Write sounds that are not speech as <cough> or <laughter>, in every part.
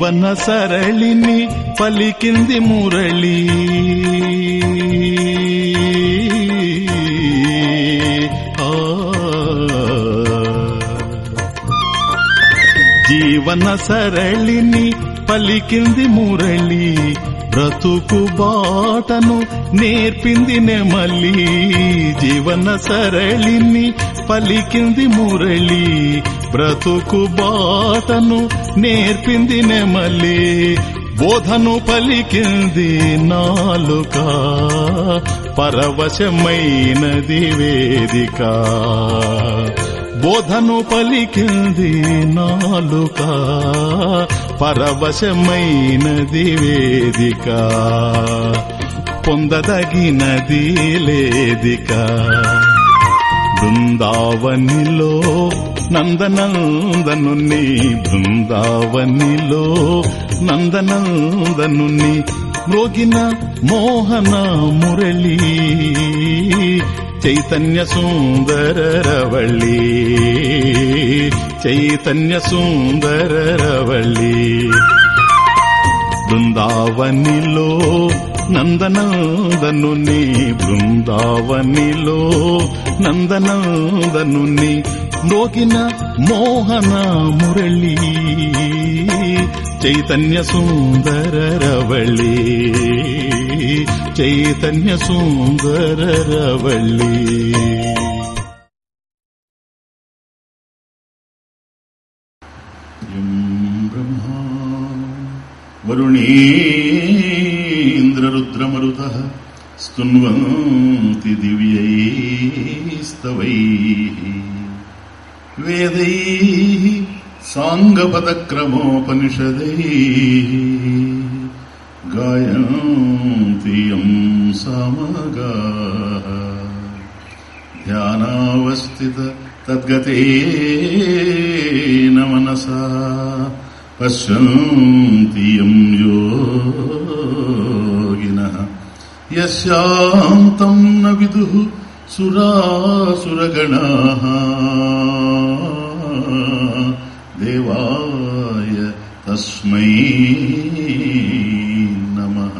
జీవన సరళిని పలికింది మురళి. ఆ. జీవన సరళిని పలికింది మురళి. బ్రతుకు బాటను నేర్పింది నెమలి. జీవన సరళిని పలికింది మురళి బ్రతుకు బాటను నేర్పింది నెమలి బోధను పలికింది నాలుక పరవశమైనది వేదిక. బోధను పలికింది నాలుక పరవశమైనది వేదిక. పొందదగినది లేదిక. బృందావనిలో నందనందనుని బృందావనిలో నందనందనుని మ్రోగిన మోహన మురళి చైతన్య సుందర రవళి చైతన్య సుందర రవళి. బృందావనిలో నందనందను నీ బృందావనిలో నందనందను నీ మోగిన మోహన మురళి చైతన్య సుందర రవళి చైతన్య సుందర రవళి. వరుణీ బ్రహ్మా వరుణేంద్రరుద్రమరుత స్తున్వంతి దివ్యైస్తవై. వేదై సాంగపదక్రమోపనిషదై గాయంతి యం సామగా. ధ్యానావస్థిత తద్గతేన మనసా పశ్యంతి यस्यां तं न विदुः सुरासुरगणाः। देवाय तस्मै नमः।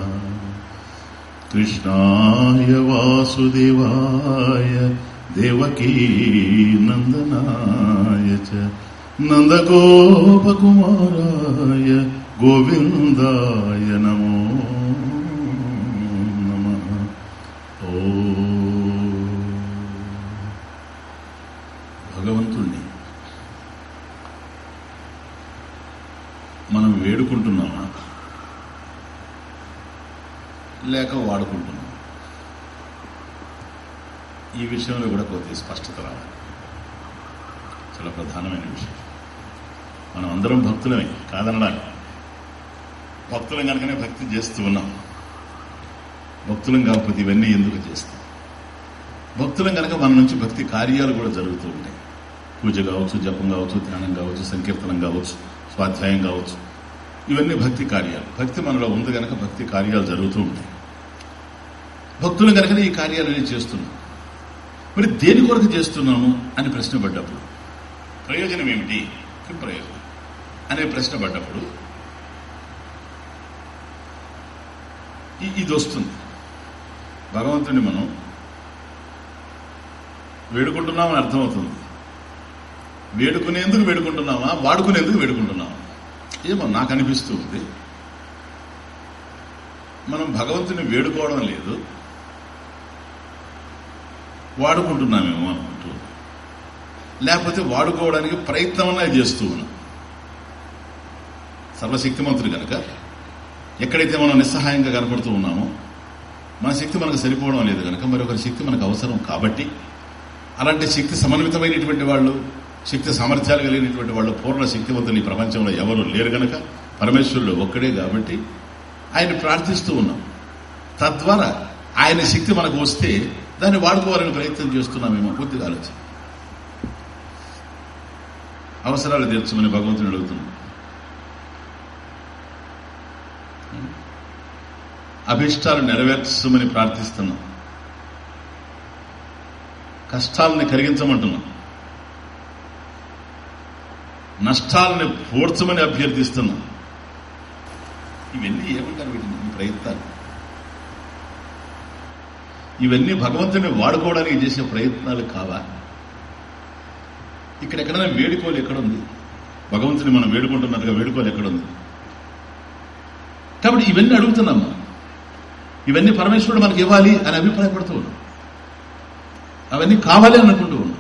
कृष्णाय वासुदेवाय देवकी नन्दनाय च नन्दगोपकुमाराय गोविन्दाय नमो లేక వాడుకుంటున్నాం. ఈ విషయంలో కూడా కొద్ది స్పష్టత రావాలి. చాలా ప్రధానమైన విషయం. మనం అందరం భక్తులమే కాదనడానికి. భక్తులం కనుకనే భక్తి చేస్తూ ఉన్నాం. భక్తులం కాకపోతే ఇవన్నీ ఎందుకు చేస్తాం? భక్తులం కనుక మన నుంచి భక్తి కార్యాలు కూడా జరుగుతూ ఉంటాయి. పూజ కావచ్చు జపం కావచ్చు ధ్యానం కావచ్చు సంకీర్తనం కావచ్చు స్వాధ్యాయం కావచ్చు. ఇవన్నీ భక్తి కార్యాలు. భక్తి మనలో ఉంది కనుక భక్తి కార్యాలు జరుగుతూ ఉంటాయి. భక్తులు కనుకనే ఈ కార్యాలు చేస్తున్నాం మరి దేని కొరకు చేస్తున్నాము అని ప్రశ్న పడ్డప్పుడు ప్రయోజనం ఏమిటి? ప్రయోజనం? అనే ప్రశ్న పడ్డప్పుడు ఇది వస్తుంది. భగవంతుని మనం వేడుకుంటున్నామని అర్థమవుతుంది. వేడుకునేందుకు వేడుకుంటున్నామా? వాడుకునేందుకు వేడుకుంటున్నామా? ఏమో నాకు అనిపిస్తూ ఉంది. మనం భగవంతుని వేడుకోవడం లేదు. వాడుకుంటున్నామేమో అనుకుంటూ లేకపోతే వాడుకోవడానికి ప్రయత్నమన్నా చేస్తూ ఉన్నాం. సర్వశక్తిమంతుడు కనుక ఎక్కడైతే మనం నిస్సహాయంగా కనపడుతూ ఉన్నామో మన శక్తి మనకు సరిపోవడం లేదు కనుక మరొకరి శక్తి మనకు అవసరం కాబట్టి అలాంటి శక్తి సమన్వితమైనటువంటి వాళ్ళు శక్తి సామర్థ్యాలు కలిగినటువంటి వాళ్ళు పూర్ణ శక్తివంతులు ఈ ప్రపంచంలో ఎవరు లేరు గనక పరమేశ్వరుడు ఒక్కడే కాబట్టి ఆయన ప్రార్థిస్తూ ఉన్నాం. తద్వారా ఆయన శక్తి మనకు వస్తే దాన్ని వాడుకోవాలని ప్రయత్నం చేస్తున్నామేమో కొద్దిగా ఆలోచన అవసరాలు తీర్చమని భగవంతుని అడుగుతున్నాం. అభిష్టాలు నెరవేర్చమని ప్రార్థిస్తున్నాం. కష్టాలని కరిగించమంటున్నాం. నష్టాలని పూడ్చమని అభ్యర్థిస్తున్నాం. ఇవన్నీ ఏమంటారు వీటిని? ప్రయత్నాలు. ఇవన్నీ భగవంతుని వాడుకోవడానికి చేసే ప్రయత్నాలు కావా? ఇక్కడ ఎక్కడైనా వేడుకోలు ఎక్కడుంది? భగవంతుని మనం వేడుకుంటున్నట్టుగా వేడుకోలు ఎక్కడుంది? కాబట్టి ఇవన్నీ అడుగుతున్నాం ఇవన్నీ పరమేశ్వరుడు మనకి ఇవ్వాలి అని అభిప్రాయపడుతూ ఉన్నాం. అవన్నీ కావాలి అని అనుకుంటూ ఉన్నాం.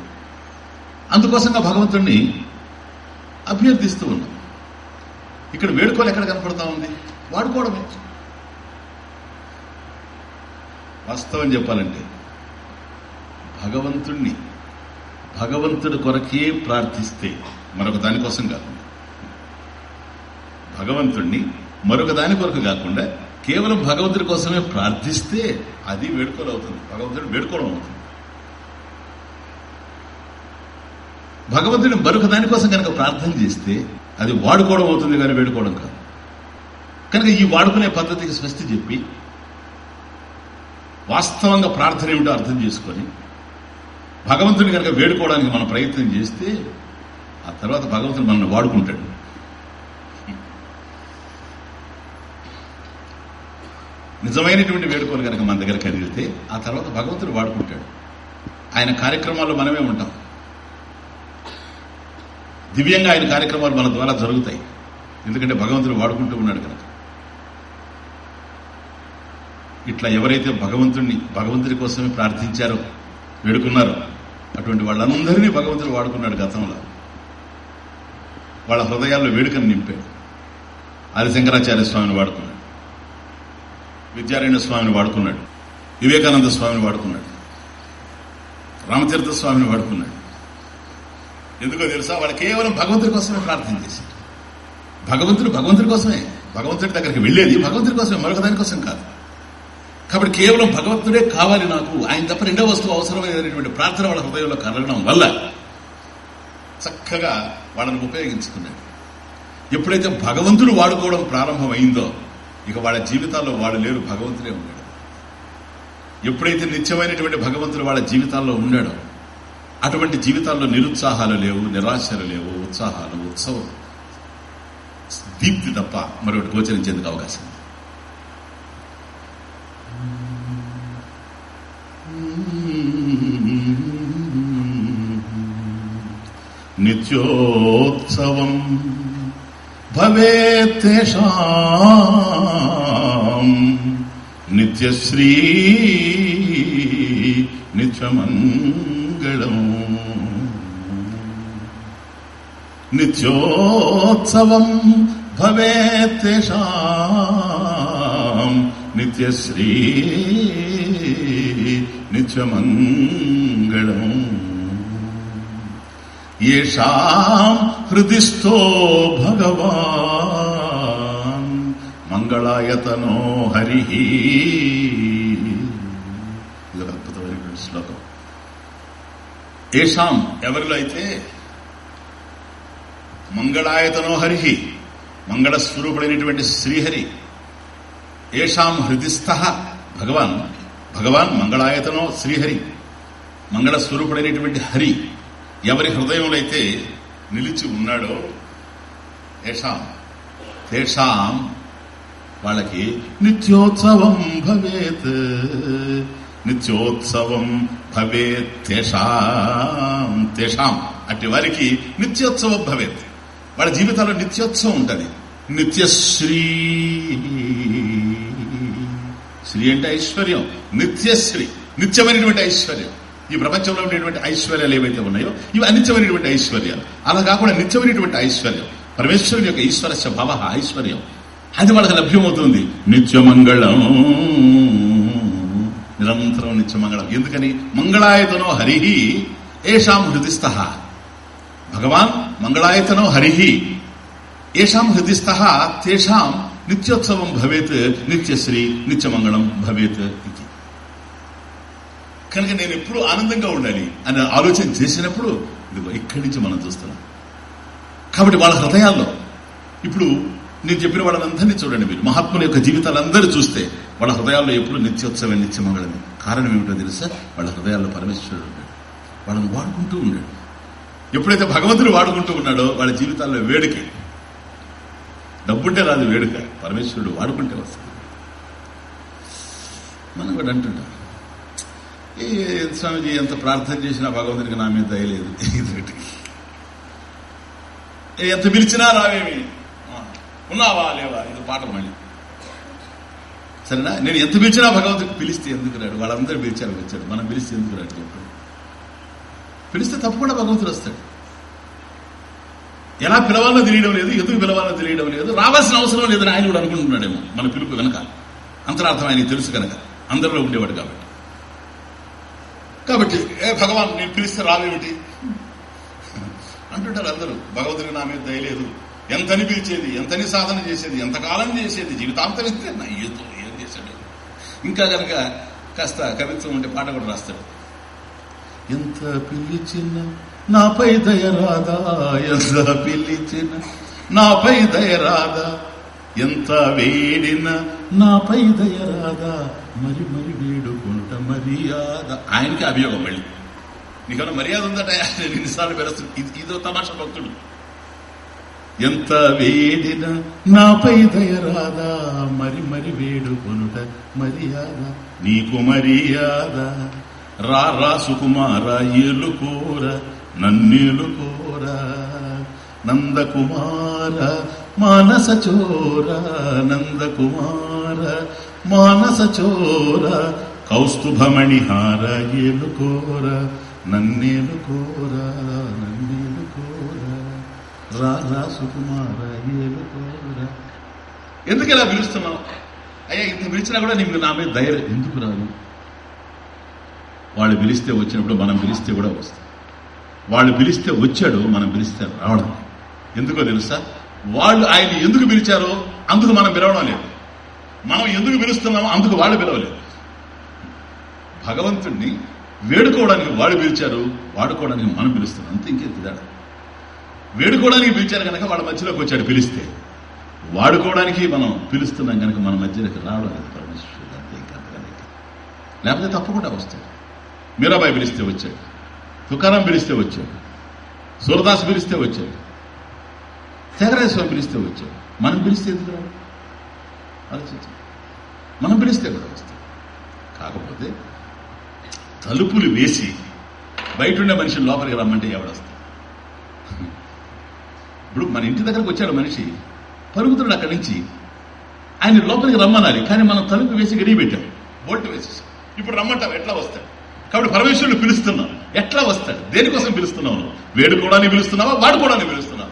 అందుకోసంగా భగవంతుణ్ణి అభ్యర్థిస్తూ ఉన్నాం. ఇక్కడ వేడుకోలు ఎక్కడ కనపడతా ఉంది? వాడుకోవడమే. వాస్తవం చెప్పాలంటే భగవంతుణ్ణి భగవంతుడి కొరకే ప్రార్థిస్తే మరొక దానికోసం కాకుండా భగవంతుణ్ణి మరొక దాని కొరకు కాకుండా కేవలం భగవంతుడి కోసమే ప్రార్థిస్తే అది వేడుకోలు అవుతుంది. భగవంతుడు వేడుకోవడం అవుతుంది. భగవంతుడిని మరొక దానికోసం కనుక ప్రార్థన చేస్తే అది వాడుకోవడం అవుతుంది కానీ వేడుకోవడం కాదు. కనుక ఈ వాడుకునే పద్ధతికి స్వస్తి చెప్పి వాస్తవంగా ప్రార్థన ఏమిటో అర్థం చేసుకొని భగవంతుని కనుక వేడుకోవడానికి మనం ప్రయత్నం చేస్తే ఆ తర్వాత భగవంతుడు మనల్ని వాడుకుంటాడు. నిజమైనటువంటి వేడుకలు కనుక మన దగ్గర కలిగితే ఆ తర్వాత భగవంతుడు వాడుకుంటాడు. ఆయన కార్యక్రమాల్లో మనమే ఉంటాం. దివ్యంగా ఆయన కార్యక్రమాలు మన ద్వారా జరుగుతాయి. ఎందుకంటే భగవంతుడు వాడుకుంటూ ఉన్నాడు కనుక. ఇట్లా ఎవరైతే భగవంతుడిని భగవంతుడి కోసమే ప్రార్థించారో వేడుకున్నారో అటువంటి వాళ్ళందరినీ భగవంతుడు వాడుకున్నాడు గతంలో. వాళ్ళ హృదయాల్లో వేడుకను నింపాడు. ఆది శంకరాచార్య స్వామిని వాడుకున్నాడు. విద్యారాయణ స్వామిని వాడుకున్నాడు. వివేకానంద స్వామిని వాడుకున్నాడు. రామతీర్థ స్వామిని వాడుకున్నాడు. ఎందుకో తెలుసా? వాళ్ళు కేవలం భగవంతుడి కోసమే ప్రార్థన చేశారు. భగవంతుడు భగవంతుడి కోసమే. భగవంతుడి దగ్గరికి వెళ్ళేది భగవంతుడి కోసమే మరొక దానికోసం కాదు. కాబట్టి కేవలం భగవంతుడే కావాలి నాకు. ఆయన తప్ప రెండో వస్తువు అవసరమైనటువంటి ప్రార్థన వాళ్ళ హృదయంలో కలగడం వల్ల చక్కగా వాళ్ళని ఉపయోగించుకున్నాడు. ఎప్పుడైతే భగవంతుడు వాడుకోవడం ప్రారంభమైందో ఇక వాళ్ళ జీవితాల్లో వాడు లేరు భగవంతుడే ఉన్నాడు. ఎప్పుడైతే నిత్యమైనటువంటి భగవంతుడు వాళ్ళ జీవితాల్లో ఉన్నాడో అటువంటి జీవితాల్లో నిరుత్సాహాలు లేవు నిరాశలు లేవు ఉత్సాహాలు ఉత్సవం దీప్తి తప్ప మరొకటి గోచరించేందుకు అవకాశం నిత్యోత్సవం భవేత్తేషాం నిత్యశ్రీ నిత్యమంగళం. నిత్యోత్సవం భవేత్తేషాం నిత్యశ్రీ నిత్యమంగళం येषाम् हृदिस्थो भगवान् మంగళాయతనో హరి ఇది ఒక అద్భుతమైనటువంటి శ్లోకం ఏషాం ఎవరిలో అయితే మంగళాయతనో హరి మంగళ స్వరూపుడైనటువంటి శ్రీహరి ఏషాం హృదిస్థ భగవాన్ భగవాన్ మంగళాయతనో శ్రీహరి. మంగళస్వరూపుడైనటువంటి హరి ఎవరి హృదయంలో అయితే నిలిచి ఉన్నాడో ఏషాం తేషాం వాళ్ళకి నిత్యోత్సవం భవేత్ నిత్యోత్సవం భవేత్ తేషాం తేషాం అట్టి వారికి నిత్యోత్సవం భవేత్. వాళ్ళ జీవితాల్లో నిత్యోత్సవం ఉంటుంది. నిత్యశ్రీ శ్రీ అంటే ఐశ్వర్యం. నిత్యశ్రీ నిత్యమైనటువంటి ఐశ్వర్యం. ఈ ప్రపంచంలో ఉండేటువంటి ఐశ్వర్యాలు ఏవైతే ఉన్నాయో ఇవి అనిత్యమైనటువంటి ఐశ్వర్యాలు. అలా కాకుండా నిత్యమైనటువంటి ఐశ్వర్యం. పరమేశ్వరుని యొక్క ఈశ్వర భవ ఐశ్వర్యం. అది మనకు లభ్యమవుతుంది. నిత్యమంగళం. నిరంతరం నిత్యమంగళం. ఎందుకని? మంగళాయతనో హరిహి ఏషాం హృదిస్థ భగవాన్ మంగళాయతనో హరిహి ఏషాం హృదిస్థ తేషాం నిత్యోత్సవం భవేత్ నిత్యశ్రీ నిత్యమంగళం భవేత్ ఇది. కనుక నేను ఎప్పుడూ ఆనందంగా ఉండాలి అని ఆలోచన చేసినప్పుడు ఇదిగో ఇక్కడి నుంచి మనం చూస్తున్నాం. కాబట్టి వాళ్ళ హృదయాల్లో ఇప్పుడు నేను చెప్పిన వాళ్ళందరినీ చూడండి మీరు. మహాత్ముల యొక్క జీవితాలందరూ చూస్తే వాళ్ళ హృదయాల్లో ఎప్పుడు నిత్యోత్సవం నిత్యమంగళమే. కారణం ఏమిటో తెలుసా? వాళ్ళ హృదయాల్లో పరమేశ్వరుడు ఉన్నాడు. వాళ్ళని వాడుకుంటూ ఉన్నాడు. ఎప్పుడైతే భగవంతుడు వాడుకుంటూ ఉన్నాడో వాళ్ళ జీవితాల్లో వేడికి డబ్బుంటే రాదు వేడుక. పరమేశ్వరుడు వాడుకుంటే వస్తుంది. మనం కూడా అంటుంటాం. ఏ స్వామిజీ ఎంత ప్రార్థన చేసినా భగవంతుడికి నా మీద దయలేదు ఏ ఎంత పిలిచినా రావేమి? ఉన్నావా లేవా? ఇది పాట మళ్ళీ. సరేనా? నేను ఎంత పిలిచినా భగవంతుడికి పిలిస్తే ఎందుకు రాడు? వాళ్ళందరూ పిలిచారు వచ్చాడు మనం పిలిస్తే ఎందుకు రాడు చెప్పండి. పిలిస్తే తప్పకుండా భగవంతుడు వస్తాడు. ఎలా పిలవాలో తెలియడం లేదు ఎందుకు పిలవాలో తెలియడం లేదు రావాల్సిన అవసరం లేదని ఆయన కూడా అనుకుంటున్నాడేమో మన పిలుపు కనుక అంతరార్థం ఆయనకి తెలుసు కనుక అందరిలో ఉండేవాడు కాబట్టి. కాబట్టి ఏ భగవాన్ నేను పిలిస్తే రావేమిటి అంటుంటారు అందరూ భగవంతుడికి నా మీద దయలేదు ఎంతని పిలిచేది ఎంతని సాధన చేసేది ఎంతకాలం చేసేది జీవితాంతం ఇస్తే నా ఏదో ఏం చేశాడు? ఇంకా కనుక కాస్త కవిత్వం ఉంటే పాట కూడా రాస్తాడు. ఎంత పిలిచిన నాపై దయ రాదా ఎంత పిలిచిన? నాపై దయ రాదా ఎంత వేడిన? నాపై దయ రాదా మరి మరి వేడుకుంట మర్యాద. ఆయనకి అభియోగం మళ్ళీ. నీకన్నా మర్యాద ఉందట? నేను ఇన్నిసార్లు పెరుస్తుంది ఇది ఇదో తమాషా భక్తుడు. ఎంత వేడిన? నాపై దయ రాదా మరి మరి వేడుకొనుట మర్యాద. నీకు మర్యాద. రా రా సుకుమార ఏలుకోర. నన్నేలుకోర నందకుమార మానస చోర నందకుమార మానస చోర కౌస్తుభమణిహార నన్నేలు కోర నన్నేలుకోర రా రా సుకుమార ఏలుకోర ఎందుకు ఇలా పిలుస్తున్నావు? అయ్యా ఇంత పిలిచినా కూడా నీకు నా మీద ధైర్యం ఎందుకు రాదు? వాళ్ళు పిలిస్తే వచ్చినప్పుడు మనం పిలిస్తే కూడా వస్తాం వాళ్ళు పిలిస్తే వచ్చాడు మనం పిలిస్తే రావడం. ఎందుకో తెలుసా? వాళ్ళు ఆయన ఎందుకు పిలిచారో అందుకు మనం పిలవడం లేదు. మనం ఎందుకు పిలుస్తున్నామో అందుకు వాళ్ళు పిలవలేదు. భగవంతుణ్ణి వేడుకోవడానికి వాళ్ళు పిలిచారు వాడుకోవడానికి మనం పిలుస్తున్నాం. అంతే ఇంకే తేడా. వేడుకోవడానికి పిలిచారు కనుక వాళ్ళ మధ్యలోకి వచ్చాడు పిలిస్తే. వాడుకోవడానికి మనం పిలుస్తున్నాం కనుక మన మధ్యలోకి రావడం లేదు పరమేశ్వరుడు. అంతే ఇంకా. లేకపోతే తప్పకుండా వస్తాడు. మీరాబాయి పిలిస్తే వచ్చాడు. తుకారాం పిలిస్తే వచ్చాడు. సూరదాస్ పిలిస్తే వచ్చాడు. త్యాగరాజ పిలిస్తే వచ్చాడు. మనం పిలిస్తే ఎందుకు రాడు? ఆలోచించండి. మనం పిలిస్తే కూడా వస్తాం కాకపోతే తలుపులు వేసి బయట ఉండే మనిషిని లోపలికి రమ్మంటే ఎవడొస్తాడు? ఇప్పుడు మన ఇంటి దగ్గరకు వచ్చాడు మనిషి. పరుగుతున్నాడు అక్కడి నుంచి ఆయన లోపలికి రమ్మనాలి. కానీ మనం తలుపు వేసి గడియ పెట్టాం బోల్ట్ వేసేసాం. ఇప్పుడు రమ్మంటావు? ఎట్లా వస్తాడు? కాబట్టి పరమేశ్వరుడు పిలుస్తున్నాం ఎట్లా వస్తాడు? దేనికోసం పిలుస్తున్నావు నువ్వు? వేడుకోవడానికి పిలుస్తున్నావా? వాడుకోవడానికి పిలుస్తున్నావా?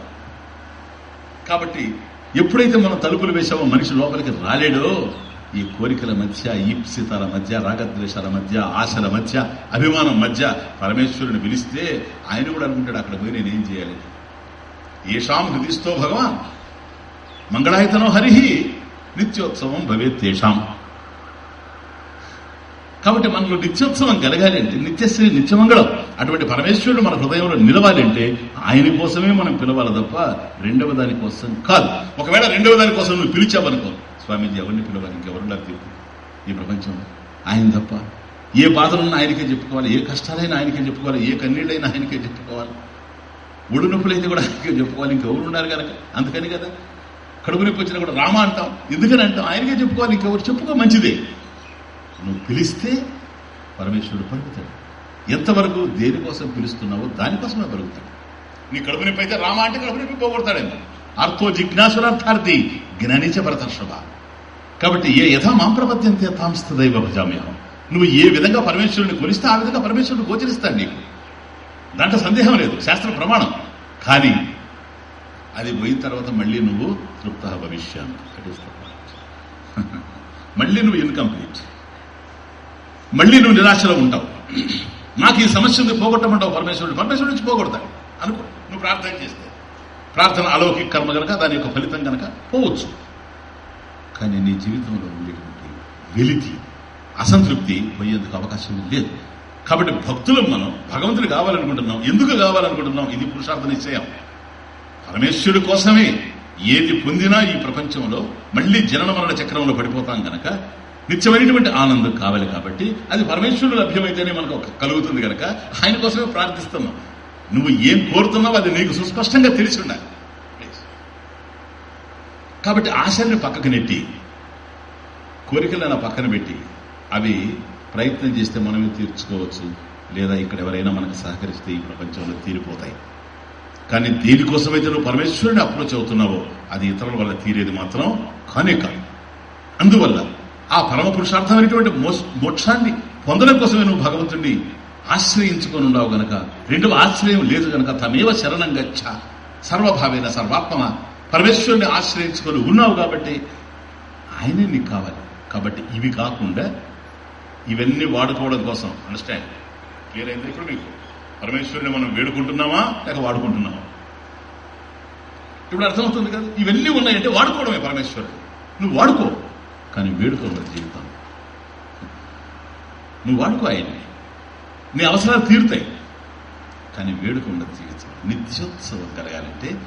కాబట్టి ఎప్పుడైతే మనం తలుపులు వేసామో మనిషి లోపలికి రాలేడో ఈ కోరికల మధ్య ఈప్సితాల మధ్య రాగద్వేషాల మధ్య ఆశల మధ్య అభిమానం మధ్య పరమేశ్వరుని పిలిస్తే ఆయన కూడా అనుకుంటాడు అక్కడ పోయి నేనేం చేయాలి? ఏషాం హృదిస్తో భగవాన్ మంగళాయతనో హరిహి నిత్యోత్సవం భవేత్ తేషాం. కాబట్టి మనలో నిత్యోత్సవం కలగాలి అంటే నిత్యశ్రీ నిత్యమంగళం. అటువంటి పరమేశ్వరుడు మన హృదయంలో నిలవాలంటే ఆయన కోసమే మనం పిలవాలి తప్ప రెండవ దాని కోసం కాదు. ఒకవేళ రెండవ దాని కోసం నువ్వు పిలిచావనుకో స్వామీజీ ఎవరిని పిలవాలి? ఇంకెవరు నాకు ఈ ప్రపంచంలో. ఆయన తప్ప ఏ బాధలున్నా ఆయనకే చెప్పుకోవాలి ఏ కష్టాలైనా ఆయనకే చెప్పుకోవాలి ఏ కన్నీళ్ళైనా ఆయనకే చెప్పుకోవాలి. ఒడు నొప్పులైతే కూడా ఆయనకే చెప్పుకోవాలి ఇంకెవరు ఉన్నారు కనుక? అందుకని కదా. కడుపు నొప్పి వచ్చినా కూడా రామ అంటాం ఎందుకని అంటాం? ఆయనకే చెప్పుకోవాలి ఇంకెవరు చెప్పుకో మంచిదే. నువ్వు పిలిస్తే పరమేశ్వరుడు పలుకుతాడు ఎంతవరకు దేనికోసం పిలుస్తున్నావో దానికోసమే పలుకుతాడు. నీ కడుపు నొప్పి అయితే రామ అంటే కడుపు నొప్పి పోగొడతాడేమో. అర్థో జిజ్ఞాసురార్థార్థి జ్ఞానిచ భరతర్షభ. కాబట్టి ఏ యథా మాం ప్రపద్యంతే తాంస్తదైవ భజామ్యహం. నువ్వు ఏ విధంగా పరమేశ్వరుని కొలిస్తే ఆ విధంగా పరమేశ్వరుడు గోచరిస్తాడు నీకు. దాంట్లో సందేహం లేదు శాస్త్ర ప్రమాణం. కానీ అది పోయిన తర్వాత మళ్ళీ నువ్వు తృప్త భవిష్యాన్ని <laughs> మళ్ళీ నువ్వు ఇన్కంప్లీట్ మళ్ళీ నువ్వు నిరాశలో ఉంటావు. నాకు ఈ సమస్య ఉంది పోగొట్టమంటావు పరమేశ్వరుడు పరమేశ్వరుడు నుంచి పోగొడతాడు. అనుకో నువ్వు ప్రార్థన చేస్తే. ప్రార్థన అలౌకిక కర్మ గనక దాని యొక్క ఫలితం కనుక పోవచ్చు. కానీ నీ జీవితంలో ఉండేటువంటి వెలితి అసంతృప్తి పోయేందుకు అవకాశం లేదు. కాబట్టి భక్తులం మనం భగవంతుడు కావాలనుకుంటున్నాం. ఎందుకు కావాలనుకుంటున్నాం? ఇది పురుషార్థ నిశ్చయం. పరమేశ్వరుడు కోసమే ఏది పొందినా ఈ ప్రపంచంలో మళ్ళీ జనన మరణ చక్రంలో పడిపోతాం గనక నిత్యమైనటువంటి ఆనందం కావాలి కాబట్టి అది పరమేశ్వరుడు లభ్యమైతేనే మనకు కలుగుతుంది కనుక ఆయన కోసమే ప్రార్థిస్తున్నాం. నువ్వు ఏం కోరుతున్నావు అది నీకు సుస్పష్టంగా తెలిసి ఉండాలి కాబట్టి ఆశల్ని పక్కకు నెట్టి కోరికలను పక్కన పెట్టి అవి ప్రయత్నం చేస్తే మనమే తీర్చుకోవచ్చు లేదా ఇక్కడ ఎవరైనా మనకు సహకరిస్తే ఈ ప్రపంచంలో తీరిపోతాయి. కానీ దేనికోసమైతే నువ్వు పరమేశ్వరుని అప్రోచ్ అవుతున్నావో అది ఇతరుల వల్ల తీరేది మాత్రం కానే కాదు. అందువల్ల ఆ పరమ పురుషార్థమైనటువంటి మోక్షాన్ని పొందడం కోసమే నువ్వు భగవంతుడిని ఆశ్రయించుకొని ఉన్నావు గనక. రెండవ ఆశ్రయం లేదు గనక తమేవ శరణం గచ్చ. సర్వభావేన సర్వాత్మ పరమేశ్వరుని ఆశ్రయించుకొని ఉన్నావు కాబట్టి ఆయనే నీకు కావాలి. కాబట్టి ఇవి కాకుండా ఇవన్నీ వాడుకోవడం కోసం అండర్స్టాండ్ క్లియర్ అయింది ఇప్పుడు మీకు? పరమేశ్వరుని మనం వేడుకుంటున్నామా లేక వాడుకుంటున్నామా? ఇప్పుడు అర్థమవుతుంది కదా ఇవన్నీ ఉన్నాయంటే వాడుకోవడమే పరమేశ్వరుడు. నువ్వు వాడుకో. కానీ వేడుకోవాలి జీవితం. నువ్వు వాడుకో ఆయన్ని. నీ అవసరాలు తీరుతాయి. కానీ వేడుక ఉండదు జీవితం నిత్యోత్సవం కలగాలంటే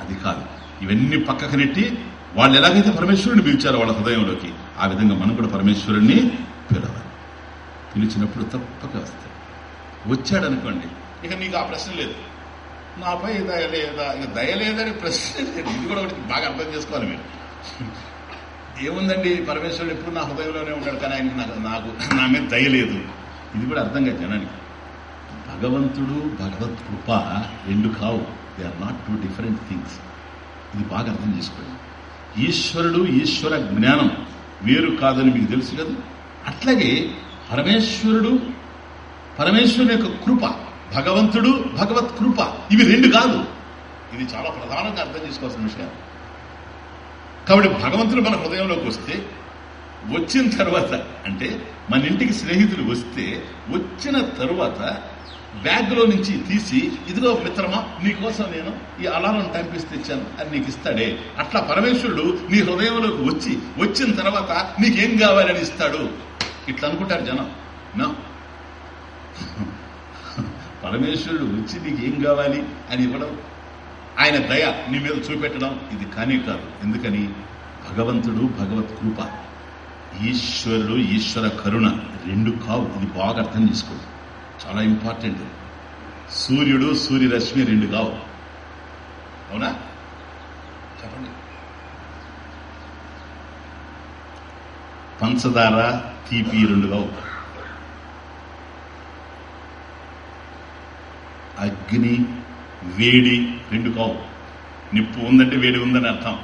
అది కాదు. ఇవన్నీ పక్కకు నెట్టి వాళ్ళు ఎలాగైతే పరమేశ్వరుని పిలిచారో వాళ్ళ హృదయంలోకి ఆ విధంగా మనం కూడా పరమేశ్వరుణ్ణి పిలవాలి. పిలిచినప్పుడు తప్పక వస్తాయి. వచ్చాడనుకోండి ఇక నీకు ఆ ప్రశ్న లేదు. నాపై దయ లేదా ఇక దయ లేదని ప్రశ్న లేదు. ఇది కూడా ఒకటి బాగా అర్థం చేసుకోవాలి మీరు. ఏముందండి? పరమేశ్వరుడు ఎప్పుడు నా హృదయంలోనే ఉన్నాడు కానీ ఆయనకి నాకు నాకు నా మీద దయలేదు ఇది కూడా అర్థం కాదు జనానికి. భగవంతుడు భగవత్ కృప రెండు కావు. They are not two different things ఇది బాగా అర్థం చేసుకోండి. ఈశ్వరుడు ఈశ్వర జ్ఞానం వేరు కాదని మీకు తెలుసు కదా? అట్లాగే పరమేశ్వరుడు పరమేశ్వరుని యొక్క కృప భగవంతుడు భగవత్ కృప ఇవి రెండు కాదు. ఇది చాలా ప్రధానంగా అర్థం చేసుకోవాల్సిన విషయాలు. కాబట్టి భగవంతుడు మన హృదయంలోకి వస్తే వచ్చిన తర్వాత అంటే మన ఇంటికి స్నేహితులు వస్తే వచ్చిన తర్వాత బ్యాగ్లో నుంచి తీసి ఇదిగో మిత్రమా నీకోసం నేను ఈ అలారం టైంపిస్ తెచ్చాను అని నీకు ఇస్తాడే. అట్లా పరమేశ్వరుడు నీ హృదయంలోకి వచ్చి వచ్చిన తర్వాత నీకేం కావాలని ఇస్తాడు? ఇట్లా అనుకుంటారు జనం. నా. <laughs> పరమేశ్వరుడు వచ్చి నీకేం కావాలి అని ఇవ్వడం. ఆయన దయ నీ మీద చూపెట్టడం ఇది కానీ కాదు. ఎందుకని? భగవంతుడు భగవత్ కృప ఈశ్వరుడు ఈశ్వర కరుణ రెండు కావు. ఇది బాగా అర్థం చేసుకోండి చాలా ఇంపార్టెంట్. సూర్యుడు సూర్యరశ్మి రెండు కావు. అవునా? చెప్పండి. పంచదార తీపి రెండు కావు. అగ్ని వేడి రెండు కావు. నిప్పు ఉందంటే వేడి ఉందని అర్థం.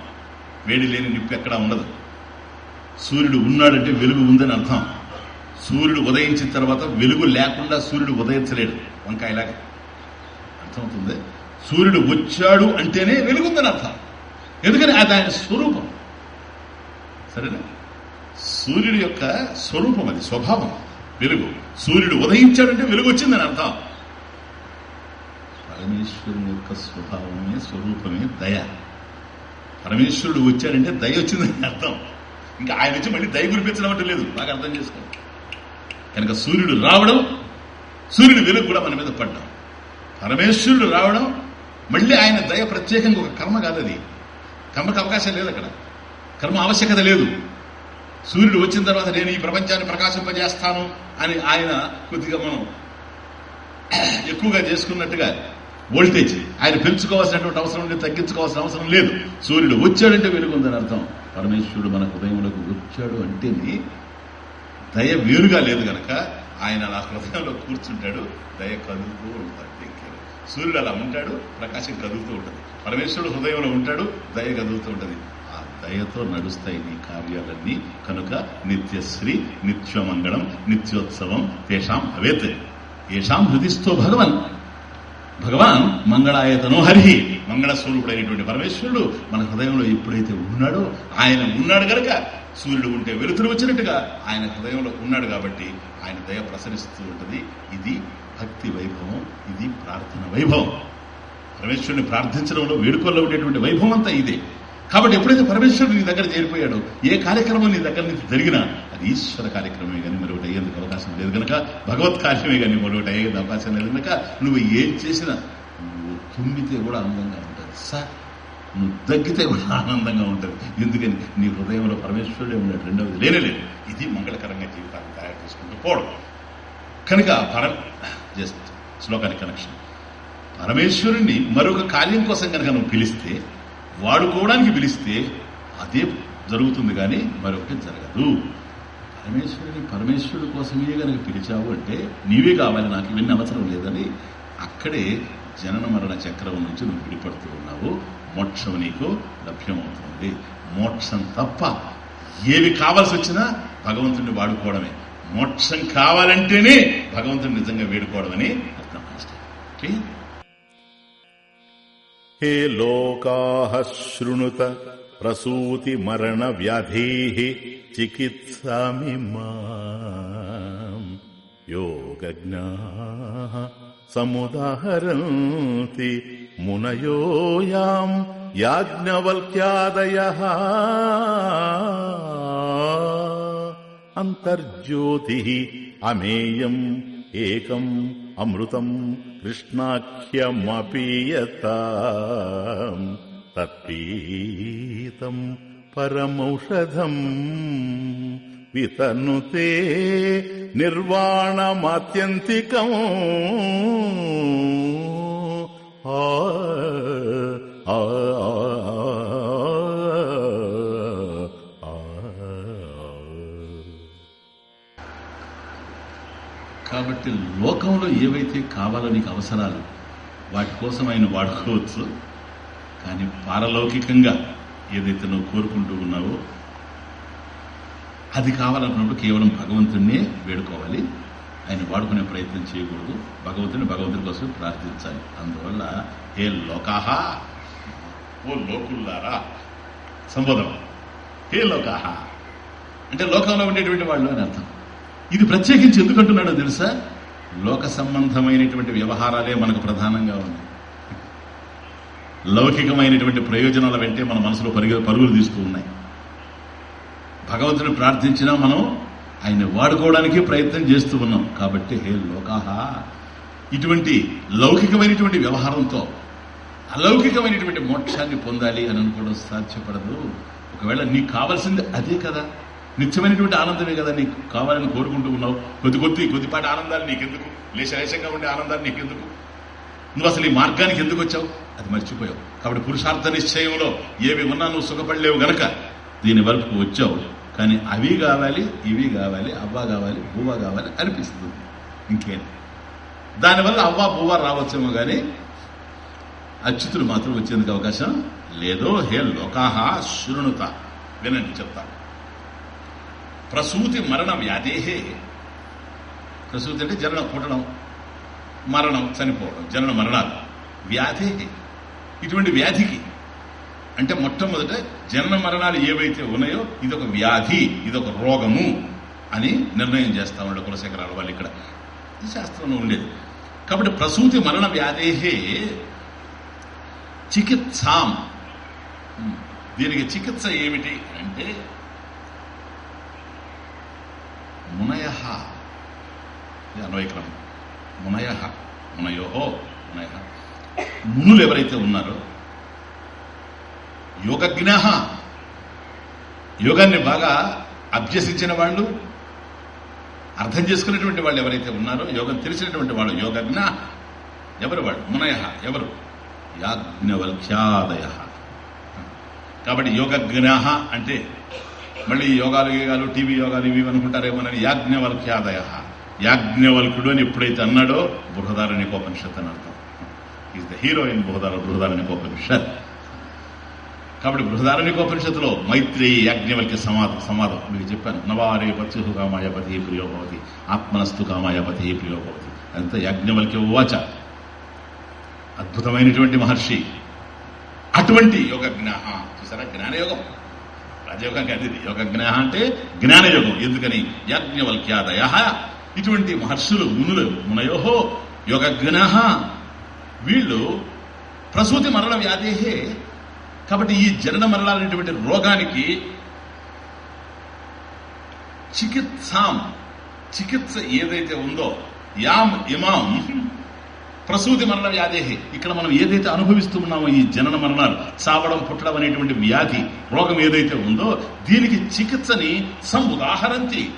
వేడి లేని నిప్పు ఎక్కడా ఉండదు. సూర్యుడు ఉన్నాడంటే వెలుగు ఉందని అర్థం. సూర్యుడు ఉదయించిన తర్వాత వెలుగు లేకుండా సూర్యుడు ఉదయించలేడు. వంకాయలాగా. అర్థమవుతుంది? సూర్యుడు వచ్చాడు అంటేనే వెలుగుందని అర్థం. ఎందుకని? అది ఆయన స్వరూపం. సరేనా? సూర్యుడి యొక్క స్వరూపం అది స్వభావం. వెలుగు. సూర్యుడు ఉదయించాడంటే వెలుగు వచ్చిందని అర్థం. పరమేశ్వరుని యొక్క స్వభావమే స్వరూపమే దయ. పరమేశ్వరుడు వచ్చాడంటే దయ వచ్చిందని అర్థం. ఇంకా ఆయన వచ్చి మళ్ళీ దయ కురిపించడం అంటే లేదు బాగా అర్థం చేసుకో. కనుక సూర్యుడు రావడం సూర్యుడు వెలుగు కూడా మన మీద పడ్డాం. పరమేశ్వరుడు రావడం మళ్ళీ ఆయన దయ ప్రత్యేకంగా ఒక కర్మ కాదు అది. కర్మకు అవకాశం లేదు అక్కడ. కర్మ ఆవశ్యకత లేదు. సూర్యుడు వచ్చిన తర్వాత నేను ఈ ప్రపంచాన్ని ప్రకాశింపజేస్తాను అని ఆయన కొద్దిగా మనం ఎక్కువగా చేసుకున్నట్టుగా వోల్టేజ్. ఆయన పెంచుకోవాల్సినటువంటి అవసరం లేదు తగ్గించుకోవాల్సిన అవసరం లేదు. సూర్యుడు వచ్చాడంటే వెలుగుందని అర్థం. పరమేశ్వరుడు మన హృదయంలోకి వచ్చాడు అంటేనే దయ వేరుగా లేదు గనక ఆయన నా హృదయంలో కూర్చుంటాడు దయ కదులుతూ ఉంటాడు. సూర్యుడు అలా ఉంటాడు ప్రకాశం కదులుతూ ఉంటుంది. పరమేశ్వరుడు హృదయంలో ఉంటాడు దయ కదులుతూ ఉంటుంది. ఆ దయతో నడుస్తాయి నీ కార్యాలన్నీ. కనుక నిత్యశ్రీ నిత్యమంగళం నిత్యోత్సవం తేషాం భవేత్. ఏషాం హృదిస్తో భగవన్. భగవాన్ మంగళాయతను హరి మంగళస్వరూపుడైనటువంటి పరమేశ్వరుడు మన హృదయంలో ఎప్పుడైతే ఉన్నాడో ఆయన ఉన్నాడు గనక సూర్యుడు ఉంటే వెలుతురు వచ్చినట్టుగా ఆయన హృదయంలో ఉన్నాడు కాబట్టి ఆయన దయ ప్రసరిస్తూ ఉంటుంది. ఇది భక్తి వైభవం ఇది ప్రార్థన వైభవం. పరమేశ్వరుని ప్రార్థించడంలో వేడుకల్లో ఉండేటువంటి వైభవం అంతా ఇదే. కాబట్టి ఎప్పుడైతే పరమేశ్వరుడు నీ దగ్గర చేరిపోయాడో ఏ కార్యక్రమం నీ దగ్గర నుంచి జరిగినా అది ఈశ్వర కార్యక్రమమే కానీ మరొకటి అయ్యేందుకు అవకాశం లేదు. కనుక భగవత్ కార్యమే కానీ మరొకటి అయ్యేందుకు అవకాశం లేదు. కనుక నువ్వు ఏం చేసినా నువ్వు తుమ్మితే కూడా ఆనందంగా ఉంటుంది. సార్ నువ్వు తగ్గితే కూడా ఆనందంగా ఉంటుంది. ఎందుకని నీ హృదయంలో పరమేశ్వరుడే ఉన్నాడు. రెండవది లేనే లేదు. ఇది మంగళకరంగా జీవితాన్ని తయారు చేసుకుంటూ పోవడం. కనుక పరం జస్ట్ శ్లోకానికి కనెక్షన్. పరమేశ్వరుణ్ణి మరొక కార్యం కోసం కనుక నువ్వు పిలిస్తే వాడుకోవడానికి పిలిస్తే అదే జరుగుతుంది కానీ మరొకటి జరగదు. పరమేశ్వరుని పరమేశ్వరుడు కోసమే కనుక పిలిచావు అంటే నీవే కావాలి నాకు ఇవన్నీ అవసరం లేదని అక్కడే జనన మరణ చక్రం నుంచి నువ్వు విడిపడుతూ ఉన్నావు. మోక్షం నీకు లభ్యమవుతుంది. మోక్షం తప్ప ఏవి కావాల్సి వచ్చినా భగవంతుడిని వాడుకోవడమే. మోక్షం కావాలంటేనే భగవంతుడు నిజంగా వేడుకోవడమని అర్థం ఓకే? హే లోకా శృణుత प्रसूतिमरणव्याधेः चिकित्सामिमाम् योगज्ञाः समुदाहरन्ति मुनयो याम् याज्ञवल्क्यादयः अन्तर्ज्योतिः अमेयम् एकम् अमृतम् कृष्णाख्यमपीयताम् तत्पीतम् परमौषधम् वितनुते निर्वाणमात्यन्तिकम् आ आ కాబట్టి లోకంలో ఏవైతే కావాలో నీకు అవసరాలు వాటి కోసం ఆయన వాడుకోవచ్చు కానీ పారలౌకికంగా ఏదైతే నువ్వు కోరుకుంటూ ఉన్నావో అది కావాలన్నప్పుడు కేవలం భగవంతుణ్ణే వేడుకోవాలి. ఆయన వాడుకునే ప్రయత్నం చేయకూడదు. భగవంతుని భగవంతుని కోసం ప్రార్థించాలి. అందువల్ల ఏ లోకాహ ఓ లోకుల్లారా సంబోధం. హే లోకాహ. అంటే లోకంలో ఉండేటువంటి వాళ్ళు అని అర్థం. ఇది ప్రత్యేకించి ఎందుకంటున్నాడో తెలుసా? లోక సంబంధమైనటువంటి వ్యవహారాలే మనకు ప్రధానంగా ఉన్నాయి. లౌకికమైనటువంటి ప్రయోజనాల వెంటే మన మనసులో పరుగు పరుగులు తీస్తూ ఉన్నాయి. భగవంతుని ప్రార్థించినా మనం ఆయన వాడుకోవడానికి ప్రయత్నం చేస్తూ ఉన్నాం. కాబట్టి హే లోకాహ! ఇటువంటి లౌకికమైనటువంటి వ్యవహారంతో అలౌకికమైనటువంటి మోక్షాన్ని పొందాలి అని అనుకోవడం సాధ్యపడదు. ఒకవేళ నీకు కావాల్సింది అదే కదా. నిత్యమైనటువంటి ఆనందమే కదా నీకు కావాలని కోరుకుంటూ ఉన్నావు. కొద్ది కొద్ది కొద్దిపాటి ఆనందాలు నీకెందుకు? లేశలేశంగా ఉండే ఆనందాలు నీకెందుకు? నువ్వు అసలు ఈ మార్గానికి ఎందుకు వచ్చావు? అది మర్చిపోయావు. కాబట్టి పురుషార్థ నిశ్చయంలో ఏవి ఉన్నా నువ్వు సుఖపడలేవు గనక. దీని వరకు వచ్చావు. కానీ అవి కావాలి ఇవి కావాలి అవ్వ కావాలి బువ్వ కావాలి అనిపిస్తుంది. ఇంకేం? దానివల్ల అవ్వ బువ్వ రావచ్చేమో కానీ అచ్యుతులు మాత్రం వచ్చేందుకు అవకాశం లేదో. హే లోకాహ శృణుత. వినండి చెప్తా. ప్రసూతి మరణ వ్యాధేహే. ప్రసూతి అంటే జననం పుట్టడం మరణం చనిపోవడం జనన మరణాలు. వ్యాధే ఇటువంటి వ్యాధికి. అంటే మొట్టమొదట జన్మ మరణాలు ఏవైతే ఉన్నాయో ఇదొక వ్యాధి ఇదొక రోగము అని నిర్ణయం చేస్తా ఉండే కులశేఖరాల వాళ్ళు ఇక్కడ. శాస్త్రంలో ఉండేది. కాబట్టి ప్రసూతి మరణ వ్యాధేహే చికిత్సాం. దీనికి చికిత్స ఏమిటి అంటే మునయ. అన్వయక్రమం. మునయ. మునయోహో మునయ. మునులు ఎవరైతే ఉన్నారో యోగజ్ఞ యోగాన్ని బాగా అభ్యసించిన వాళ్ళు అర్థం చేసుకున్నటువంటి వాళ్ళు ఎవరైతే ఉన్నారో యోగం తెలిసినటువంటి వాళ్ళు యోగజ్ఞ ఎవరు వాళ్ళు? మునయ ఎవరు? యాజ్ఞవల్క్యాదయ. కాబట్టి యోగజ్ఞ అంటే మళ్ళీ యోగాలు యోగాలు టీవీ యోగాలు ఇవి అనుకుంటారేమోనని యాజ్ఞవల్క్యాదయ. యాజ్ఞవల్కుడు అని ఎప్పుడైతే అన్నాడో బృహదారణ్యకోపనిషత్ అని అర్థం. ఈజ్ ద హీరో ఇన్ బృహదార బృహదారణ్యకోపనిషత్ కాబట్టి బృహదారణ్యకోపనిషత్తులో మైత్రేయి యాజ్ఞవల్కి సమాధం సమాధం మీకు చెప్పాను. నవారే పత్యు కామాయపతి ప్రియోభవతి ఆత్మనస్తు కామాయపతి ప్రియోభవతి అదంతా యాజ్ఞవల్కి ఉవాచ అద్భుతమైనటువంటి మహర్షి. అటువంటి యోగజ్ఞ చూసారా? జ్ఞానయోగం. రాజయోగం కాదు ఇది. యోగజ్ఞ అంటే జ్ఞానయోగం. ఎందుకని? యాజ్ఞవల్క్యాదయ ఇటువంటి మహర్షులు మునులు మునయోహో యోగజ్ఞ వీళ్ళు ప్రసూతి మరణ వ్యాధేహే. కాబట్టి ఈ జనన మరణాలనేటువంటి రోగానికి చికిత్సాం చికిత్స ఏదైతే ఉందో యాం ఇమాం ప్రసూతి మరణ వ్యాధేహి. ఇక్కడ మనం ఏదైతే అనుభవిస్తూ ఉన్నామో ఈ జనన మరణాలు సావడం పుట్టడం అనేటువంటి వ్యాధి రోగం ఏదైతే ఉందో దీనికి చికిత్సని సముదాహరంతి.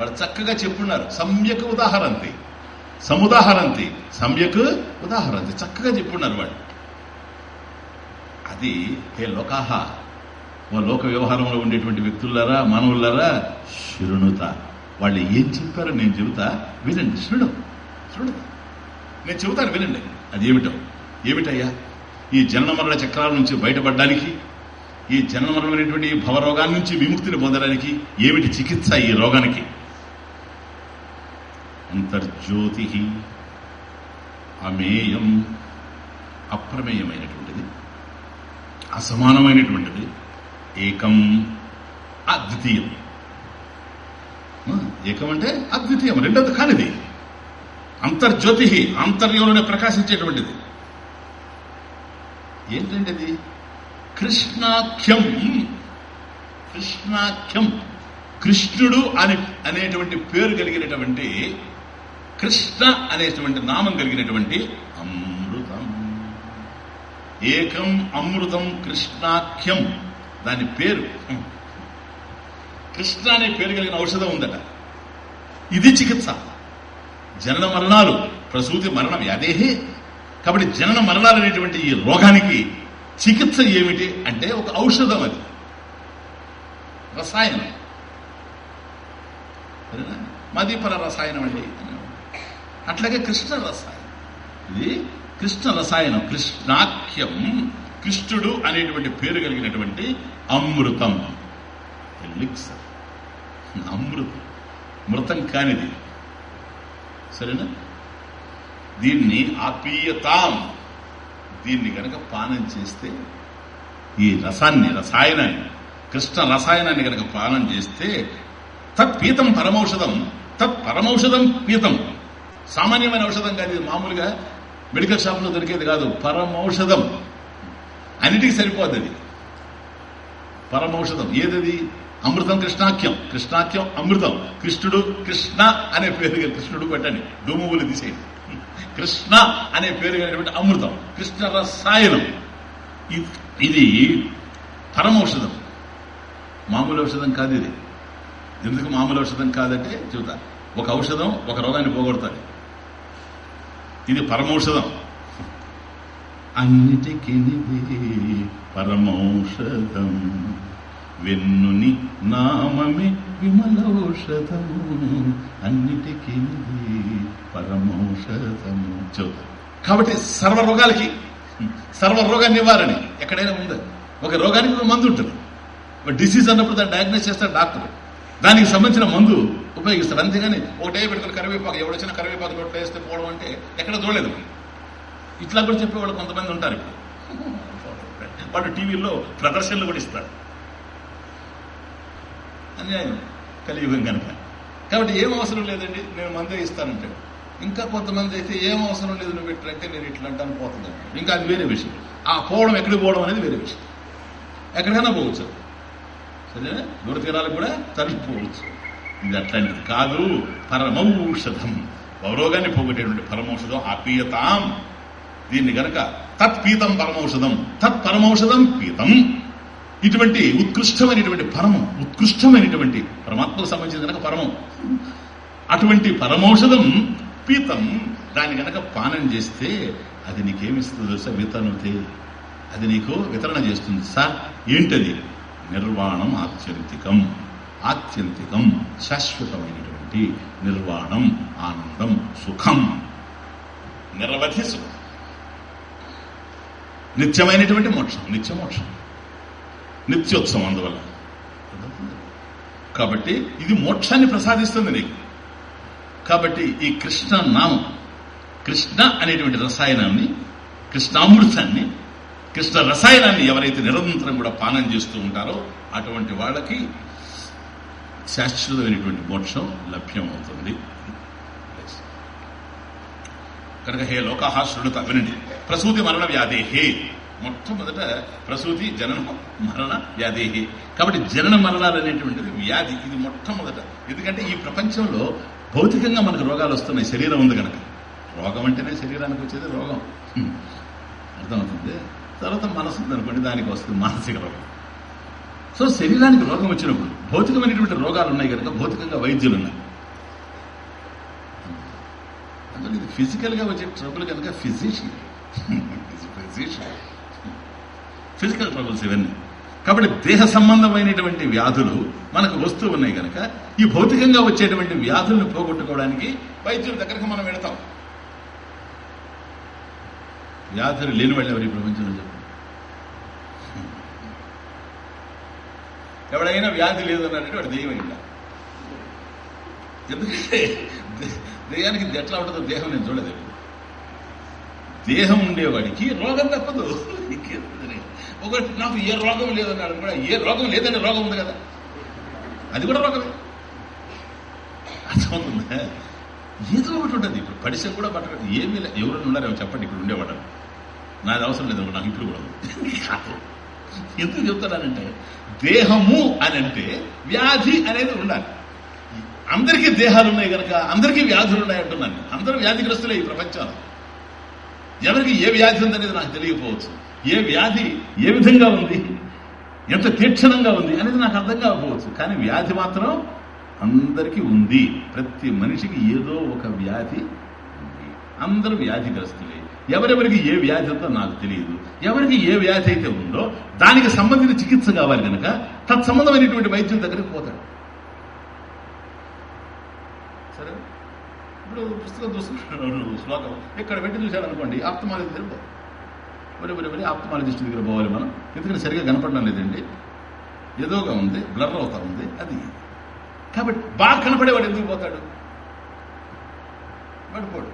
వాడు చక్కగా చెప్పున్నారు సమ్యక్ ఉదాహరంతి. సముదాహరంతి సమ్యక్ ఉదాహరంతి చక్కగా చెప్పున్నారు వాడు అది హే లోకాహ. ఓ లోక వ్యవహారంలో ఉండేటువంటి వ్యక్తులారా మానవులారా శృణుత. వాళ్ళు ఏం చెప్పారో నేను చెబుతా. వినండి. శృణు. శృణుత నేను చెబుతాను వినండి. అది ఏమిటో? ఏమిటయ్యా? ఈ జనన మరణ చక్రాల నుంచి బయటపడడానికి ఈ జనన మరణమైనటువంటి ఈ భవరోగాన్ని నుంచి విముక్తిని పొందడానికి ఏమిటి చికిత్స ఈ రోగానికి? అంతర్జ్యోతి అమేయం అప్రమేయమైనటువంటిది అసమానమైనటువంటిది ఏకం అద్వితీయం. ఏకం అంటే అద్వితీయం రెండోది కానిది. అంతర్జ్యోతి అంతర్యంలోనే ప్రకాశించేటువంటిది. ఏంటంటే అది కృష్ణాఖ్యం. కృష్ణాఖ్యం. కృష్ణుడు అనే అనేటువంటి పేరు కలిగినటువంటి కృష్ణ అనేటువంటి నామం కలిగినటువంటి అమృతం. ఏకం అమృతం కృష్ణాఖ్యం. దాని పేరు. కృష్ణ అనే పేరు కలిగిన ఔషధం ఉందట. ఇది చికిత్స. జనన మరణాలు ప్రసూతి మరణం యాదేహే. కాబట్టి జనన మరణాలు అనేటువంటి ఈ రోగానికి చికిత్స ఏమిటి అంటే ఒక ఔషధం అది. రసాయనం. సరేనా? మదీపర రసాయనం అండి. అట్లాగే కృష్ణ రసాయనం. ఇది కృష్ణ రసాయనం కృష్ణాఖ్యం కృష్ణుడు అనేటువంటి పేరు కలిగినటువంటి అమృతం. ఎలిక్సర్ అమృతం. మృతం కానిది. సరేనా? దీన్ని ఆపీయతాం. దీన్ని గనక పానం చేస్తే ఈ రసాన్ని రసాయనాన్ని కృష్ణ రసాయనాన్ని గనక పానం చేస్తే తత్ పీతం పరమౌషధం తత్ పరమౌషధం పీతం. సామాన్యమైన ఔషధం కాదు ఇది మామూలుగా మెడికల్ షాప్లో దొరికేది కాదు. పరమౌషధం అన్నిటికీ సరిపోద్ది అది. పరమౌషధం ఏదది? అమృతం కృష్ణాఖ్యం. కృష్ణాఖ్యం అమృతం. కృష్ణుడు కృష్ణ అనే పేరుగా కృష్ణుడు పెట్టండి. డూమువులు తీసేయండి. కృష్ణ అనే పేరు కలిగినటువంటి అమృతం. కృష్ణ రసాయనం. ఇది పరమౌషధం మామూలు ఔషధం కాదు ఇది. ఎందుకు మామూలు ఔషధం కాదంటే చూద్దాం ఒక ఔషధం ఒక రోగాన్ని పోగొడుతుంది. ఇది పరమౌషధం. అన్నిటికి పరమౌషధం. వెన్నుని నామమే విమలౌషధము అన్నిటికీ పరమౌషధము చూద్దాం కాబట్టి సర్వ రోగాలకి సర్వ రోగ నివారణ ఎక్కడైనా ఉందా ఒక రోగానికి మందు ఉంటుంది. ఒక డిసీజ్ అన్నప్పుడు దాన్ని డయాగ్నోస్ చేస్తాడు డాక్టర్. దానికి సంబంధించిన మందు ఉపయోగిస్తాడు అంతేగాని ఒకటే పెట్టుకుని కరివేపాకు ఎవడొచ్చినా కరివేపాకు నోట్లో వేస్తే పోవడం అంటే ఎక్కడ చూడలేదు. ఇట్లా కూడా చెప్పేవాళ్ళు కొంతమంది ఉంటారు ఇప్పుడు. <laughs> వాళ్ళు టీవీలో ప్రదర్శనలు కూడా ఇస్తారు. అన్యాయం కలియుగం కనుక. కాబట్టి ఏం అవసరం లేదండి నేను మందే ఇస్తానంటే. ఇంకా కొంతమంది అయితే ఏం అవసరం లేదు నువ్వు పెట్టంటే నేను ఇట్లా అంటాను పోతుంది ఇంకా అది వేరే విషయం. ఆ పోవడం ఎక్కడికి పోవడం అనేది వేరే విషయం. ఎక్కడికైనా పోవచ్చు. సరేనా? దూర తీరాలకు కూడా తరిగిపోవచ్చు ఇది అట్లాంటిది కాదు పరమౌషధం. గౌరవగాన్ని పోగొట్టేటువంటి పరమౌషధం అపీయతాం దీన్ని గనక తత్పీతం పరమౌషధం తత్ పరమౌషధం పీతం. ఇటువంటి ఉత్కృష్టమైనటువంటి పరమం ఉత్కృష్టమైనటువంటి పరమాత్మకు సంబంధించిన గనక పరమం. అటువంటి పరమౌషధం పీతం. దాన్ని గనక పానం చేస్తే అది నీకేమిస్తుంది సార్? వితనుతే అది నీకు వితరణ చేస్తుంది సార్. ఏంటది? నిర్వాణం ఆత్యంతికం ఆత్యంతికం శాశ్వతమైనటువంటి నిర్వాణం ఆనందం సుఖం. నిరవధి సుఖం. నిత్యమైనటువంటి మోక్షం నిత్య మోక్షం నిత్యోత్సవం అందువల్ల. కాబట్టి ఇది మోక్షాన్ని ప్రసాదిస్తుంది నీకు. కాబట్టి ఈ కృష్ణ నామం కృష్ణ అనేటువంటి రసాయనాన్ని కృష్ణామృతాన్ని కృష్ణ రసాయనాన్ని ఎవరైతే నిరంతరం కూడా పానం చేస్తూ ఉంటారో అటువంటి వాళ్ళకి శాశ్వతమైనటువంటి మోక్షం లభ్యమవుతుంది. కనుక హే లోకాహ శృణుత వినండి. ప్రసూతి మరణ వ్యాధేహే. మొట్టమొదట ప్రసూతి జనన మరణ వ్యాధి కాబట్టి జనన మరణాలు అనేటువంటిది వ్యాధి. ఇది మొట్టమొదట. ఎందుకంటే ఈ ప్రపంచంలో భౌతికంగా మనకు రోగాలు వస్తున్నాయి. శరీరం ఉంది కనుక రోగం అంటేనే శరీరానికి వచ్చేది రోగం. అర్థమవుతుంది? తర్వాత మనసు ఉంది అనుకోండి దానికి వస్తుంది మానసిక రోగం. సో శరీరానికి రోగం వచ్చినప్పుడు భౌతికమైనటువంటి రోగాలు ఉన్నాయి కనుక భౌతికంగా వైద్యులు ఉన్నాయి అందులో ఇది ఫిజికల్గా వచ్చే ట్రబుల్ కనుక ఫిజిషియన్. ఫిజిషియన్ ఫిజికల్ ట్రబుల్స్ ఇవన్నీ. కాబట్టి దేహ సంబంధమైనటువంటి వ్యాధులు మనకు వస్తూ ఉన్నాయి కనుక ఈ భౌతికంగా వచ్చేటువంటి వ్యాధులను పోగొట్టుకోవడానికి వైద్యుల దగ్గరకు మనం వెళతాం. వ్యాధులు లేని వాళ్ళు ఎవరి ప్రపంచంలో చెప్పండి ఎవడైనా వ్యాధి లేదన్నాడంటే వాడు దెయ్యం అయిందా ఎందుకంటే దెయ్యానికి ఇది ఎట్లా ఉంటుందో దేహం నేను చూడలేదు. దేహం ఉండేవాడికి రోగం తప్పదు. ఇంకేంటది? ఒకటి నాకు ఏ రోగం లేదన్నాడు కూడా ఏ రోగం లేదనే రోగం ఉంది కదా. అది కూడా రోగమే. అర్థమవుతుందా? ఏదో ఒకటి ఉంటుంది. ఇప్పుడు పడిసే కూడా పట్టడం ఏమీ లేదు ఎవరు ఉన్నారేమో చెప్పండి ఇక్కడ ఉండేవాడు నాది అవసరం లేదు నాకు ఇప్పుడు కూడా కాదు. ఎందుకు చెప్తున్నానంటే దేహము అని అంటే వ్యాధి అనేది ఉండాలి. అందరికీ దేహాలు ఉన్నాయి కనుక అందరికీ వ్యాధులు ఉన్నాయి అంటున్నాను. అందరూ వ్యాధిగ్రస్తులే ఈ ప్రపంచంలో. ఎవరికి ఏ వ్యాధి ఉందనేది నాకు తెలియకపోవచ్చు. ఏ వ్యాధి ఏ విధంగా ఉంది? ఎంత తీక్షణంగా ఉంది అనేది నాకు అర్థం కాకపోవచ్చు. కానీ వ్యాధి మాత్రం అందరికీ ఉంది. ప్రతి మనిషికి ఏదో ఒక వ్యాధి ఉంది. అందరూ వ్యాధిగ్రస్తులే. ఎవరెవరికి ఏ వ్యాధి ఉందో నాకు తెలియదు. ఎవరికి ఏ వ్యాధి అయితే ఉందో దానికి సంబంధించిన చికిత్స కావాలి కనుక తత్సంబంధమైనటువంటి వైద్యుల దగ్గరికి పోతాడు. సరే? ఇప్పుడు పుస్తకం చూస్తున్నాడు శ్లోకం ఇక్కడ పెట్టి చూశాడు అనుకోండి ఆప్తమాలజీ దగ్గర పోవాలి ఒరే ఒరే ఆప్తమాలజిస్ట్ దగ్గర పోవాలి మనం. ఎందుకంటే సరిగా కనపడడం లేదండి. ఏదోగా ఉంది బ్లర్ అవుతా ఉంది అది కాబట్టి బాగా కనపడేవాడు ఎందుకు పోతాడు? వాడు పోడు.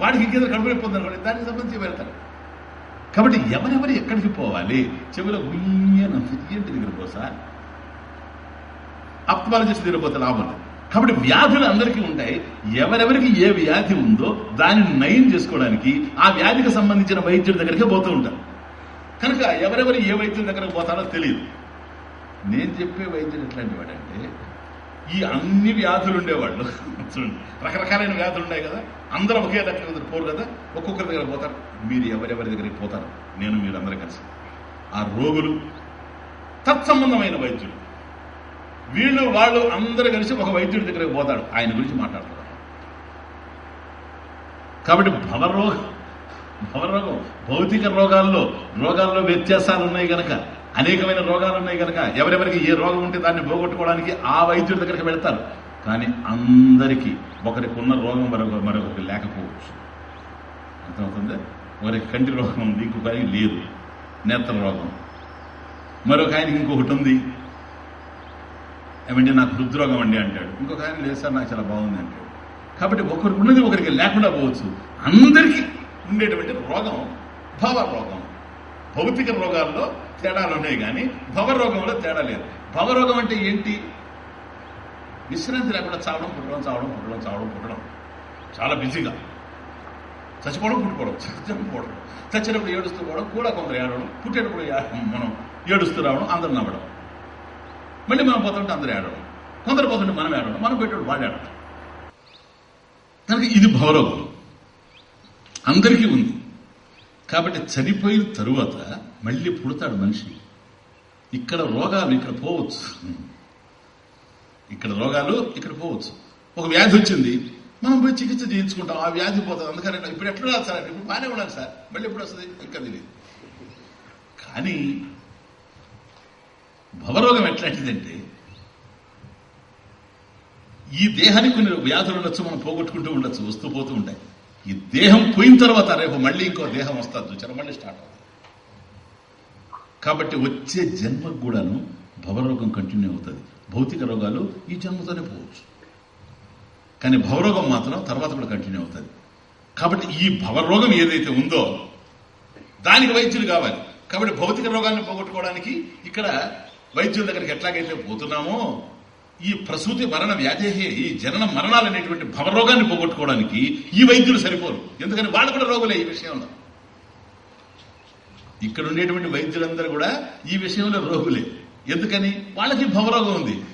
వాడికి ఇంకేదో కనపడిపోతుంది అనుకోండి దానికి సంబంధించి వెళ్తాడు కాబట్టి ఎవరెవరు ఎక్కడికి పోవాలి? చెవిలో ఉయ్యన ఏంటి దగ్గర పోసా? అప్తమాలజిస్ట్ దగ్గర పోతే లాభం లేదు. కాబట్టి వ్యాధులు అందరికీ ఉంటాయి. ఎవరెవరికి ఏ వ్యాధి ఉందో దానిని నయం చేసుకోవడానికి ఆ వ్యాధికి సంబంధించిన వైద్యుడి దగ్గరికి పోతూ ఉంటారు. కనుక ఎవరెవరు ఏ వైద్యుడి దగ్గరకు పోతారో తెలియదు. నేను చెప్పే వైద్యుడు ఎట్లాంటి వాడంటే ఈ అన్ని వ్యాధులు ఉండేవాళ్ళు. చూడండి రకరకాలైన వ్యాధులు ఉన్నాయి కదా. అందరూ ఒకే దగ్గర పోరు కదా. ఒక్కొక్కరి దగ్గర పోతారు. మీరు ఎవరెవరి దగ్గరికి పోతారు? నేను మీరు కలిసి. ఆ రోగులు తత్సంబంధమైన వైద్యులు. వీళ్ళు వాళ్ళు అందరూ కలిసి ఒక వైద్యుడి దగ్గరికి పోతాడు ఆయన గురించి మాట్లాడతారు. కాబట్టి భవరోగం భవరోగం భౌతిక రోగాల్లో రోగాల్లో వ్యత్యాసాలు ఉన్నాయి కనుక అనేకమైన రోగాలు ఉన్నాయి కనుక ఎవరెవరికి ఏ రోగం ఉంటే దాన్ని పోగొట్టుకోవడానికి ఆ వైద్యుడి దగ్గరికి వెళ్తారు. కానీ అందరికీ ఒకరికి ఉన్న రోగం మరొక మరొకరికి లేకపోవచ్చు. అర్థమవుతుంది? ఒకరికి కంటి రోగం ఉంది ఇంకొక ఆయనకి లేదు. నేత్ర రోగం. మరొక ఆయనకి ఇంకొకటి ఉంది. ఏమంటే నాకు హృద్రోగం అండి అంటాడు. ఇంకొక ఆయన లేదు సార్ నాకు చాలా బాగుంది అంటాడు. కాబట్టి ఒకరికి ఉన్నది ఒకరికి లేకుండా పోవచ్చు. అందరికీ ఉండేటువంటి రోగం భావ రోగం. భౌతిక రోగాల్లో తేడాలు ఉన్నాయి కానీ భవరోగంలో తేడా లేదు. భవరోగం అంటే ఏంటి? విశ్రాంతి లేకుండా చావడం పుట్టడం చావడం పుట్టడం చావడం పుట్టడం. చాలా బిజీగా. చచ్చిపోవడం పుట్టుకోవడం చచ్చిపోవడం చచ్చినప్పుడు ఏడుస్తూ పోవడం కూడా కొందరు ఏడవడం పుట్టేటప్పుడు మనం ఏడుస్తూ రావడం అందరు నవ్వడం మళ్ళీ మనం పోతుంటే అందరూ ఏడవడం. కొందరు పోతుంటే మనం ఏడవడం మనం పెట్టాడు వాళ్ళు ఏడవడం. కనుక ఇది భవరోగం. అందరికీ ఉంది. కాబట్టి చనిపోయిన తరువాత మళ్ళీ పుడతాడు మనిషి. ఇక్కడ రోగాలు ఇక్కడ పోవచ్చు. ఇక్కడ రోగాలు ఇక్కడ పోవచ్చు. ఒక వ్యాధి వచ్చింది. మనం పోయి చికిత్స చేయించుకుంటాం. ఆ వ్యాధి పోతుంది. అందుకని ఇప్పుడు ఎట్లా రాదు సార్? ఇప్పుడు బాగానే ఉన్నారు సార్. మళ్ళీ ఎప్పుడు వస్తుంది? ఇంకా తెలియదు. కానీ భవరోగం ఎట్లాంటిదంటే ఈ దేహానికి కొన్ని వ్యాధులు ఉండొచ్చు మనం పోగొట్టుకుంటూ ఉండొచ్చు వస్తూ పోతూ ఉంటాయి. ఈ దేహం పోయిన తర్వాత రేపు మళ్ళీ ఇంకో దేహం వస్తుంది చూచారు మళ్ళీ స్టార్ట్ అవుతుంది. కాబట్టి వచ్చే జన్మకు కూడాను భవరోగం కంటిన్యూ అవుతుంది. భౌతిక రోగాలు ఈ జన్మతోనే పోవచ్చు. కానీ భవరోగం మాత్రం తర్వాత కూడా కంటిన్యూ అవుతుంది. కాబట్టి ఈ భవరోగం ఏదైతే ఉందో దానికి వైద్యులు కావాలి. కాబట్టి భౌతిక రోగాన్ని పోగొట్టుకోవడానికి ఇక్కడ వైద్యుల దగ్గరికి ఎట్లాగైతే పోతున్నామో ఈ ప్రసూతి మరణ వ్యాధేహే ఈ జనన మరణాలు అనేటువంటి భవరోగాన్ని పోగొట్టుకోవడానికి ఈ వైద్యులు సరిపోరు. ఎందుకని వాళ్ళు కూడా రోగులే ఈ విషయంలో. ఇక్కడ ఉండేటువంటి వైద్యులందరూ కూడా ఈ విషయంలో రోగులే. ఎందుకని? వాళ్ళకి భవరోగం ఉంది.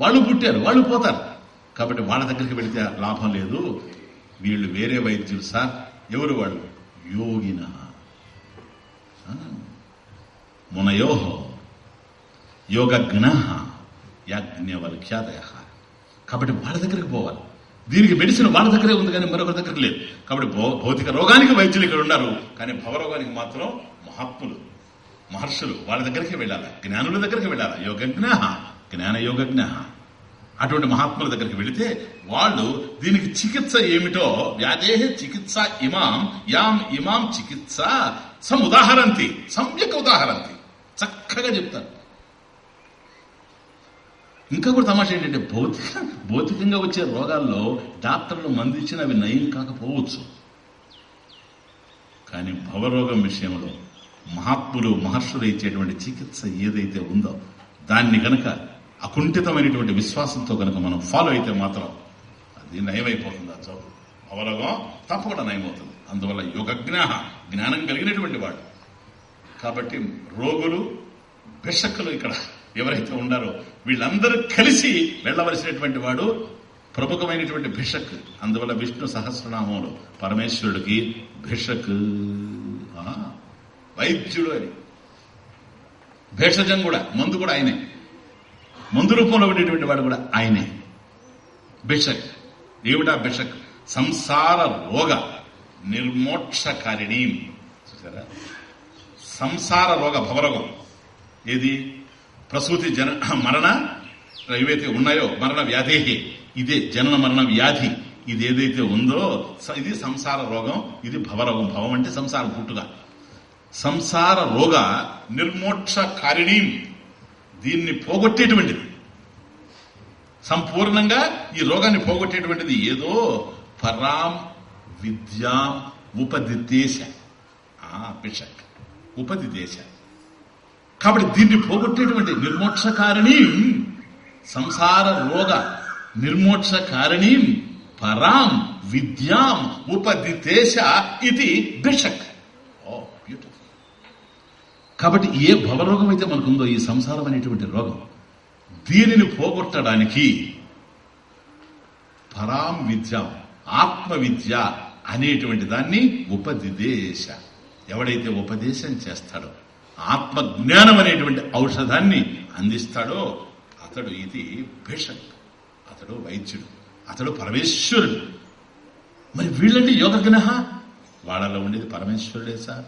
వాళ్ళు పుట్టారు వాళ్ళు పోతారు. కాబట్టి వాళ్ళ దగ్గరికి వెళితే లాభం లేదు. వీళ్ళు వేరే వైద్యులు సార్. ఎవరు వాళ్ళు? యోగిన. మునయోహో యోగజ్ఞ. యాజ్ఞవల్క్యాదయ కాబట్టి వాళ్ళ దగ్గరికి పోవాలి. దీనికి మెడిసిన్ వాళ్ళ దగ్గరే ఉంది కానీ మరొకరి దగ్గర లేదు. కాబట్టి భౌ- భౌతిక రోగానికి వైద్యులు ఇక్కడ ఉన్నారు. కానీ భవరోగానికి మాత్రం మహాత్ములు మహర్షులు వాళ్ళ దగ్గరికి వెళ్ళాలి. జ్ఞానుల దగ్గరికి వెళ్ళాలి. యోగజ్ఞ జ్ఞాన యోగజ్ఞ అటువంటి మహాత్ముల దగ్గరికి వెళితే వాళ్ళు దీనికి చికిత్స ఏమిటో వ్యాధే చికిత్స ఇమాం యాం ఇమాం చికిత్స సం ఉదాహరంతి సమ్యక్ ఉదాహరంతి. చక్కగా చెప్తారు. ఇంకా కూడా తమాషా ఏంటంటే భౌతిక భౌతికంగా <laughs> వచ్చే రోగాల్లో డాక్టర్లు మందించిన అవి నయం కాకపోవచ్చు. కానీ భవరోగం విషయంలో మహాత్ములు మహర్షులు ఇచ్చేటువంటి చికిత్స ఏదైతే ఉందో దాన్ని గనక అకుంఠితమైనటువంటి విశ్వాసంతో గనక మనం ఫాలో అయితే మాత్రం అది నయమైపోతుంది ఆ జబ్బు. భవరోగం తప్పకుండా నయమవుతుంది. అందువల్ల యోగజ్ఞ జ్ఞానం కలిగినటువంటి వాడు. కాబట్టి రోగులు భిషక్కులు ఇక్కడ ఎవరైతే ఉన్నారో వీళ్ళందరూ కలిసి వెళ్ళవలసినటువంటి వాడు ప్రముఖమైనటువంటి భిషక్. అందువల్ల విష్ణు సహస్రనామంలో పరమేశ్వరుడికి భిషక్. వైద్యుడు అని. భేషజం కూడా మందు కూడా ఆయనే. మందు రూపంలో ఉండేటువంటి వాడు కూడా ఆయనే. బిషక్ ఏమిటా బిషక్ సంసార రోగ నిర్మోక్షకారిణి. చూసారా? సంసార రోగ భవరోగం. ఏది? ప్రసూతి జన మరణ ఏవైతే ఉన్నాయో మరణ వ్యాధి ఇదే జనన మరణ వ్యాధి ఇది ఏదైతే ఉందో ఇది సంసార రోగం ఇది భవరోగం భవం అంటే సంసారం పుట్టుక సంసార రోగ నిర్మోక్ష నిర్మోక్షకారిణి. దీన్ని పోగొట్టేటువంటిది. సంపూర్ణంగా ఈ రోగాన్ని పోగొట్టేటువంటిది ఏదో పరాం విద్యాం ఉపదిదేశ ఉపదిదేశ కాబట్టి దీన్ని పోగొట్టేటువంటి నిర్మోక్షకారిణి సంసార రోగ నిర్మోక్షకారిణి పరాం విద్యాం ఉపదితేశ ఇది బిషక్ ఓ బ్యూటిఫుల్ కాబట్టి ఏ భవరోగం అయితే మనకుందో ఈ సంసారం అనేటువంటి రోగం దీనిని పోగొట్టడానికి పరాం విద్య ఆత్మ విద్య అనేటువంటి దాన్ని ఉపదిదేశ ఎవడైతే ఉపదేశం చేస్తాడో ఆత్మజ్ఞానం అనేటువంటి ఔషధాన్ని అందిస్తాడో అతడు ఇది భిషక్ అతడు వైద్యుడు. అతడు పరమేశ్వరుడు. మరి వీళ్ళంటే యోగజ్ఞ వాళ్ళలో ఉండేది పరమేశ్వరుడే సార్.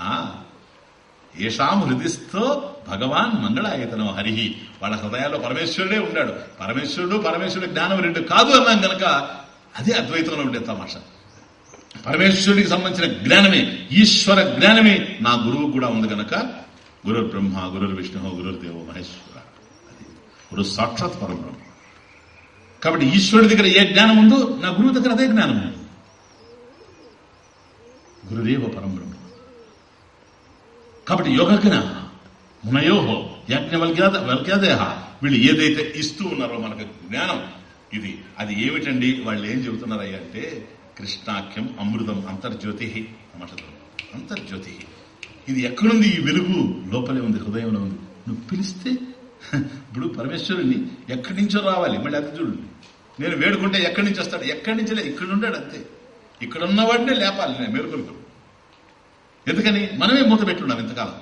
ఆ ఏషాం హృదిస్తో భగవాన్ మంగళాయతనం హరిహి. వాళ్ళ హృదయాల్లో పరమేశ్వరుడే ఉన్నాడు. పరమేశ్వరుడు పరమేశ్వరుడు జ్ఞానం రెండు కాదు అన్నాం గనక అదే అద్వైతంలో ఉండే తమాషా. పరమేశ్వరుడికి సంబంధించిన జ్ఞానమే ఈశ్వర జ్ఞానమే నా గురువు కూడా ఉంది గనక గురు బ్రహ్మ గురుర్ విష్ణు గురుర్ దేవో మహేశ్వర. అది గురు సాక్షాత్ పరబ్రహ్మ. కాబట్టి ఈశ్వరుడి దగ్గర ఏ జ్ఞానం ఉందో నా గురువు దగ్గర అదే జ్ఞానం ఉంది. గురుదేవ పరబ్రహ్మ. కాబట్టి యోగజ్ఞ మునయోహో యాజ్ఞవల్క్యాద వల్క్యాదేహ. వీళ్ళు ఏదైతే ఇస్తూ ఉన్నారో మనకు జ్ఞానం ఇది అది ఏమిటండి? వాళ్ళు ఏం చెబుతున్నారయ్యా అంటే కృష్ణాఖ్యం అమృతం అంతర్జ్యోతి అన్నమాట అంతర్జ్యోతి. ఇది ఎక్కడుంది? ఈ వెలుగు లోపలే ఉంది హృదయంలో ఉంది. నువ్వు పిలిస్తే <laughs> ఇప్పుడు పరమేశ్వరుణ్ణి ఎక్కడి నుంచో రావాలి. మళ్ళీ అది చూడండి నేను వేడుకుంటే ఎక్కడి నుంచి వస్తాడు? ఎక్కడి నుంచి ఇక్కడ ఉండాడు అంతే. ఇక్కడ ఉన్నవాడినే లేపాలి నేను మేలుకొలుపు ఎందుకని? మనమే మూత పెట్టున్నాం ఇంతకాలం.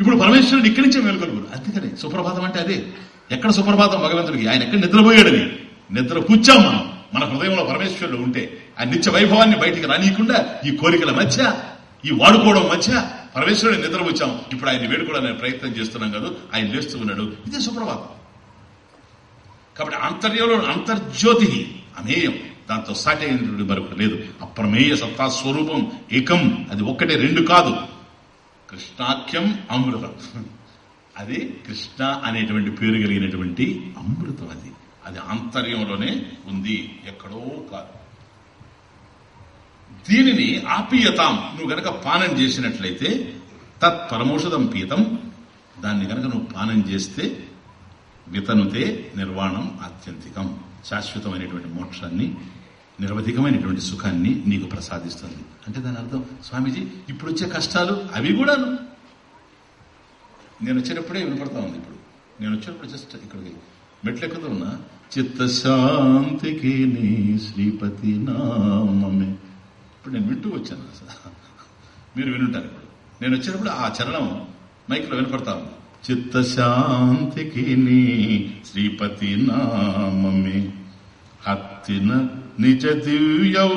ఇప్పుడు పరమేశ్వరుడు ఇక్కడి నుంచే మేలుకొలుగురు అందుకని సుప్రభాతం అంటే అదే. ఎక్కడ సుప్రభాతం? భగవంతుడికి. ఆయన ఎక్కడ నిద్రపోయాడని? నిద్ర కూర్చాం మనం. మన హృదయంలో పరమేశ్వరుడు ఉంటే ఆ నిత్య వైభవాన్ని బయటికి రానియకుండా ఈ కోరికల మధ్య ఈ వాడుకోవడం మధ్య పరమేశ్వరుడు నిద్రపుచ్చాం ఇప్పుడు ఆయన వేడుకోవడానికి ప్రయత్నం చేస్తున్నాం కాదు ఆయన లేస్తూ ఉన్నాడు. ఇది సుప్రభాతం. కాబట్టి అంతర్యంలో అంతర్జ్యోతి అనేయం దాంతో సాటి అయినటువంటి మరొకటి లేదు. అప్రమేయ సత్తా స్వరూపం ఏకం. అది ఒక్కటే రెండు కాదు. కృష్ణాఖ్యం అమృతం. అది కృష్ణ అనేటువంటి పేరు కలిగినటువంటి అమృతం అది. అది ఆంతర్యంలోనే ఉంది. ఎక్కడో కాదు దీనిని ఆపీయతాం. నువ్వు గనక పానం చేసినట్లయితే తత్ పరమౌషధం పీతం. దాన్ని గనక నువ్వు పానం చేస్తే వితనుతే నిర్వాణం ఆత్యంతికం. శాశ్వతమైనటువంటి మోక్షాన్ని నిరవధికమైనటువంటి సుఖాన్ని నీకు ప్రసాదిస్తుంది. అంటే దాని అర్థం స్వామీజీ ఇప్పుడు వచ్చే కష్టాలు అవి కూడాను. నేను వచ్చేటప్పుడే వినపడతా ఉంది ఇప్పుడు. నేను వచ్చేటప్పుడు జస్ట్ ఇక్కడికి మెట్లెక్కుతూ ఉన్నా. చిత్తశాంతికి నీ శ్రీపతి నామమే. ఇప్పుడు నేను వింటూ వచ్చాను మీరు వినుంటారు ఇప్పుడు. నేను వచ్చినప్పుడు ఆ చరణం మైక్లో వినపడతా ఉంది. చిత్తశాంతికి నీ శ్రీపతి నామమే. హత్తిన నిజ దివ్యౌషధము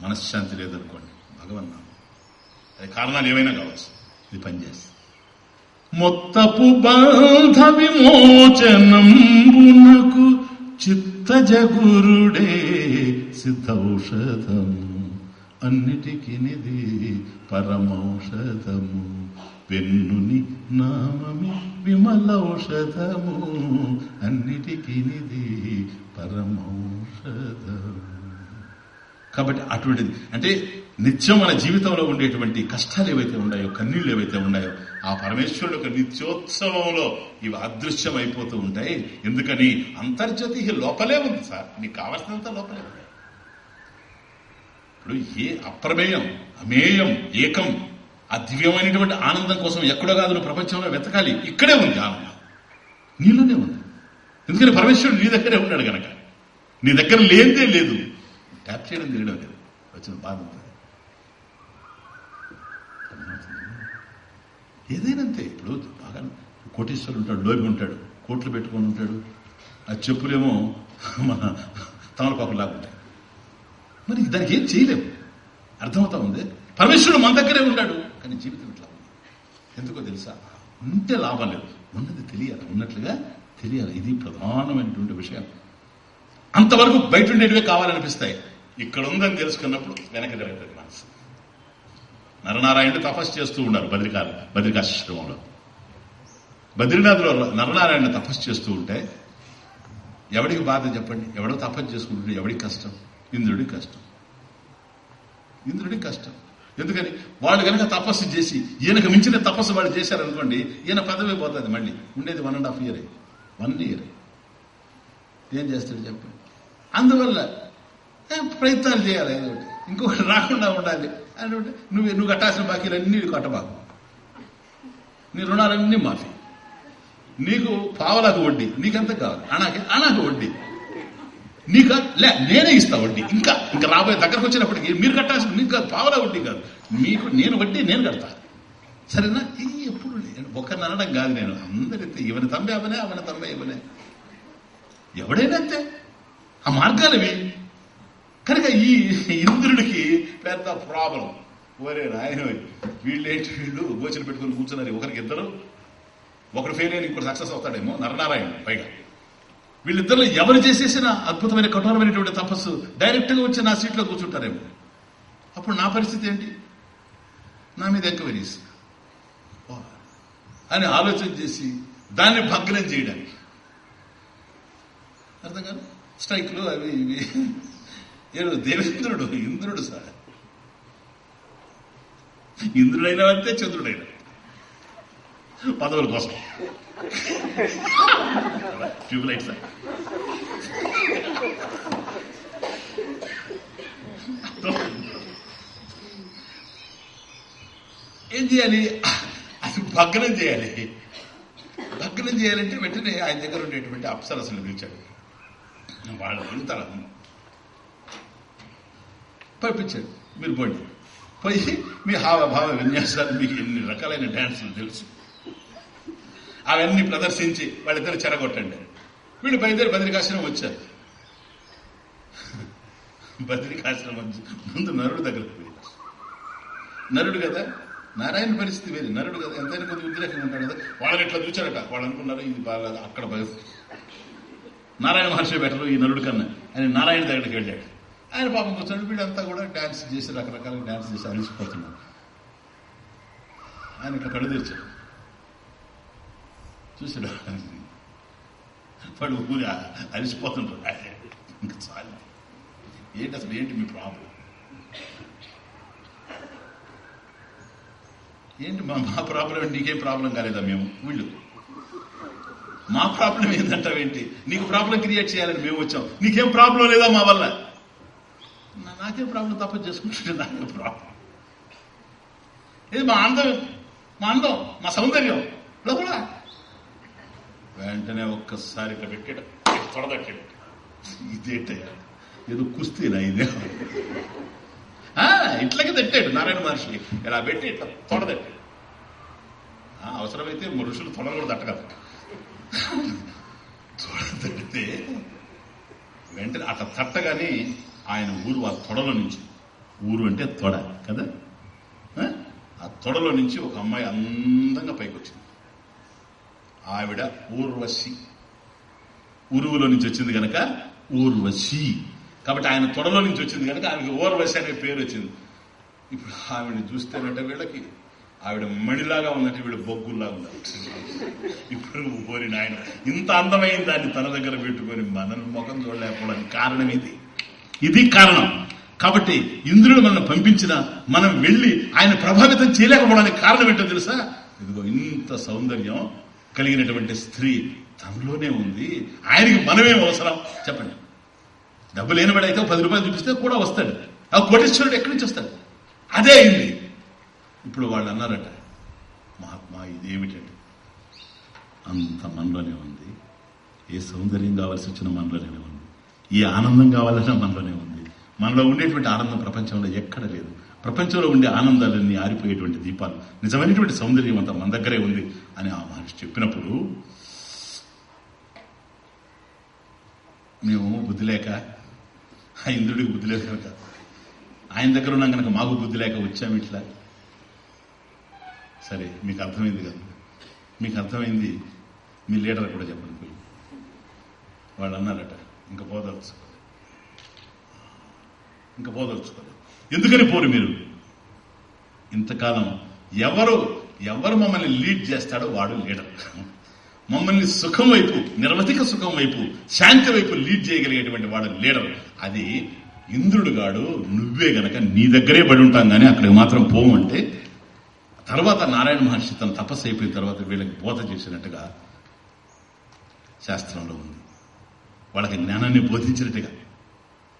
మనశ్శాంతి లేదనుకోండి. భగవన్నామం. అది కారణాలు ఏమైనా కావచ్చు. ఇది పనిచేస్తుంది. మొత్తపు బాధ విమోచనంబునకు చిత్త జగురుడే సిద్ధౌషధము అన్నిటికి పరమౌషధము. పెన్నుని నామమి విమలౌషధము. అన్నిటికి పరమౌషధము కాబట్టి అటువంటిది. అంటే నిత్యం మన జీవితంలో ఉండేటువంటి కష్టాలు ఏవైతే ఉన్నాయో కన్నీళ్ళు ఏవైతే ఉన్నాయో ఆ పరమేశ్వరుడు యొక్క నిత్యోత్సవంలో ఇవి అదృశ్యం అయిపోతూ ఉంటాయి. ఎందుకని? అంతర్జతి లోపలే ఉంది సార్. నీకు కావాల్సినంత లోపలే ఉంది ఇప్పుడు ఏ అప్రమేయం అమేయం ఏకం అద్భుతమైనటువంటి ఆనందం కోసం ఎక్కడో కాదు నువ్వు ప్రపంచంలో వెతకాలి. ఇక్కడే ఉంది ఆనందం. నీలోనే ఉంది. ఎందుకని? పరమేశ్వరుడు నీ దగ్గరే ఉన్నాడు గనక. నీ దగ్గర లేనిదే లేదు. ట్యాప్ చేయడం తెలియడం లేదు. వచ్చిన బాధ ఏదైనంతే ఇప్పుడు బాగా కోటీశ్వరుడు ఉంటాడు లోబి ఉంటాడు కోట్లు పెట్టుకొని ఉంటాడు. ఆ చెప్పులేమో మన తమలపాకులాగా ఉంటాయి. మరి దానికి ఏం చేయలేము అర్థమవుతా ఉంది? పరమేశ్వరుడు మన దగ్గరే ఉన్నాడు కానీ జీవితం ఇట్లా ఉంది. ఎందుకో తెలుసా? ఉంటే లాభం లేదు. ఉన్నది తెలియాలి. ఉన్నట్లుగా తెలియాలి. ఇది ప్రధానమైనటువంటి విషయం. అంతవరకు బయట ఉండేటివే కావాలనిపిస్తాయి. ఇక్కడ ఉందని తెలుసుకున్నప్పుడు వెనక జరుగుతుంది మనసు నరనారాయణుడు తపస్సు చేస్తూ ఉన్నారు బద్రికా బద్రికాశ్రమంలో. బద్రీనాథ్లో నరనారాయణ తపస్సు చేస్తూ ఉంటే ఎవడికి బాధ చెప్పండి? ఎవడో తపస్సు చేసుకుంటుంటే ఎవడికి కష్టం? ఇంద్రుడికి కష్టం. ఇంద్రుడికి కష్టం. ఎందుకని? వాళ్ళు కనుక తపస్సు చేసి ఈయనకు మించిన తపస్సు వాళ్ళు చేశారనుకోండి ఈయన పదవి పోతుంది మళ్ళీ. ఉండేది one and half year one year ఏం. చేస్తాడు చెప్పండి? అందువల్ల ప్రయత్నాలు చేయాలి ఏదో ఒకటి. ఇంకొకటి రాకుండా ఉండాలి. అని నువ్వు నువ్వు కట్టాల్సిన బాకీలన్నీ కట్టబాకు నీ రుణాలన్నీ మాఫీ. నీకు పావలకు వడ్డీ నీకెంత కావాలి? అనాకి అనాకు వడ్డీ. నీకు లే నేనే ఇస్తా వడ్డీ. ఇంకా ఇంకా రాబోయే దగ్గరకు వచ్చినప్పటికీ మీరు కట్టాల్సిన నీకు కాదు పావలా వడ్డీ కాదు. మీకు నేను వడ్డీ నేను కడతా. సరేనా? ఇది ఎప్పుడు ఒకరిని అనడం కాదు నేను. అందరి ఇవని తమ్మే అవనే అవని తమ్మే ఇవనే ఎవడైనా అంతే. ఆ మార్గాలవి కనుక ఈ ఇంద్రుడికి పెద్ద ప్రాబ్లం ఓరే ఆయన వీళ్ళేంటి వీళ్ళు? గోచన పెట్టుకుని కూర్చున్నారు ఒకరికి ఇద్దరు. ఒకరు ఫెయిల్ అయిన ఇంకోటి సక్సెస్ అవుతాడేమో నరనారాయణ పైగా. వీళ్ళిద్దరు ఎవరు చేసేసిన అద్భుతమైన కఠోరమైనటువంటి తపస్సు డైరెక్ట్గా వచ్చి నా సీట్లో కూర్చుంటారేమో. అప్పుడు నా పరిస్థితి ఏంటి? నా మీద ఎంక్వైరీస్ అని ఆలోచన చేసి దాన్ని భగ్నం చేయడానికి. అర్థం కాదు? స్ట్రైక్లు అవి ఇవి. ఏదో దేవేంద్రుడు ఇంద్రుడు సార్. ఇంద్రుడైనా అంతే చంద్రుడైనా. పదవుల కోసం. Tubelight sir. ఏం చేయాలి? అది భగ్నం చేయాలి. భగ్నం చేయాలంటే వెంటనే ఆయన దగ్గర ఉండేటువంటి అప్సరసలు పిలిచాడు. వాళ్ళు వెళ్తారు పంపించాడు మీరు పోండి. పోయి మీ హావభావ విన్యాసాలు మీకు ఎన్ని రకాలైన డ్యాన్సులు తెలుసు. అవన్నీ ప్రదర్శించి వాళ్ళిద్దరు చెరగొట్టండి. వీళ్ళు బయలుదేరి బద్రికాశ్రమం వచ్చారు. బద్రికాశ్రమం ముందు నరుడు దగ్గరకు పోయారు. నరుడు కదా? నారాయణ పరిస్థితి వేరు. నరుడు కదా? ఎంతైనా కొద్దిగా ఉద్రేకంగా ఉంటాడు కదా? వాళ్ళని ఇట్లా చూచారట? వాళ్ళు అనుకున్నారు ఇది బాగా అక్కడ నారాయణ మహర్షి బెటరు ఈ నరుడు కన్నా. అని నారాయణ దగ్గరికి వెళ్ళాడు. ఆయన పాపం కూర్చొని వీళ్ళంతా కూడా డ్యాన్స్ చేసి రకరకాల డ్యాన్స్ చేసి అలిసిపోతున్నారు. ఆయన ఇట్లా కళ్ళు తెచ్చాడు చూసాడు వాడు ఊరి అలిసిపోతుంటారు ఇంకా చాలు. ఏంటి అసలు ఏంటి మీ ప్రాబ్లం ఏంటి మా మా ప్రాబ్లం ఏంటి? నీకేం ప్రాబ్లం కాలేదా మేము? వీళ్ళు. మా ప్రాబ్లం ఏంటంటావేంటి? నీకు ప్రాబ్లం క్రియేట్ చేయాలని మేము వచ్చాం. నీకేం ప్రాబ్లం లేదా మా వల్ల? నాకే ప్రాబ్లం తప్ప చేసుకుంటుంటే నాకే ప్రాబ్లం. ఇది మా అందం మా అందం మా సౌందర్యం. లోపల. వెంటనే ఒక్కసారి ఇట్లా పెట్టాడు తొడదట్టాడు ఇదేటయ్యా ఏదో కుస్తీనా ఇదే? ఆ, ఇట్లాగే తట్టాడు నారాయణ మహర్షి ఇలా పెట్టి ఇట్లా తొడదట్టాడు ఆ, అవసరమైతే మనుషులు తొడ కూడా తట్టగలరు. తొడదట్టితే వెంటనే అట్లా తట్టగానే ఆయన ఊరు ఆ తొడలో నుంచి. ఊరు అంటే తొడ కదా? ఆ? తొడలో నుంచి ఒక అమ్మాయి అందంగా పైకి వచ్చింది ఆవిడ ఊర్వశి. ఉరువులో నుంచి వచ్చింది కనుక ఊర్వశి. కాబట్టి ఆయన తొడలో నుంచి వచ్చింది కనుక ఆమెకి ఊర్వశి అనే పేరు వచ్చింది. ఇప్పుడు ఆవిడని చూస్తేనంటే వీళ్ళకి ఆవిడ మణిలాగా ఉన్నట్టు వీడు బొగ్గుల్లాగా ఉన్నారు. ఇప్పుడు పోరి నాయన ఇంత అందమైన దాన్ని తన దగ్గర పెట్టుకొని మన ముఖం చూడలేకపోవడానికి కారణం ఇది ఇది కారణం. కాబట్టి ఇంద్రుడు మనం పంపించిన మనం వెళ్ళి ఆయన ప్రభావితం చేయలేకపోవడానికి కారణం ఏంటో తెలుసా? ఇదిగో ఇంత సౌందర్యం కలిగినటువంటి స్త్రీ తనలోనే ఉంది. ఆయనకి మనమేం అవసరం. చెప్పండి. డబ్బు లేనివాడైతే పది రూపాయలు చూపిస్తే కూడా వస్తాడు. ఆ కోటేశ్వరుడు ఎక్కడి నుంచి వస్తాడు? అదే అయింది. ఇప్పుడు వాళ్ళు అన్నారట మహాత్మా ఇదేమిటండి? అంత మనలోనే ఉంది. ఏ సౌందర్యం కావాల్సి వచ్చిన మనలోనే ఈ ఆనందం కావాలన్నా మనలోనే ఉంది. మనలో ఉండేటువంటి ఆనందం ప్రపంచంలో ఎక్కడ లేదు. ప్రపంచంలో ఉండే ఆనందాలన్నీ ఆరిపోయేటువంటి దీపాలు నిజమైనటువంటి సౌందర్యం అంతా మన దగ్గరే ఉంది అని ఆ మహర్షి చెప్పినప్పుడు మేము బుద్ధి లేక ఆ ఇంద్రుడికి బుద్ధి లేక కనుక ఆయన దగ్గర ఉన్నాం కనుక మాకు బుద్ధి లేక వచ్చాము ఇట్లా. సరే మీకు అర్థమైంది కదా. మీకు అర్థమైంది మీ లీడర్ కూడా చెప్పండి పోయి. వాళ్ళు అన్నారట ఇంకా పోదలుచుకోలేదు ఇంకా పోదలుచుకోలేదు ఎందుకని పోరు మీరు? ఇంతకాలం ఎవరు ఎవరు మమ్మల్ని లీడ్ చేస్తాడో వాడు లీడర్. మమ్మల్ని సుఖం వైపు నిర్వధిక సుఖం వైపు శాంతి వైపు లీడ్ చేయగలిగేటువంటి వాడు లీడర్. అది ఇంద్రుడు గాడు నువ్వే గనక నీ దగ్గరే పడి ఉంటాం కానీ అక్కడికి మాత్రం పోమంటే తర్వాత నారాయణ మహర్షి తన తపస్సు అయిపోయిన తర్వాత వీళ్ళకి బోధ చేసినట్టుగా శాస్త్రంలో ఉంది. వాళ్ళకి జ్ఞానాన్ని బోధించినట్టుగా.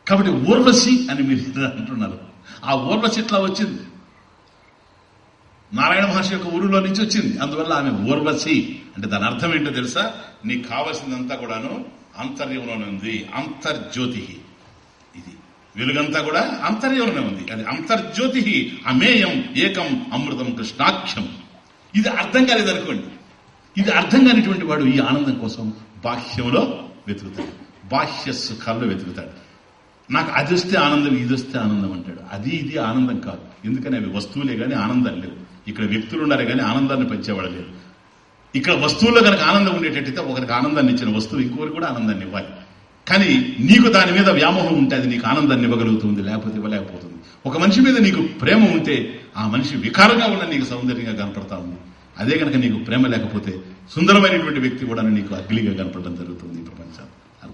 కాబట్టి ఊర్వశి అని మీరు అంటున్నారు. ఆ ఊర్వశి ఇట్లా వచ్చింది? నారాయణ మహర్షి యొక్క ఊరిలో నుంచి వచ్చింది. అందువల్ల ఆమె ఊర్వశి అంటే దాని అర్థం ఏంటో తెలుసా? నీకు కావలసిందంతా కూడాను అంతర్యంలోనే ఉంది. అంతర్జ్యోతి ఇది. వెలుగంతా కూడా అంతర్యంలోనే ఉంది. అది అంతర్జ్యోతి అమేయం ఏకం అమృతం కృష్ణాఖ్యం. ఇది అర్థం కాలేదనుకోండి. ఇది అర్థం కానిటువంటి వాడు ఈ ఆనందం కోసం బాహ్యంలో వెతుకుతాడు. బాహ్య సుఖాల్లో వెతుకుతాడు. నాకు అది వస్తే ఆనందం ఇది వస్తే ఆనందం అంటాడు. అది ఇది ఆనందం కాదు. ఎందుకని అవి వస్తువులే కానీ ఆనందం లేవు. ఇక్కడ వ్యక్తులు ఉన్నారే కానీ ఆనందాన్ని పెంచేవాడు లేరు. ఇక్కడ వస్తువుల్లో కనుక ఆనందం ఉండేటట్టయితే ఒకరికి ఆనందాన్ని ఇచ్చిన వస్తువు ఇంకొకరికి కూడా ఆనందాన్ని ఇవ్వాలి. కానీ నీకు దాని మీద వ్యామోహం ఉంటే అది నీకు ఆనందాన్ని ఇవ్వగలుగుతుంది లేకపోతే ఇవ్వలేకపోతుంది. ఒక మనిషి మీద నీకు ప్రేమ ఉంటే ఆ మనిషి వికారంగా ఉన్న నీకు సౌందర్యంగా కనపడతా ఉంది. అదే కనుక నీకు ప్రేమ లేకపోతే సుందరమైనటువంటి వ్యక్తి కూడా నీకు అగ్లిగా కనపడడం జరుగుతుంది ఈ ప్రపంచం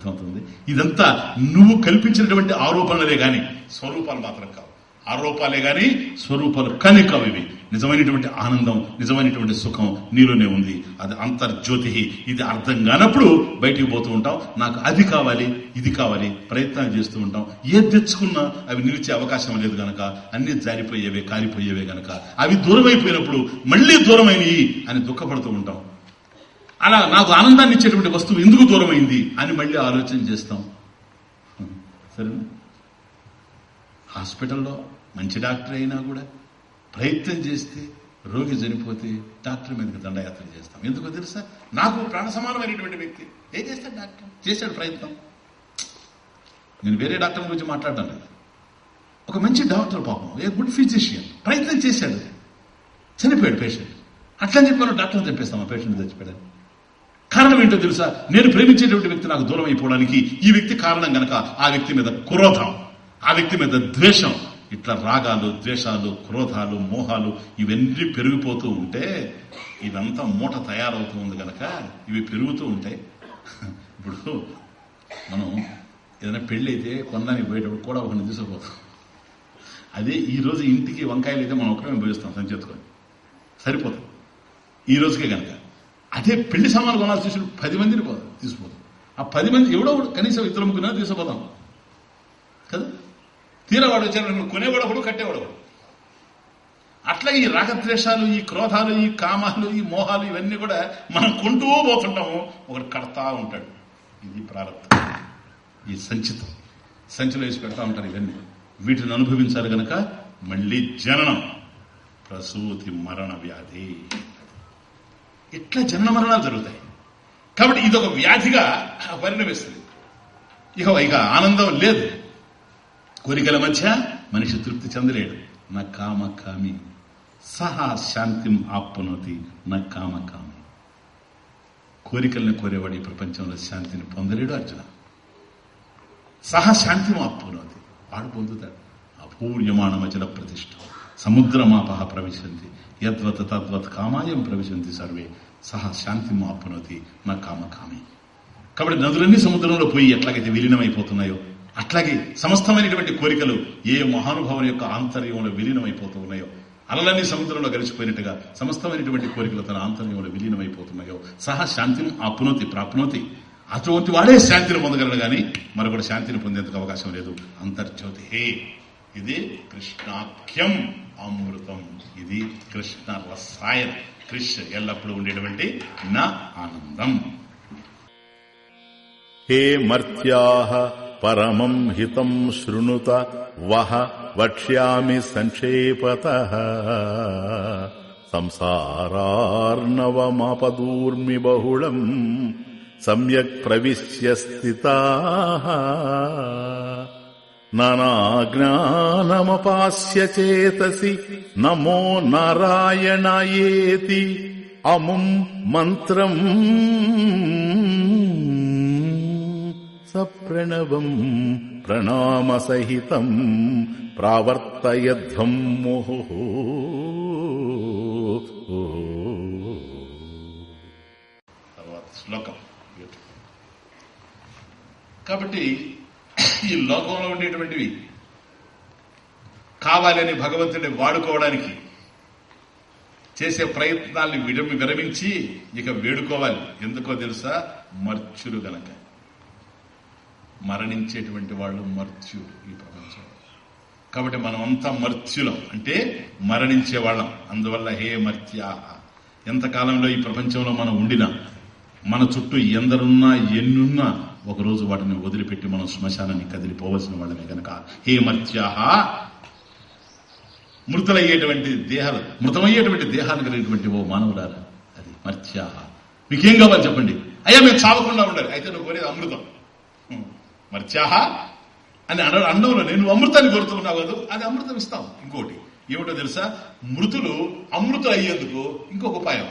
అర్థమవుతుంది ఇదంతా నువ్వు కల్పించినటువంటి ఆరోపణలే గాని స్వరూపాలు మాత్రం కావు. ఆరోపాలే గాని స్వరూపాలు కని కావు ఇవి. నిజమైనటువంటి ఆనందం నిజమైనటువంటి సుఖం నీలోనే ఉంది. అది అంతర్జ్యోతి ఇది అర్థం కానప్పుడు బయటికి పోతూ ఉంటాం నాకు అది కావాలి ఇది కావాలి ప్రయత్నాలు చేస్తూ ఉంటాం ఏది తెచ్చుకున్నా అవి నిలిచే అవకాశం లేదు గనక. అన్ని జారిపోయేవే కారిపోయేవే గనక. అవి దూరమైపోయినప్పుడు మళ్ళీ దూరమైనవి అని దుఃఖపడుతూ ఉంటాం అలా నాకు ఆనందాన్ని ఇచ్చేటువంటి వస్తువు ఎందుకు దూరమైంది అని మళ్ళీ ఆలోచన చేస్తాం. సరేనా? హాస్పిటల్లో మంచి డాక్టర్ అయినా కూడా ప్రయత్నం చేస్తే రోగి చనిపోతే డాక్టర్ మీదకి దండయాత్ర చేస్తాం. ఎందుకో తెలుసా? నాకు ప్రాణ సమానమైనటువంటి వ్యక్తి. ఏం చేస్తాడు డాక్టర్? చేశాడు ప్రయత్నం. నేను వేరే డాక్టర్ గురించి మాట్లాడడం లేదు. ఒక మంచి డాక్టర్ పాపం. A good physician. ప్రయత్నం చేశాడు. చనిపోయాడు పేషెంట్. అట్లని చెప్పి డాక్టర్ చెప్పేస్తాం ఆ పేషెంట్ చచ్చిపోయాడు కారణం ఏంటో తెలుసా? నేను ప్రేమించేటువంటి వ్యక్తి నాకు దూరం అయిపోవడానికి ఈ వ్యక్తి కారణం గనక ఆ వ్యక్తి మీద క్రోధం ఆ వ్యక్తి మీద ద్వేషం. ఇట్లా రాగాలు ద్వేషాలు క్రోధాలు మోహాలు ఇవన్నీ పెరిగిపోతూ ఉంటే ఇదంతా మూట తయారవుతూ ఉంది గనక ఇవి పెరుగుతూ ఉంటాయి ఇప్పుడు మనం ఏదైనా పెళ్ళి అయితే కొనడానికి పోయేటప్పుడు కూడా ఒకరిని తీసుకుపోతాం అదే ఈరోజు ఇంటికి వంకాయలు అయితే మనం ఒకటే పోయిస్తాం సంచేతుకొని సరిపోతుంది ఈ రోజుకే కనుక అదే పెళ్ళి సామాన్లు కొనాల్సి చూసి పది మందిని పో- తీసుకుపోతాం. ఆ పది మంది ఎవడో కనీసం ఇద్దరు ముగ్గురు తీసుకుపోతాం. కదా? తీరవాడు వచ్చాడు కొనేవాడు ఒకడు కట్టేవాడు ఒకడు. అట్లా ఈ రాగద్వేషాలు ఈ క్రోధాలు ఈ కామాలు ఈ మోహాలు ఇవన్నీ కూడా మనం కొంటూ పోతుంటాము. ఒకడు కడతా ఉంటాడు. ఇది ప్రారంభం. ఈ సంచితం. సంచిలో వేసి పెడతా ఉంటారు ఇవన్నీ. వీటిని అనుభవించాలి గనక మళ్ళీ జననం. ప్రసూతి మరణ వ్యాధి. ఇట్లా జన్మ మరణాలు జరుగుతాయి? కాబట్టి ఇది ఒక వ్యాధిగా పరిణమిస్తుంది. ఇక ఇక ఆనందం లేదు. కోరికల మధ్య మనిషి తృప్తి చెందలేడు. నా కామ కామి. సహా శాంతిం ఆప్నోతి నా కామ కామి. కోరికలను కోరేవాడు ఈ ప్రపంచంలో శాంతిని పొందలేడు అర్జున. సహా శాంతిం ఆప్నోతి. వాడు పొందుతాడు. అపూర్యమాణమచల ప్రతిష్ట. సముద్రమాపహ ప్రవిశంతి. యద్వత్ తద్వత్ కామాయం ప్రవిశంతి సర్వే సహా శాంతి ఆప్నోతి నా కామ కామి కాబట్టి నదులన్నీ సముద్రంలో పోయి ఎట్లాగైతే విలీనమైపోతున్నాయో అట్లాగే సమస్తమైనటువంటి కోరికలు ఏ మహానుభావుని యొక్క ఆంతర్యంలో విలీనమైపోతూ ఉన్నాయో అలలన్నీ సముద్రంలో గడిచిపోయినట్టుగా సమస్తమైనటువంటి కోరికలు తన ఆంతర్యంలో విలీనమైపోతున్నాయో సహా శాంతిని ఆప్నోతి ప్రాప్నోతి అటువంటి వాడే శాంతిని పొందగలడు కానీ మరొకటి శాంతిని పొందేందుకు అవకాశం లేదు. అంతర్జ్యోతి హే. ఇది కృష్ణాఖ్యం అమృతం. ఇది కృష్ణ రసాయన కృష్ణ ఎల్లప్పుడూ ఉండేటువంటి నా ఆనందం. హే మర్త్యాః పరమం హితం శృణుత వహ వక్ష్యామి సంక్షేపత. సంసారార్ణవమాపదూర్మి బహుళం సమ్యక్ ప్రవిశ్య స్థితా. నానాజ్ఞానమపాస్య చేతసి నమో నారాయణాయేతి అముం మంత్రం సప్రణవం ప్రణామసహితం ప్రావర్తయధ్వం ముహు. తర్వాత శ్లోకం. కాబట్టి ఈ లోకంలో ఉండేటువంటివి కావాలని భగవంతుడిని వాడుకోవడానికి చేసే ప్రయత్నాల్ని విడమి విరమించి ఇక వేడుకోవాలి. ఎందుకో తెలుసా? మర్చులు గనక. మరణించేటువంటి వాళ్ళు మర్త్యులు ఈ ప్రపంచంలో. కాబట్టి మనం అంతా మర్త్యులం. అంటే మరణించే వాళ్ళం. అందువల్ల హే మర్త్యా. ఎంతకాలంలో ఈ ప్రపంచంలో మనం ఉండినా మన చుట్టూ ఎందరున్నా ఎన్నున్నా ఒకరోజు వాటిని వదిలిపెట్టి మనం శ్మశానాన్ని కదిలిపోవలసిన వాళ్ళమే కనుక హే మర్త్యాహ మృతులయ్యేటువంటి దేహాలు మృతమయ్యేటువంటి దేహాలు కలిగినటువంటి ఓ మానవులారా అది మర్త్యాహ. మీకేం కావాలి చెప్పండి? అయ్యా మేము చావకుండా ఉండాలి అయితే నువ్వు కోరేది అమృతం. హ్మ్. మర్త్యాహ అని అన అన్నంలో నేను అమృతాన్ని కోరుతున్నావు కదా? అది అమృతం ఇస్తాం. ఇంకోటి ఏమిటో తెలుసా? మృతులు అమృతులు అయ్యేందుకు ఇంకొక ఉపాయం.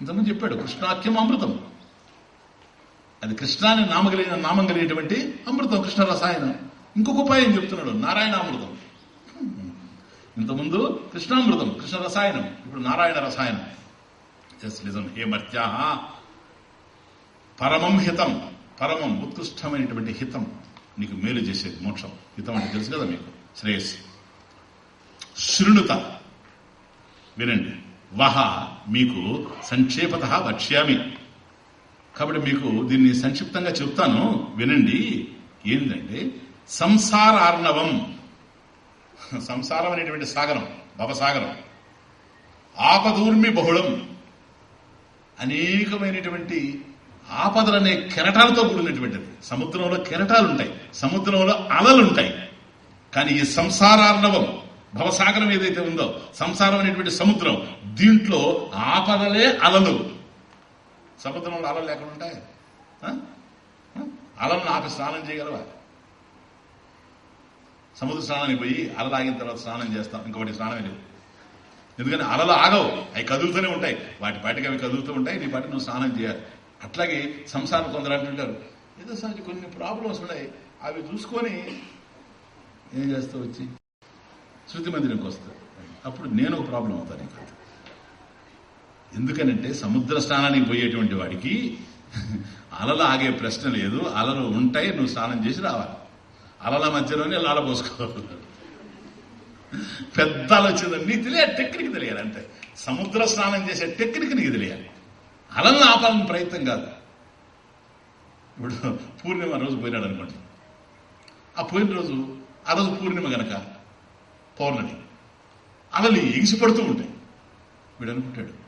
ఇంతకుముందు చెప్పాడు కృష్ణాఖ్యం అమృతం. అది కృష్ణాన్ని నామగలిగిన నామం కలిగినటువంటి అమృతం కృష్ణ రసాయనం ఇంకొక ఉపాయం చెప్తున్నాడు నారాయణ అమృతం. ఇంతకుముందు కృష్ణామృతం కృష్ణ రసాయనం ఇప్పుడు నారాయణ రసాయనం. ఎస్ నిజం హే మర్త్యా. పరమం హితం పరమం ఉత్కృష్టమైనటువంటి హితం. నీకు మేలు చేసేది మోక్షం. హితం అంటే తెలుసు కదా మీకు? శ్రేయస్ శృణుత. వినండి. వహ మీకు సంక్షేపత వక్ష్యామి. కాబట్టి మీకు దీన్ని సంక్షిప్తంగా చెప్తాను. వినండి. ఏంటంటే సంసారార్ణవం. సంసారం అనేటువంటి సాగరం భవసాగరం. ఆపదూర్మి బహుళం. అనేకమైనటువంటి ఆపదలనే కెరటాలతో కూడినటువంటిది. సముద్రంలో కెరటాలు ఉంటాయి సముద్రంలో అలలు ఉంటాయి కానీ ఈ సంసారార్ణవం భవసాగరం ఏదైతే ఉందో సంసారం అనేటువంటి సముద్రం దీంట్లో ఆపదలే అలలు. సముద్రంలో అలలు లేకుండా ఉంటాయి. ఆ? ఆ? అలలను ఆపి స్నానం చేయగలవా? సముద్ర స్నానానికి పోయి అలలు ఆగిన తర్వాత స్నానం చేస్తాం. ఇంకొకటి స్నానమే లేవు ఎందుకని అలలు ఆగవు. అవి కదులుతూనే ఉంటాయి. వాటి పాటికి అవి కదులుతూ ఉంటాయి. నీ పాటికి నువ్వు స్నానం చేయాలి. అట్లాగే సంసారం కొందరు అంటుంటారు ఏదో సార్ కొన్ని ప్రాబ్లమ్స్ ఉన్నాయి. అవి చూసుకొని ఏం చేస్తావు వచ్చి? శృతి మందిరంకి వస్తా. అప్పుడు నేను ఒక ప్రాబ్లం అవుతాను ఇంకా ఎందుకనంటే సముద్ర స్నానానికి పోయేటువంటి వాడికి అలలు ఆగే ప్రశ్న లేదు. అలలు ఉంటాయి నువ్వు స్నానం చేసి రావాలి. అలల మధ్యలోనే లాల పోసుకోవాలి. పెద్ద ఆలోచన నీకు తెలియాలి టెక్నిక్ తెలియాలి అంటే సముద్ర స్నానం చేసే టెక్నిక్ నీకు తెలియాలి. అలలు ఆపాలని ప్రయత్నం కాదు. ఇప్పుడు పూర్ణిమ రోజు పోయినాడు అనుకోండి. ఆ పోయిన రోజు ఆ రోజు పూర్ణిమ గనక పౌర్ణమి అలలు ఎగిసిపడుతూ ఉంటాయి. వీడు అనుకుంటాడు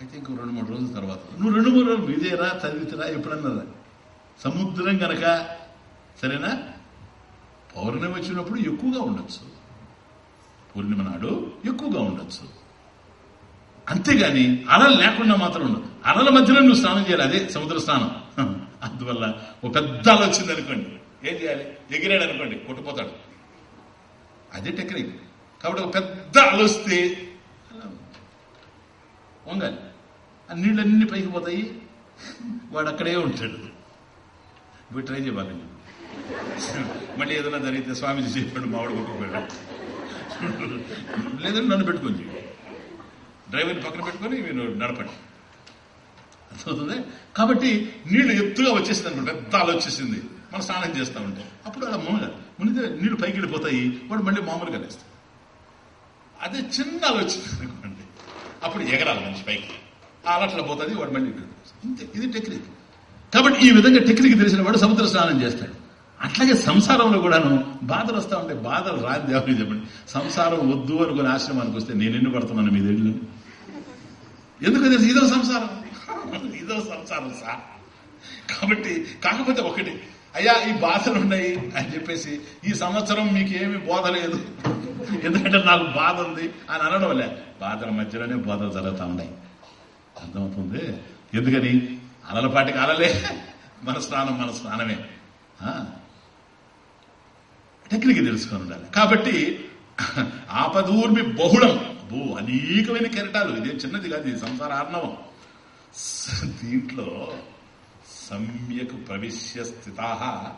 అయితే ఇంకో రెండు మూడు రోజుల తర్వాత. నువ్వు రెండు మూడు రోజులు ఇదేరా చదివితరా ఎప్పుడన్నదా? సముద్రం గనక సరేనా? పౌర్ణమి వచ్చినప్పుడు ఎక్కువగా ఉండొచ్చు. పూర్ణిమ నాడు ఎక్కువగా ఉండొచ్చు. అంతేగాని అలలు లేకుండా మాత్రం ఉండదు. అలల మధ్యలో నువ్వు స్నానం చేయాలి అదే సముద్ర స్నానం. <laughs> అందువల్ల ఒక పెద్ద అల వచ్చింది అనుకోండి. ఏం చేయాలి? ఎగిరాడు అనుకోండి కొట్టుపోతాడు అదే టెక్నిక్. కాబట్టి ఒక పెద్ద అలొస్తే వంగాలి నీళ్ళన్నీ పైకి పోతాయి. వాడు అక్కడే ఉంటాడు. పోయి ట్రై చేయాలి. మళ్ళీ ఏదైనా జరిగితే స్వామీజీ చెప్పాడు మావాడు కొట్టుకుపోయాడు. లేదంటే నన్ను పెట్టుకొని డ్రైవర్ని పక్కన పెట్టుకొని మీరు నడపండి. అర్థమవుతుంది? కాబట్టి నీళ్ళు ఎత్తుగా వచ్చేసింది అనమాట పెద్ద అల మనం స్నానం చేస్తా ఉంటే. అప్పుడు అలా మునగాలి మునిగితే నీళ్ళు పైకి వెళ్ళిపోతాయి వాడు మళ్ళీ మామూలుగా లేస్తాడు అదే చిన్న ఆలోచన అనుకోండి. అప్పుడు ఎగరాలి మనిషి పైకి. అలట్ల పోతుంది వాడు మళ్ళీ ఇంతే ఇది టెక్నిక్. కాబట్టి ఈ విధంగా టెక్నిక్ తెలిసిన వాడు సముద్ర స్నానం చేస్తాడు. అట్లాగే సంసారంలో కూడాను బాధలు వస్తా ఉంటాయి బాధలు రాని దేవుని చెప్పండి. సంసారం వద్దు అనుకుని ఆశ్రమానికి వస్తే నేను ఎన్ని పడుతున్నాను మీ దగ్గర ఎందుకు తెలుసు? ఇదో సంసారం. ఇదో సంసారం సార్. కాబట్టి కాకపోతే ఒకటి అయ్యా ఈ బాధలు ఉన్నాయి అని చెప్పేసి ఈ సంవత్సరం మీకు ఏమి బోధ లేదు. ఎందుకంటే నాకు బాధ ఉంది అని అనడం లే బాధల మధ్యలోనే బోధలు జరుగుతూ ఉన్నాయి. అర్థమవుతుంది? ఎందుకని? అలలపాటికి అలలే. మన స్నానం మన స్నానమే. టెక్నిక్ తెలుసుకొని ఉండాలి. కాబట్టి ఆపదూర్మి బహుళం. భూ అనేకమైన కెరటాలు. ఇదేం చిన్నది కాదు ఇది సంసార ఆర్ణవం. స- దీంట్లో సమ్యక్ ప్రవిశ్య స్థితా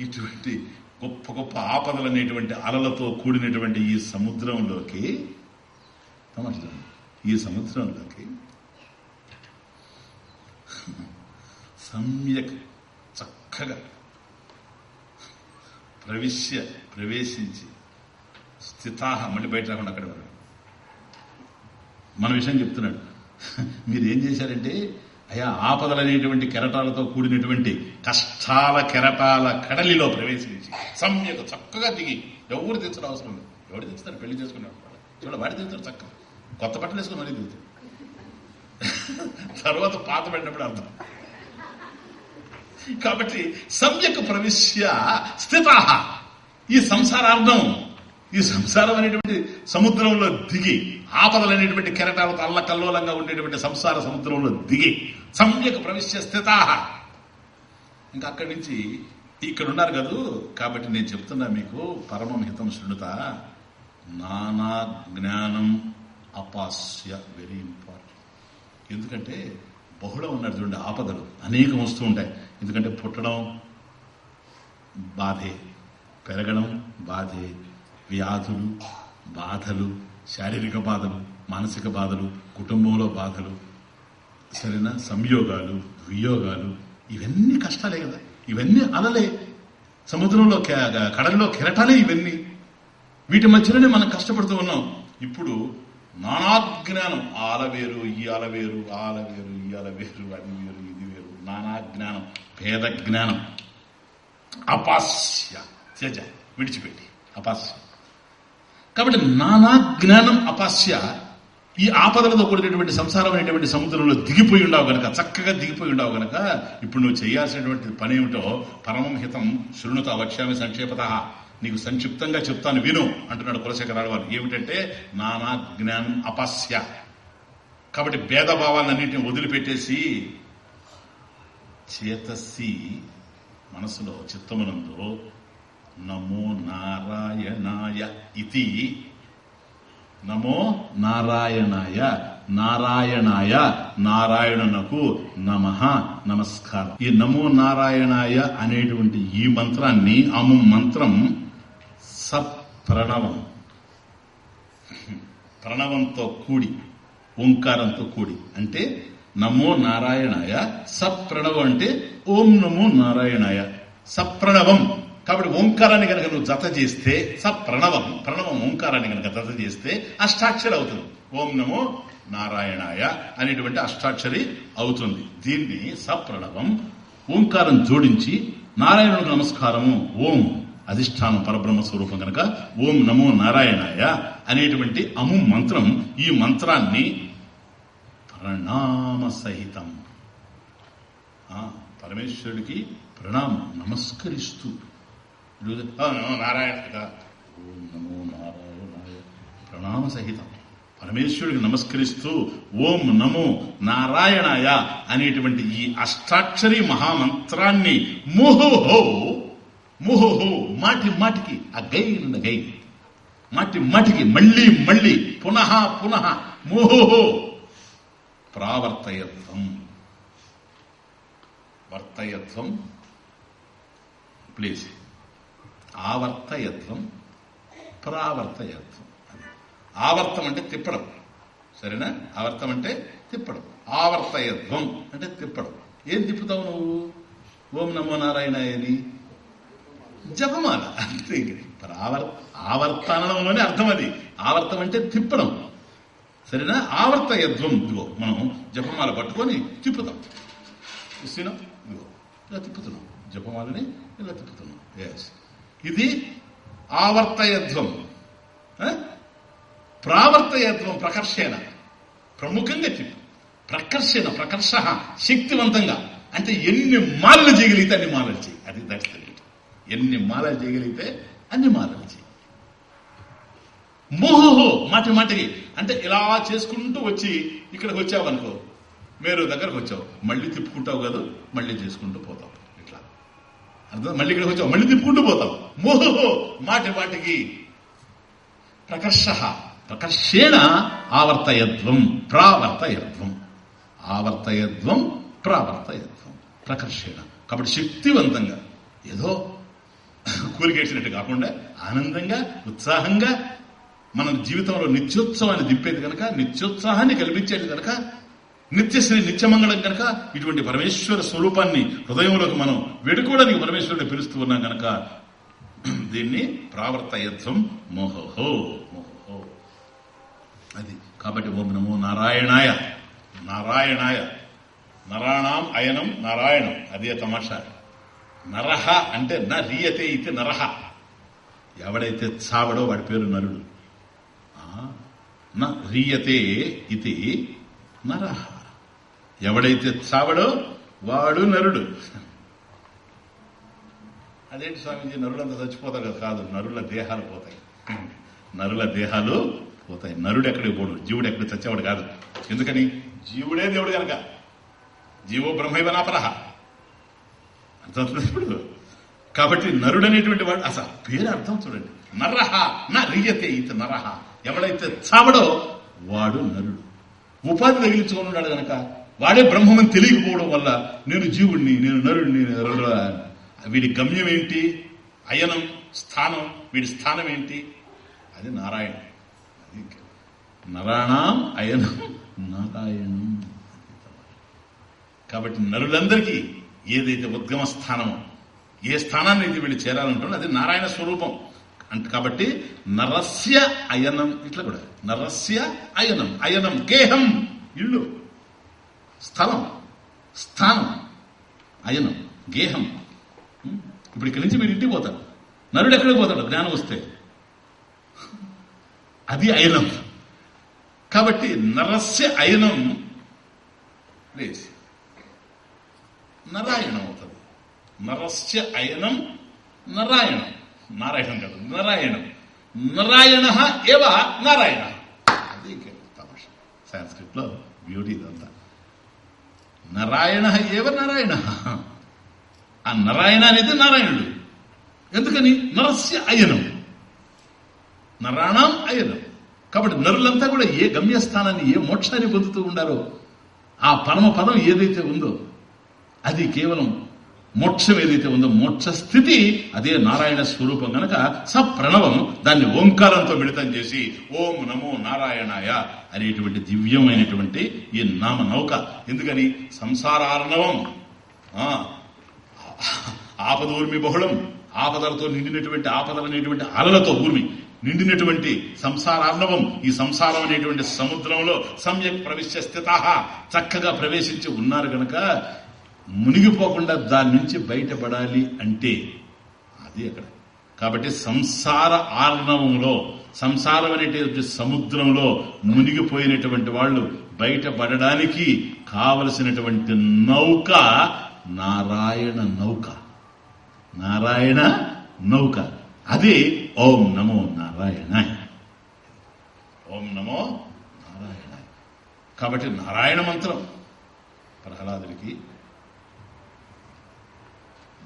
ఇటువంటి గొప్ప గొప్ప ఆపదలు అనేటువంటి అలలతో కూడినటువంటి ఈ సముద్రంలోకి తమాషా ఈ సంవత్సరంలోకి సమ్యక్ చక్కగా ప్రవిశ్య ప్రవేశించి స్థితాహ మళ్ళీ బయట రాకుండా అక్కడ మన విషయం చెప్తున్నాడు. మీరు ఏం చేశారంటే అయా ఆపదలనేటువంటి కెరటాలతో కూడినటువంటి కష్టాల కెరటాల కడలిలో ప్రవేశించి సమ్యక చక్కగా దిగి ఎవరు తెచ్చడం అవసరం లేదు. ఎవరు తెచ్చుతారు పెళ్ళి చేసుకున్నాడు చూడ వాడి తెచ్చారు చక్కగా. కొత్త బట్టలు వేసుకుని మరీ దిగుతారు తర్వాత పాత పడినప్పుడు అర్థం. కాబట్టి సమ్యక్ ప్రవిశ్య స్థిత ఈ సంసారార్థం ఈ సంసారం అనేటువంటి సముద్రంలో దిగి ఆపదలు అనేటువంటి కెరటాలతో అల్లకల్లోలంగా ఉండేటువంటి సంసార సముద్రంలో దిగి సమ్యక్ ప్రవిశ్య స్థిత ఇంకా అక్కడి నుంచి ఇక్కడ ఉన్నారు కదూ? కాబట్టి నేను చెప్తున్నా మీకు పరమం హితం శృణుత నానా జ్ఞానం అపాస్య వెరీ ఇంపార్టెంట్ ఎందుకంటే బహుళం ఉన్నారు చూడండి ఆపదలు. అనేకం వస్తూ ఉంటాయి. ఎందుకంటే పుట్టడం బాధే. పెరగడం బాధే. వ్యాధులు బాధలు శారీరక బాధలు మానసిక బాధలు కుటుంబంలో బాధలు సరేనా? సంయోగాలు వియోగాలు ఇవన్నీ కష్టాలే కదా. ఇవన్నీ అలలే. సముద్రంలో కడల్లో కెరటాలే ఇవన్నీ. వీటి మధ్యలోనే మనం కష్టపడుతూ ఉన్నాం. ఇప్పుడు నానాజ్ఞానం. ఆలవేరు ఈ ఆల వేరు ఆల ఈ వేరు అది వేరు ఇది వేరు. నానాజ్ఞానం భేద జ్ఞానం అపాస్య. త్యజ. విడిచిపెట్టి. అపాస్య. కాబట్టి నానా జ్ఞానం అపాస్య ఈ ఆపదలతో కూడినటువంటి సంసారం అనేటువంటి సముద్రంలో దిగిపోయి ఉండవు గనక చక్కగా దిగిపోయి ఉండవు గనక ఇప్పుడు నువ్వు చేయాల్సినటువంటి పని ఏమిటో పరమం హితం శృణుత వక్ష్యామి సంక్షేపత. నీకు సంక్షిప్తంగా చెప్తాను విను అంటున్నాడు కులశేఖర వారు ఏమిటంటే నానా జ్ఞానం అపస్య. కాబట్టి భేదభావాలన్నింటిని వదిలిపెట్టేసి చేతస్సి మనసులో చిత్తమునందు నమో నారాయణాయ ఇతి. నమో నారాయణాయ నారాయణాయ నారాయణునకు నమ నమస్కారం. ఈ నమో నారాయణాయ అనేటువంటి ఈ మంత్రాన్ని అము మంత్రం సప్రణవం ప్రణవంతో కూడి ఓంకారంతో కూడి. అంటే నమో నారాయణాయ సప్రణవం అంటే ఓం నమో నారాయణాయ. సప్రణవం కాబట్టి ఓంకారాన్ని కనుక నువ్వు జత చేస్తే సప్రణవం ప్రణవం. ఓంకారాన్ని కనుక జత చేస్తే అష్టాక్షరి అవుతుంది. ఓం నమో నారాయణాయ అనేటువంటి అష్టాక్షరి అవుతుంది. దీన్ని సప్రణవం ఓంకారం జోడించి నారాయణుడు నమస్కారము. ఓం. అధిష్టానం పరబ్రహ్మ స్వరూపం కనుక ఓం నమో నారాయణాయ అనేటువంటి అము మంత్రం ఈ మంత్రాన్ని ప్రణామ సహితం. ఆ, పరమేశ్వరుడికి ప్రణామం నమస్కరిస్తూ. నారాయణ ఓం నమో నారాయణాయ ప్రణామ సహితం. పరమేశ్వరుడికి నమస్కరిస్తూ ఓం నమో నారాయణాయ అనేటువంటి ఈ అష్టాక్షరి మహామంత్రాన్ని మోహోహో ముహుహు మాటి మాటికి ఆ గై గై. మాటి మాటికి మళ్ళీ మళ్ళీ పునః పునః ముహుహు. ప్రావర్తయత్వం. వర్తయత్వం. ప్లీజ్. ఆవర్తయత్వం. ప్రావర్తయత్వం. ఆవర్తం అంటే తిప్పడం. సరేనా? ఆవర్తం అంటే తిప్పడం. ఆవర్తయత్వం అంటే తిప్పడం. ఏం తిప్పుతావు నువ్వు? ఓం నమో నారాయణ అని జపమాల. అంతే ఇంక. ఆవర్తనంలోనే అర్థం అది ఆవర్తం అంటే తిప్పడం. సరేనా? ఆవర్త యద్వం ఇదిగో మనం జపమాల పట్టుకొని తిప్పుతాం. ఇస్తున్నాం ఇదిగో ఇలా తిప్పుతున్నాం. జపమాలని ఇలా తిప్పుతున్నాం. ఎస్ ఇది ఆవర్తయత్వం ప్రావర్తయత్వం ప్రకర్షణ. ప్రముఖంగా తిప్పు ప్రకర్షణ ప్రకర్ష శక్తివంతంగా. అంటే ఎన్ని మాలలు చేయగలిగితే అన్ని మాలలు చేయి. అది దక్షిణ ఎన్ని మాలలు చేయగలిగితే అన్ని మాలలు చేయి. మోహో మాటి మాటికి. అంటే ఇలా చేసుకుంటూ వచ్చి ఇక్కడికి వచ్చావు అనుకో మీరు దగ్గరకు వచ్చావు. మళ్ళీ తిప్పుకుంటావు కదా మళ్ళీ చేసుకుంటూ పోతావు. ఇట్లా. అర్థం? మళ్ళీ ఇక్కడికి వచ్చావు మళ్ళీ తిప్పుకుంటూ పోతావు. మోహో మాటి మాటికి. ప్రకర్ష ప్రకర్షేణ ఆవర్తయత్వం ప్రావర్తయత్వం. ఆవర్తయత్వం ప్రావర్తయత్వం. ప్రకర్షేణ. కాబట్టి శక్తివంతంగా ఏదో కూరికేసినట్టు కాకుండా ఆనందంగా ఉత్సాహంగా మన జీవితంలో నిత్యోత్సవాన్ని దింపేది కనుక నిత్యోత్సాహాన్ని కల్పించేది కనుక నిత్యశ్రీ నిత్యమంగళం కనుక ఇటువంటి పరమేశ్వర స్వరూపాన్ని హృదయంలోకి మనం వేడుకోవడానికి పరమేశ్వరుడు పిలుస్తూ ఉన్నాం కనుక దీన్ని ప్రావర్తయత్వం మోహోహో మోహో అది కాబట్టి ఓం నమో నారాయణాయ నారాయణాయ నరాణాం అయనం నారాయణం అదే తమాషా. నరహ అంటే న రీయతే ఇది నరహ. ఎవడైతే చావడో వాడి పేరు నరుడు. ఆ, న రీయతే ఇది నరహ. ఎవడైతే చావడో వాడు నరుడు. అదేంటి స్వామీజీ నరులంతా చచ్చిపోతారు కదా కాదు నరుల దేహాలు పోతాయి. నరుల దేహాలు పోతాయి. నరుడు ఎక్కడికి పోడు? జీవుడు ఎక్కడికి చచ్చేవాడు కాదు. ఎందుకని? జీవుడే దేవుడు కనుక జీవో బ్రహ్మైవనాపరహ అర్థమవుతుంది ఇప్పుడు కాబట్టి నరుడు అనేటువంటి వాడు అసలు పేరు అర్థం చూడండి. నరహ నా రియతే ఇత నరహ. ఎవడైతే చావడో వాడు నరుడు. ఉపాధి తగిలించుకొని ఉన్నాడు గనక వాడే బ్రహ్మమని తెలియకపోవడం వల్ల నేను జీవుడిని నేను నరుడిని నరుడు వీడి గమ్యం ఏంటి? అయనం స్థానం వీడి స్థానం ఏంటి? అది నారాయణ అది నరాణం అయనం నారాయణం. కాబట్టి నరులందరికీ ఏదైతే ఉద్గమ స్థానమో ఏ స్థానాన్ని అయితే వీళ్ళు చేరాలంటారో అది నారాయణ స్వరూపం. అంటే కాబట్టి నరస్య అయనం ఇట్లా కూడా. నరస్య అయనం అయనం గేహం ఇల్లు స్థలం స్థానం అయనం గేహం. ఇప్పుడు ఇక్కడి నుంచి మీరు ఇంటికి పోతారు. నరుడు ఎక్కడికి పోతాడు? జ్ఞానం వస్తే. అది అయనం. కాబట్టి నరస్య అయనం. ప్లీజ్ నారాయణం అవుతుంది. నరస్య అయనం నారాయణం. నారాయణం కాదు నారాయణం. నారాయణ ఏవ? నారాయణ. అది ఇక్కడ తమాష. సాంస్క్రిట్లో బ్యూటీ ఇదంతా. నారాయణ ఏవ నారాయణ? ఆ నారాయణ అనేది నారాయణుడు. ఎందుకని? నరస్య అయనం. నరాణం అయనం. కాబట్టి నరులంతా కూడా ఏ గమ్యస్థానాన్ని ఏ మోక్షాన్ని పొందుతూ ఉండారో ఆ పరమ పదం ఏదైతే ఉందో అది కేవలం మోక్షం ఏదైతే ఉందో మోక్ష స్థితి అదే నారాయణ స్వరూపం గనక సప్రణవం దాన్ని ఓంకారంతో మిళితం చేసి ఓం నమో నారాయణాయ అనేటువంటి దివ్యమైనటువంటి ఈ నామ నౌక. ఎందుకని? సంసారార్ణవం. ఆ, ఆపదూర్మి బహుళం. ఆపదలతో నిండినటువంటి ఆపదలనేటువంటి అలలతో ఊర్మి. నిండినటువంటి సంసారార్ణవం. ఈ సంసారం అనేటువంటి సముద్రంలో సమ్యక్ ప్రవిశ్య స్థిత చక్కగా ప్రవేశించి ఉన్నారు గనక మునిగిపోకుండా దాని నుంచి బయటపడాలి అంటే అది అక్కడ. కాబట్టి సంసార ఆర్ణవంలో సంసారం అనేటువంటి సముద్రంలో మునిగిపోయినటువంటి వాళ్ళు బయటపడడానికి కావలసినటువంటి నౌక నారాయణ నౌక. నారాయణ నౌక. అది ఓం నమో నారాయణ ఓం నమో నారాయణ కాబట్టి నారాయణ మంత్రం. ప్రహ్లాదుడికి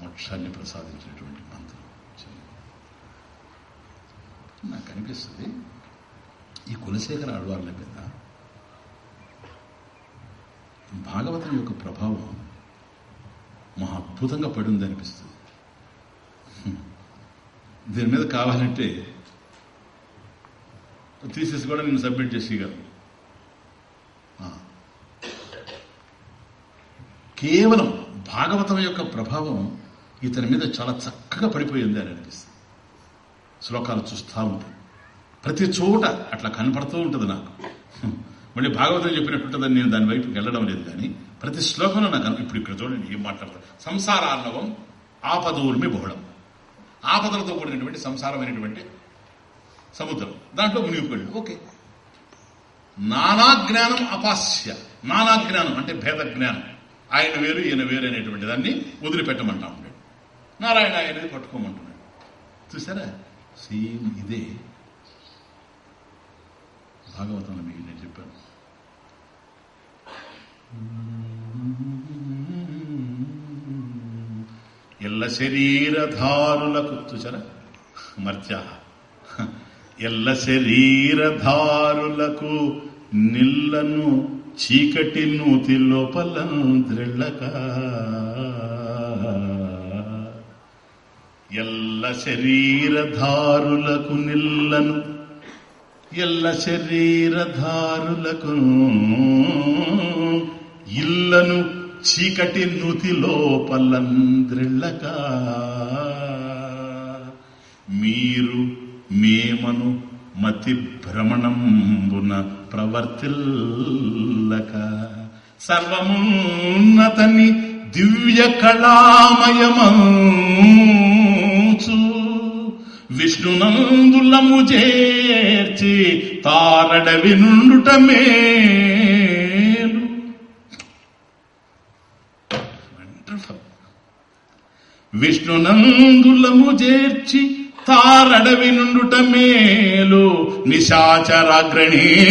మోక్షాన్ని ప్రసాదించినటువంటి మంత్రం. నాకు అనిపిస్తుంది ఈ కులశేఖర ఆళ్వార్ల మీద భాగవతం యొక్క ప్రభావం మహా అద్భుతంగా పడింది అనిపిస్తుంది. దీని మీద కావాలంటే తీసేసి కూడా నేను సబ్మిట్ చేసేయగలను. కేవలం భాగవతం యొక్క ప్రభావం ఇతని మీద చాలా చక్కగా పడిపోయింది అని అనిపిస్తుంది. శ్లోకాలు చూస్తూ ఉంటాయి ప్రతి చోట అట్లా కనపడుతూ ఉంటుంది నాకు. మళ్ళీ భాగవతం చెప్పినట్టుంటుందని నేను దాని వైపుకి వెళ్ళడం లేదు కానీ ప్రతి శ్లోకంలో నాకు ఇప్పుడు ఇక్కడ చూడండి ఏం మాట్లాడతాను సంసారార్ణవం ఆపదూర్మి బహుళం. ఆపదలతో కూడినటువంటి సంసారమైనటువంటి సముద్రం. దాంట్లో మునిగిపోయాడు ఓకే. నానా జ్ఞానం అపాస్య. నానా జ్ఞానం అంటే భేద జ్ఞానం ఆయన వేరు ఈయన వేరు అనేటువంటి దాన్ని వదిలిపెట్టమంటాము. నారాయణ అనేది పట్టుకోమంటున్నాడు. చూసారా సేమ్ ఇదే భాగవతంలో మీకు నేను చెప్పాను. ఎల్ల శరీరధారులకు చూసారా మర్త్య. ఎల్ల శరీరధారులకు నిల్లను చీకటి నూతి లోపలను ద్రిళ్ళక ఎల్ల శరీరధారులకు నిల్లను ఎల్ల శరీరధారులకు ఇల్లను చీకటి నుతి లోపలంద్రిళ్ళక. మీరు మేమను మతి భ్రమణంబున ప్రవర్తిల్లక. సర్వమున్నతని దివ్య కళామయమూ విష్ణునందులము చేర్చి తారడవి నుండుట మేలు. విష్ణునందులము చేర్చి తారడవి నుండుట మేలు. నిశాచరాగ్రణీ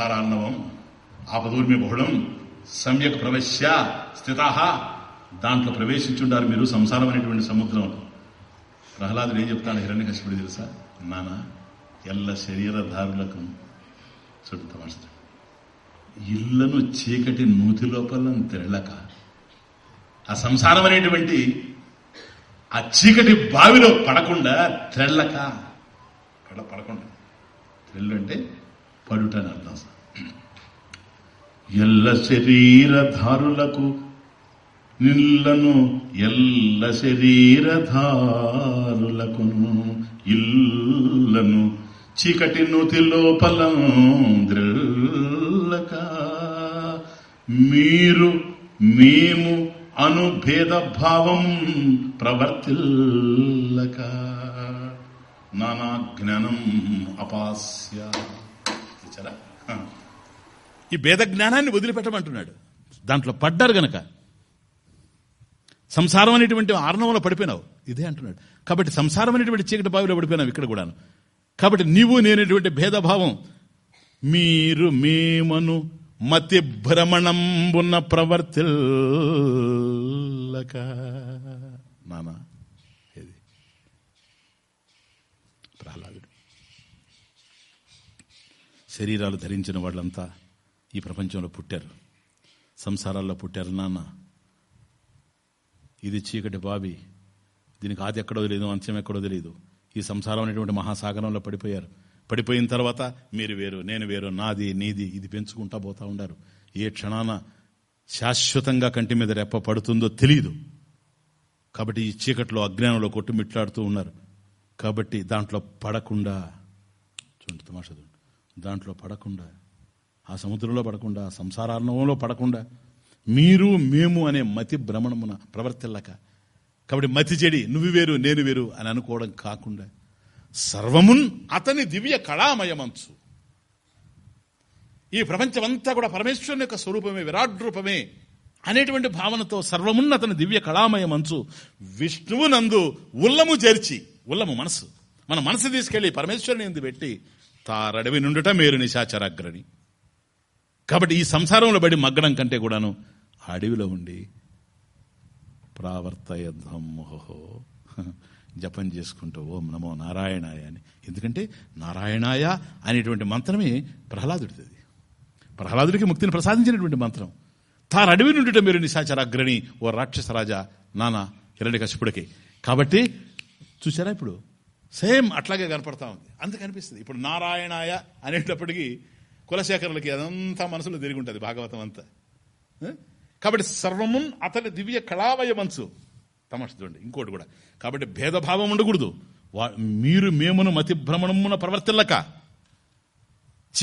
సంసారాన్నవం ఆపదూర్మి బహుళం సమ్యక్ ప్రవేశ్య స్థిత దాంట్లో ప్రవేశించుండారు మీరు సంసారం అనేటువంటి సముద్రంలో ప్రహ్లాదుడు ఏం చెప్తాడు? హిరణ్య కష్టపడి తెలుసా? నానా ఎల్ల శరీరధారులకు చూడు ఇళ్ళను చీకటి నూతి లోపల తెరలక. ఆ సంసారం అనేటువంటి ఆ చీకటి బావిలో పడకుండా త్రెళ్ళక పడ పడకుండా. త్రెళ్ళు అంటే పడుట అని అర్థం ఎల్ల శరీరధారులకు నిల్లను ఎల్ల శరీరధారులకును ఇల్లను చీకటి నూతి లోపలం ద్రిల్లక మీరు మేము అనుభేద భావం ప్రవర్తిల్లక. నానా జ్ఞానం అపాస్య. ఈ భేద జ్ఞానాన్ని వదిలిపెట్టమంటున్నాడు. దాంట్లో పడ్డారు గనక. సంసారం అనేటువంటి ఆర్ణవంలో పడిపోయినావు. ఇదే అంటున్నాడు. కాబట్టి సంసారం అనేటువంటి చీకటి బావిలో పడిపోయినావు ఇక్కడ కూడాను. కాబట్టి నీవు నేనేటువంటి భేదభావం. మీరు మేమను మతి భ్రమణంబున్న ప్రవర్తిల్లక. నానా ఇది ప్రహ్లాదుడు. శరీరాలు ధరించిన వాళ్ళంతా ఈ ప్రపంచంలో పుట్టారు. సంసారాల్లో పుట్టారు నాన్న. ఇది చీకటి బావి. దీనికి ఆది ఎక్కడో తెలియదు అంత్యం ఎక్కడో తెలియదు ఈ సంసారం అనేటువంటి మహాసాగరంలో పడిపోయారు. పడిపోయిన తర్వాత మీరు వేరు నేను వేరు నాది నీది ఇది పెంచుకుంటా పోతా ఉండారు. ఏ క్షణాన శాశ్వతంగా కంటి మీద రెప్ప పడుతుందో తెలియదు కాబట్టి ఈ చీకట్లో అజ్ఞానంలో కొట్టుమిట్లాడుతూ ఉన్నారు. కాబట్టి దాంట్లో పడకుండా చూడండి తమాషా చూడండి. దాంట్లో పడకుండా ఆ సముద్రంలో పడకుండా ఆ సంసారార్ణవంలో పడకుండా మీరు మేము అనే మతి భ్రమణమున ప్రవర్తిల్లక. కాబట్టి మతి చెడి నువ్వు వేరు నేను వేరు అని అనుకోవడం కాకుండా సర్వమున్ అతని దివ్య కళామయమంచు. ఈ ప్రపంచమంతా కూడా పరమేశ్వరుని యొక్క స్వరూపమే విరాట్ రూపమే అనేటువంటి భావనతో సర్వమున్న అతని దివ్య కళామయ మంచు విష్ణువు నందు ఉల్లము చేర్చి ఉల్లము మనసు. మన మనసు తీసుకెళ్ళి పరమేశ్వరుని ఎందు పెట్టి తారడవి నుండుట మేరు నిశాచరాగ్రని. కాబట్టి ఈ సంసారంలో పడి మగ్గడం కంటే కూడాను అడవిలో ఉండి ప్రావర్తయ ఓహో జపం చేసుకుంటూ ఓం నమో నారాయణాయ అని. ఎందుకంటే నారాయణాయ అనేటువంటి మంత్రమే ప్రహ్లాదుడిది. ప్రహ్లాదుడికి ముక్తిని ప్రసాదించినటువంటి మంత్రం. తాను అడవి నుండి మీరు నిశాచరాగ్రణి ఓ రాక్షస రాజా నానా ఇరడి కశిపుడికి కాబట్టి చూసారా ఇప్పుడు? సేమ్ అట్లాగే కనపడతా ఉంది. అందుకు అనిపిస్తుంది. ఇప్పుడు నారాయణాయ అనేటప్పటికీ కులశేఖరులకి అదంతా మనసులో తిరిగి ఉంటుంది భాగవతం అంతా. కాబట్టి సర్వమున్ అతని దివ్య కళావయమంచు మనసు చూడండి ఇంకోటి కూడా. కాబట్టి భేదభావం ఉండకూడదు. వా- మీరు మేమును మతి భ్రమణమున ప్రవర్తిల్లక.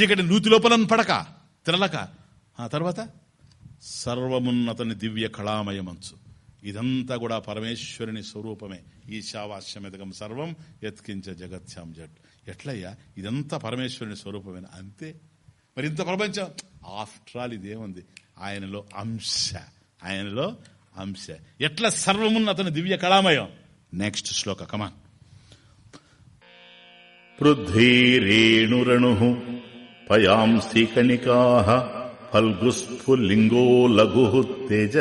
చీకటి నూతి లోపల పడక తిరలక ఆ తర్వాత సర్వమున్నతని దివ్య కళామయమంచు ఇదంతా కూడా పరమేశ్వరుని స్వరూపమే. ఈ ఈశావాస్యమిదకం సర్వం ఎత్కించ జగత్యాం జట్. ఎట్లయ్యా? ఇదంతా పరమేశ్వరుని స్వరూపమేనా? అంతే. మరి ఇంత ప్రపంచం? ఆఫ్టర్ ఆల్ ఇదేముంది? ఆయనలో అంశ. ఆయనలో అంశ. ఎట్లా సర్వమున్న సర్వమున్నతని దివ్య కళామయం? నెక్స్ట్ శ్లోక కమాన్ పృథ్వీరేణురణుః పయాంసి కణికా ఫల్గుస్ఫులింగో లఘు తేజ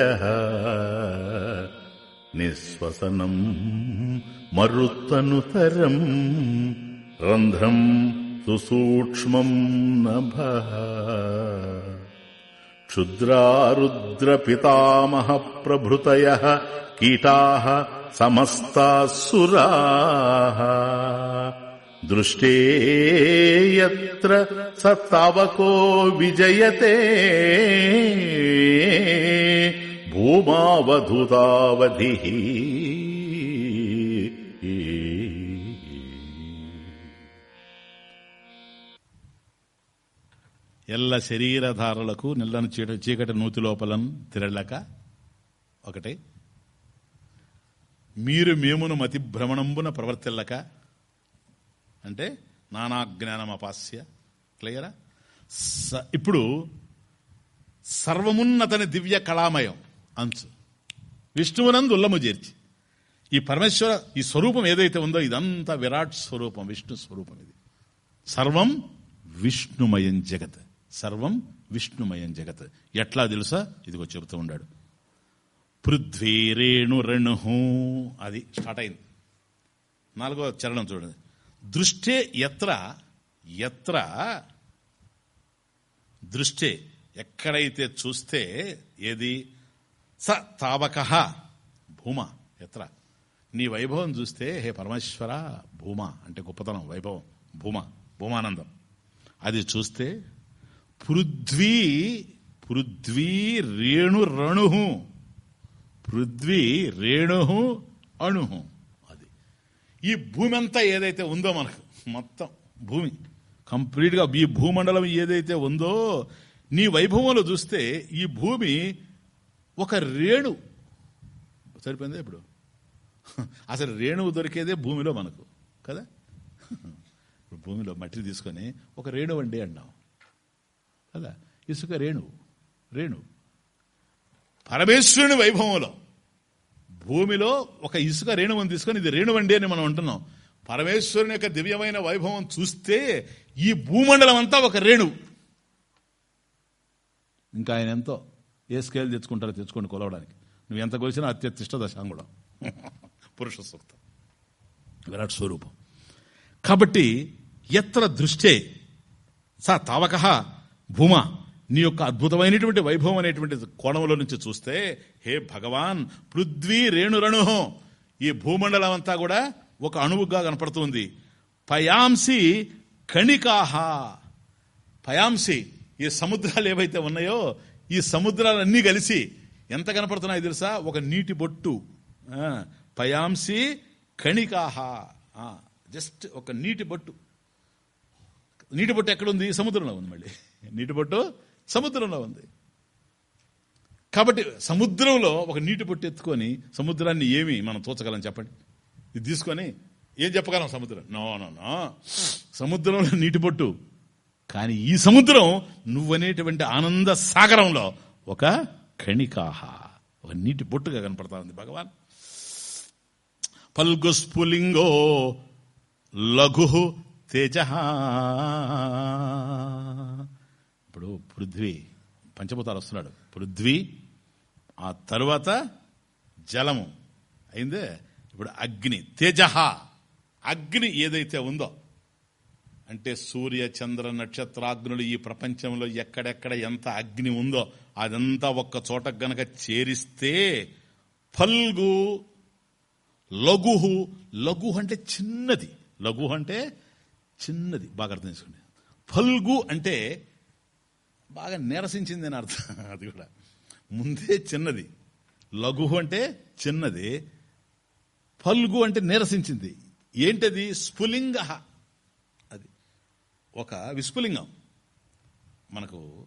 నిశ్వసనం మరుత్తనుతరం రంధ్రం सुसूक्ष्मम् नभः। क्षुद्रारुद्रपितामहप्रभृतयः कीटाः समस्ता सुराः दृष्टे यत्र स तावको विजयते। भूमावधूतावधिः ఎల్ల శరీరధారులకు నిల్లను చీట చీకటి నూతి లోపలను తిరలక ఒకటి. మీరు మేమును మతి భ్రమణంబున ప్రవర్తిల్లక అంటే నానాజ్ఞానం అపాస్య. క్లియరా? స- ఇప్పుడు సర్వమున్నతని దివ్య కళామయం అంచు. విష్ణువునందు ఉల్లము చేర్చి. ఈ పరమేశ్వర ఈ స్వరూపం ఏదైతే ఉందో ఇదంతా విరాట్ స్వరూపం విష్ణు స్వరూపం ఇది. సర్వం విష్ణుమయం జగత్. సర్వం విష్ణుమయం జగత్. ఎట్లా తెలుసా? ఇదిగో చెబుతూ ఉన్నాడు. పృథ్వీ రేణు అది స్టార్ట్ అయింది. నాలుగో చరణం చూడండి. దృష్టే ఎత్ర ఎత్ర దృష్టే ఎక్కడైతే చూస్తే ఏది? స తావక భూమ ఎత్ర నీ వైభవం చూస్తే హే పరమేశ్వర భూమ. అంటే గొప్పతనం వైభవం భూమ భూమానందం. అది చూస్తే పృథ్వీ పృథ్వీ రేణు రణు పృథ్వీ రేణు అణు అది. ఈ భూమి అంతా ఏదైతే ఉందో మనకు మొత్తం భూమి కంప్లీట్గా ఈ భూమండలం ఏదైతే ఉందో నీ వైభవంలో చూస్తే ఈ భూమి ఒక రేణు. సరిపోయిందా ఇప్పుడు? అసలు రేణువు దొరికేదే భూమిలో మనకు కదా? భూమిలో మట్టి తీసుకొని ఒక రేణువు అండి అన్నాం. కదా? ఇసుక రేణువు రేణు. పరమేశ్వరుని వైభవంలో భూమిలో ఒక ఇసుక రేణువుని తీసుకొని ఇది రేణువండి అని మనం అంటున్నాం. పరమేశ్వరుని యొక్క దివ్యమైన వైభవం చూస్తే ఈ భూమండలం అంతా ఒక రేణువు ఇంకా ఆయన ఎంతో ఏ స్కేల్ తెచ్చుకుంటారో తెచ్చుకోండి కొలవడానికి. నువ్వు ఎంత కొలిసినా అత్యతిష్ట దశాంగుడం. <laughs> పురుష సూక్తం. విరాట్ స్వరూపం. కాబట్టి ఎత్ర దృష్టే సా తావక భూమ నీ యొక్క అద్భుతమైనటువంటి వైభవం అనేటువంటి కోణంలో నుంచి చూస్తే హే భగవాన్ పృథ్వీ రేణురణు. ఈ భూమండలం అంతా కూడా ఒక అణువుగా కనపడుతుంది. పయాంసి కణికాహ. పయాంసి ఈ సముద్రాలు ఏవైతే ఉన్నాయో ఈ సముద్రాలన్నీ కలిసి ఎంత కనపడుతున్నాయి తెలుసా? ఒక నీటి బొట్టు. పయాంసి కణికాహ. జస్ట్ ఒక నీటి బొట్టు. నీటి బొట్టు ఎక్కడుంది? సముద్రంలో ఉంది మళ్ళీ. నీటిపొట్టు సముద్రంలో ఉంది. కాబట్టి సముద్రంలో ఒక నీటి బొట్టు ఎత్తుకొని సముద్రాన్ని ఏమి మనం తోచగలం చెప్పండి? ఇది తీసుకొని ఏం చెప్పగలం సముద్రం? No no no. సముద్రంలో నీటి బొట్టు కానీ ఈ సముద్రం నువ్వనేటువంటి ఆనంద సాగరంలో ఒక కణికాహ ఒక నీటి బొట్టుగా కనపడతా ఉంది భగవాన్. పల్గుస్ఫులింగో లఘు తేజ. ఇప్పుడు పృథ్వీ పంచభూతాలు వస్తున్నాడు. పృథ్వీ ఆ తరువాత జలము. అయిందే? ఇప్పుడు అగ్ని తేజ అగ్ని ఏదైతే ఉందో అంటే సూర్య చంద్ర నక్షత్రాగ్నులు ఈ ప్రపంచంలో ఎక్కడెక్కడ ఎంత అగ్ని ఉందో అదంతా ఒక్క చోట గనక చేరిస్తే ఫల్గు లఘుహు లఘు అంటే చిన్నది. లఘు అంటే చిన్నది. బాగా అర్థం చేసుకోండి. ఫల్గు అంటే బాగా నీరసించింది అని అర్థం. అది కూడా. ముందే చిన్నది. లఘు అంటే చిన్నది. పల్గు అంటే నీరసించింది. ఏంటది? స్ఫులింగ. అది ఒక విస్ఫులింగం. మనకు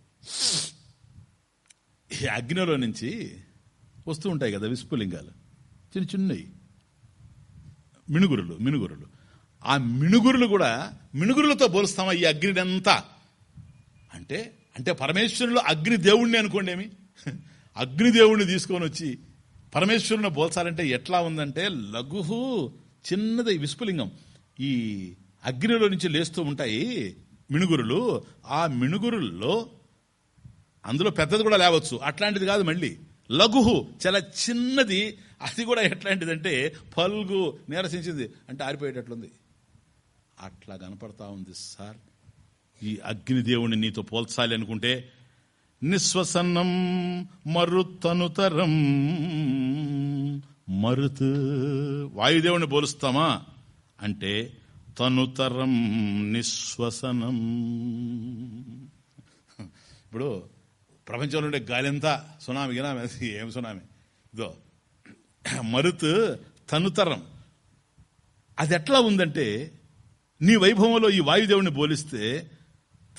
ఈ అగ్నిలో నుంచి వస్తూ ఉంటాయి కదా విస్ఫులింగాలు. చిన్న చిన్నవి. మినుగురులు మినుగురులు. ఆ మినుగురులు కూడా మినుగురులతో పోలుస్తాం ఈ అగ్నిడంతా అంటే అంటే పరమేశ్వరులు అగ్ని దేవుణ్ణి అనుకోండి ఏమి? అగ్నిదేవుణ్ణి తీసుకొని వచ్చి పరమేశ్వరుని పోల్చాలంటే ఎట్లా ఉందంటే లఘుహు చిన్నది విస్ఫులింగం ఈ అగ్నిలో నుంచి లేస్తూ ఉంటాయి మిణుగురులు. ఆ మిణుగురుల్లో అందులో పెద్దది కూడా లేవచ్చు. అట్లాంటిది కాదు మళ్ళీ. లఘుహు చాలా చిన్నది. అది కూడా ఎట్లాంటిదంటే పల్గు నీరసించింది. అంటే ఆరిపోయేటట్లుంది. అట్లా కనపడతా ఉంది సార్. ఈ అగ్నిదేవుని నీతో పోల్చాలి అనుకుంటే నిశ్వసన్నం మరుతనుతరం మరుత్. వాయుదేవుని పోలుస్తామా? అంటే తనుతరం నిశ్వసనం. ఇప్పుడు ప్రపంచంలో ఉండే గాలి అంతా సునామీ గినామీ అది ఏం సునామీ? ఇదో మరుతు తనుతరం. అది ఎట్లా ఉందంటే నీ వైభవంలో ఈ వాయుదేవుని పోలిస్తే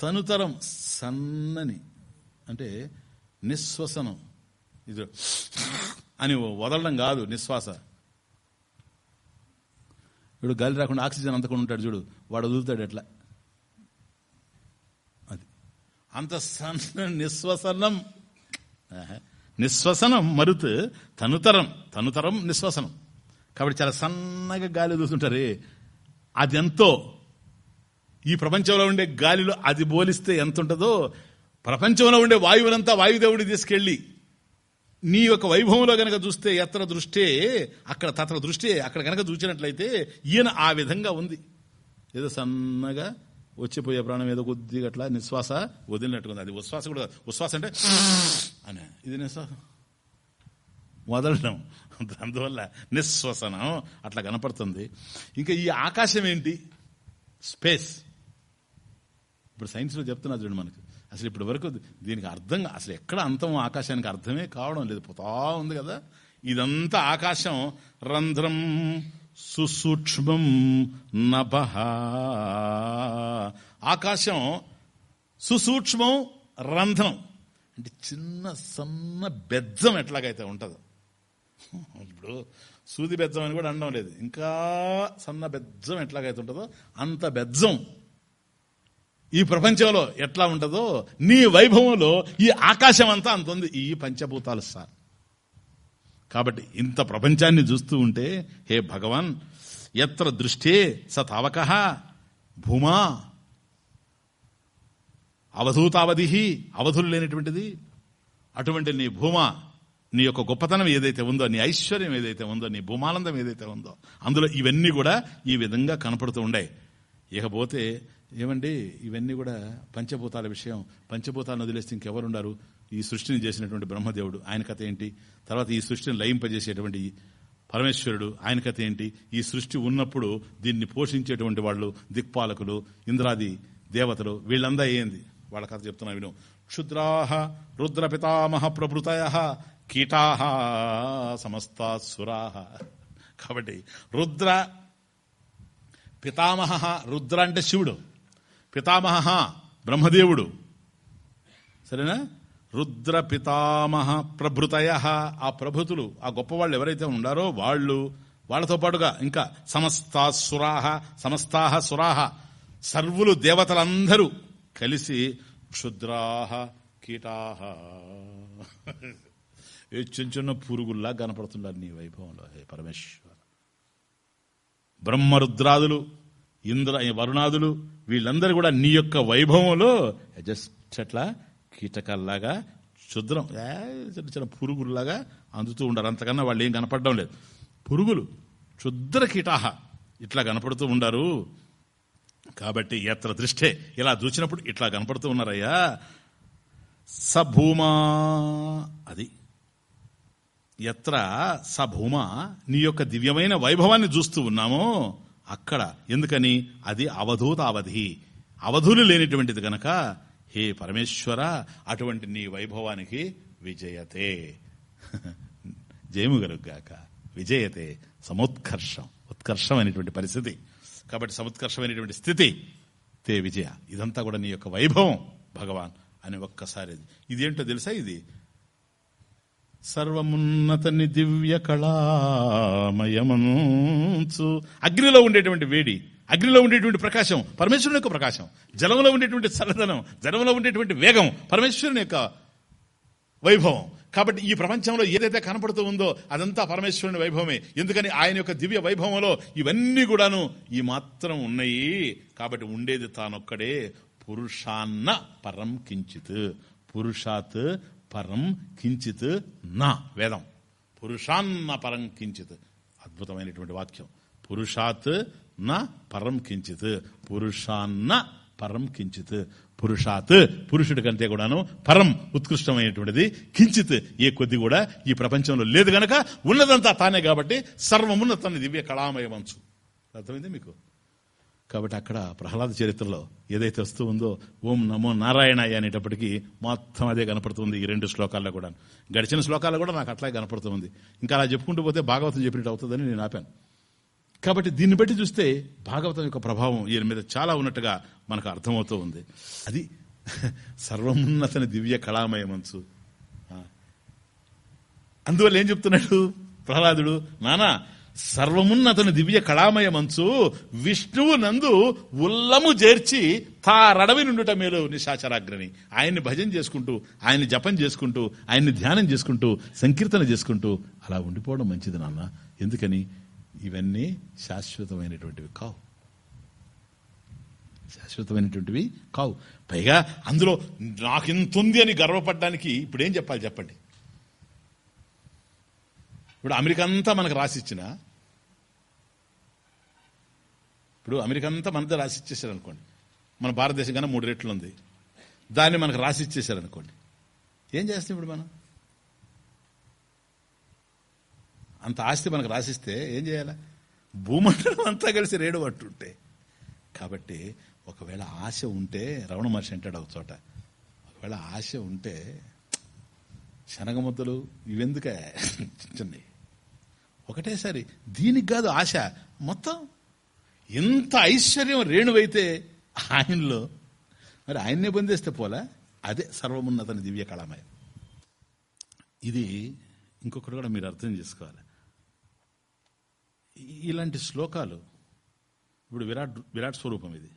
తనుతరం సన్నని అంటే నిశ్వసనం. ఇది అని వదలడం కాదు నిశ్వాస. ఇప్పుడు గాలి రాకుండా ఆక్సిజన్ అంతకుండా ఉంటాడు చూడు వాడు వదులుతాడు ఎట్లా? అది. అంత సన్న నిశ్వసనం. నిశ్వసనం మరుత్ తనుతరం తనుతరం నిశ్వసనం. కాబట్టి చాలా సన్నగా గాలి వదులుతుంటారే అది ఎంతో ఈ ప్రపంచంలో ఉండే గాలిలో అది బోలిస్తే ఎంత ఉంటుందో ప్రపంచంలో ఉండే వాయువులంతా వాయుదేవుడి తీసుకెళ్ళి నీ యొక్క వైభవంలో గనక చూస్తే ఎత్ర దృష్టే అక్కడ తత్ర దృష్టే అక్కడ గనక చూసినట్లయితే ఈయన ఆ విధంగా ఉంది. ఏదో సన్నగా వచ్చిపోయే ప్రాణం ఏదో కొద్దిగా అట్లా నిశ్వాస వదిలినట్టుగా ఉంది అది ఉశ్వాస కూడా ఉశ్వాస అంటే <sniffs> అనే ఇది నిశ్వాసం. వదలడం అందువల్ల నిశ్వసనం అట్లా కనపడుతుంది. ఇంకా ఈ ఆకాశం ఏంటి? స్పేస్. ఇప్పుడు సైన్స్లో చెప్తున్నా చూడండి మనకు. అసలు ఇప్పటి వరకు దీనికి అర్థం అసలు ఎక్కడ అంతం ఆకాశానికి అర్థమే కావడం లేదు. పోతా ఉంది కదా. ఇదంతా ఆకాశం. రంధ్రం సుసూక్ష్మం నభ. ఆకాశం సుసూక్ష్మం రంధ్రం. అంటే చిన్న సన్న బెజ్జం ఎట్లాగైతే ఉంటుందో. ఇప్పుడు సూది బెజ్జం అని కూడా అనడం లేదు. ఇంకా సన్న బెజ్జం ఎట్లాగైతే ఉంటుందో అంత బెజ్జం. ఈ ప్రపంచంలో ఎట్లా ఉంటుందో నీ వైభవంలో ఈ ఆకాశం అంతా అంత ఉంది. ఈ పంచభూతాలు సార్. కాబట్టి ఇంత ప్రపంచాన్ని చూస్తూ ఉంటే హే భగవాన్ ఎత్ర దృష్టి స తావక భూమా? అవధూతావధి అవధులు లేనటువంటిది? అటువంటి నీ భూమా నీ యొక్క గొప్పతనం ఏదైతే ఉందో నీ ఐశ్వర్యం ఏదైతే ఉందో నీ భూమానందం ఏదైతే ఉందో అందులో ఇవన్నీ కూడా ఈ విధంగా కనపడుతూ ఉండే ఇకపోతే ఏమండి ఇవన్నీ కూడా పంచభూతాల విషయం. పంచభూతాలను వదిలేస్తే ఇంకెవరుండారు? ఈ సృష్టిని చేసినటువంటి బ్రహ్మదేవుడు ఆయన కథ ఏంటి? తర్వాత ఈ సృష్టిని లయింపజేసేటువంటి పరమేశ్వరుడు ఆయన కథ ఏంటి? ఈ సృష్టి ఉన్నప్పుడు దీన్ని పోషించేటువంటి వాళ్ళు దిక్పాలకులు ఇంద్రాది దేవతలు వీళ్ళందా ఏంది? వాళ్ళ కథ చెప్తున్నా విను. క్షుద్రాహ రుద్ర పితామహ ప్రభృతయ కీటాహ సమస్తాసురాహ కాబట్టి రుద్ర పితామహ రుద్ర అంటే శివుడు. పితామహ బ్రహ్మదేవుడు. సరేనా? రుద్ర పితామహ ప్రభృతయ. ఆ ప్రభుతులు ఆ గొప్పవాళ్ళు ఎవరైతే ఉండారో వాళ్ళు వాళ్ళతో పాటుగా ఇంకా సమస్తాసురాహ సమస్తాహ సురాహ సర్వులు దేవతలందరూ కలిసి క్షుద్రాహ కీటాహ ఏ చిన్న చిన్న పురుగుల్లా కనపడుతున్నారు నీ వైభవంలో. హే పరమేశ్వర. బ్రహ్మరుద్రాదులు ఇంద్ర వరుణాదులు వీళ్ళందరూ కూడా నీ యొక్క వైభవంలో జస్ట్ అట్లా కీటకాల్లాగా క్షుద్రం చిన్న చిన్న పురుగుల్లాగా అందుతూ ఉండరు. అంతకన్నా వాళ్ళు ఏం కనపడడం లేదు. పురుగులు క్షుద్ర కీటాహ ఇట్లా కనపడుతూ ఉండారు. కాబట్టి ఎత్ర దృష్టే ఇలా చూసినప్పుడు ఇట్లా కనపడుతూ ఉన్నారయ్యా. సభూమా అది. ఎత్ర సభూమ నీ యొక్క దివ్యమైన వైభవాన్ని చూస్తూ ఉన్నామో. అక్కడ. ఎందుకని? అది అవధూత అవధి అవధులు లేనిటువంటిది గనక హే పరమేశ్వర అటువంటి నీ వైభవానికి విజయతే. <laughs> జయముగలుగాక విజయతే. సముత్కర్షం. ఉత్కర్షమైనటువంటి పరిస్థితి. కాబట్టి సముత్కర్షమైనటువంటి స్థితి. తే విజయ. ఇదంతా కూడా నీ యొక్క వైభవం భగవాన్ అని ఒక్కసారి. ఇదేంటో తెలుసా ఇది? సర్వమున్నతని దివ్య కళామయమంచు. అగ్నిలో ఉండేటువంటి వేడి అగ్నిలో ఉండేటువంటి ప్రకాశం పరమేశ్వరుని యొక్క ప్రకాశం జలంలో ఉండేటువంటి చల్లదనం జలంలో ఉండేటువంటి వేగం పరమేశ్వరుని యొక్క వైభవం. కాబట్టి ఈ ప్రపంచంలో ఏదైతే కనపడుతూ ఉందో అదంతా పరమేశ్వరుని వైభవమే. ఎందుకని? ఆయన యొక్క దివ్య వైభవంలో ఇవన్నీ కూడాను ఈ మాత్రం ఉన్నాయి. కాబట్టి ఉండేది తానొక్కడే పురుషాన్న పరం కించిత్. పురుషాత్ పరం కించిత్ నా వేదం. పురుషాన్న పరం కించిత్. అద్భుతమైనటువంటి వాక్యం. పురుషాత్ నా పరం కించిత్. పురుషాన్న పరం కించిత్. పురుషాత్ పురుషుడి కంటే కూడాను పరం ఉత్కృష్టమైనటువంటిది. కించిత్ ఏ కొద్ది కూడా ఈ ప్రపంచంలో లేదు గనక ఉన్నదంతా తానే కాబట్టి సర్వమున్నతని దివ్య కళామయమంచు. అర్థమైంది మీకు? కాబట్టి అక్కడ ప్రహ్లాద చరిత్రలో ఏదైతే వస్తూ ఉందో ఓం నమో నారాయణయ్య అనేటప్పటికీ మొత్తం అదే కనపడుతుంది ఈ రెండు శ్లోకాల్లో కూడా. గడిచిన శ్లోకాల్లో కూడా నాకు అట్లాగే కనపడుతుంది. ఇంకా అలా చెప్పుకుంటూ పోతే భాగవతం చెప్పినట్టు అవుతుందని నేను ఆపాను. కాబట్టి దీన్ని బట్టి చూస్తే భాగవతం యొక్క ప్రభావం ఈయన మీద చాలా ఉన్నట్టుగా మనకు అర్థమవుతూ ఉంది. అది సర్వమున్నతని దివ్య కళామయ మంచు. అందువల్ల ఏం చెప్తున్నాడు ప్రహ్లాదుడు? నానా సర్వమున్నతని దివ్య కళామయ మంచు విష్ణువు నందు ఉల్లము చేర్చి తారడవి నుండుట మేలు నిశాచరాగ్రని. ఆయన్ని భజన చేసుకుంటూ ఆయన్ని జపం చేసుకుంటూ ఆయన్ని ధ్యానం చేసుకుంటూ సంకీర్తన చేసుకుంటూ అలా ఉండిపోవడం మంచిది నాన్న. ఎందుకని? ఇవన్నీ శాశ్వతమైనటువంటివి కావు. శాశ్వతమైనటువంటివి కావు. పైగా అందులో నాకింతుంది అని గర్వపడడానికి ఇప్పుడు ఏం చెప్పాలి చెప్పండి? ఇప్పుడు అమెరికా అంతా మనకు రాసిచ్చిన ఇప్పుడు అమెరికా అంతా మనతో రాసిచ్చేసారు అనుకోండి. మన భారతదేశం కన్నా మూడు రెట్లు ఉంది. దాన్ని మనకు రాసిచ్చేసారు అనుకోండి. ఏం చేస్తాం ఇప్పుడు మనం? అంత ఆస్తి మనకు రాసిస్తే ఏం చేయాలి? భూమండలం అంతా కలిసి రేడు పట్టుంటే. కాబట్టి ఒకవేళ ఆశ ఉంటే రమణ మహర్షి అంటాడు ఒక చోట ఒకవేళ ఆశ ఉంటే శనగముద్దలు ఇవెందుకే? చిన్నవి ఒకటేసారి దీనికి కాదు ఆశ. మొత్తం ఎంత ఐశ్వర్యం రేణువైతే ఆయనలో. మరి ఆయన్నే బంధిస్తే పోలా? అదే సర్వమున్నతని దివ్య కళామయం. ఇది ఇంకొకటి కూడా మీరు అర్థం చేసుకోవాలి. ఇలాంటి శ్లోకాలు ఇప్పుడు విరాట్ విరాట్ స్వరూపం ఇది.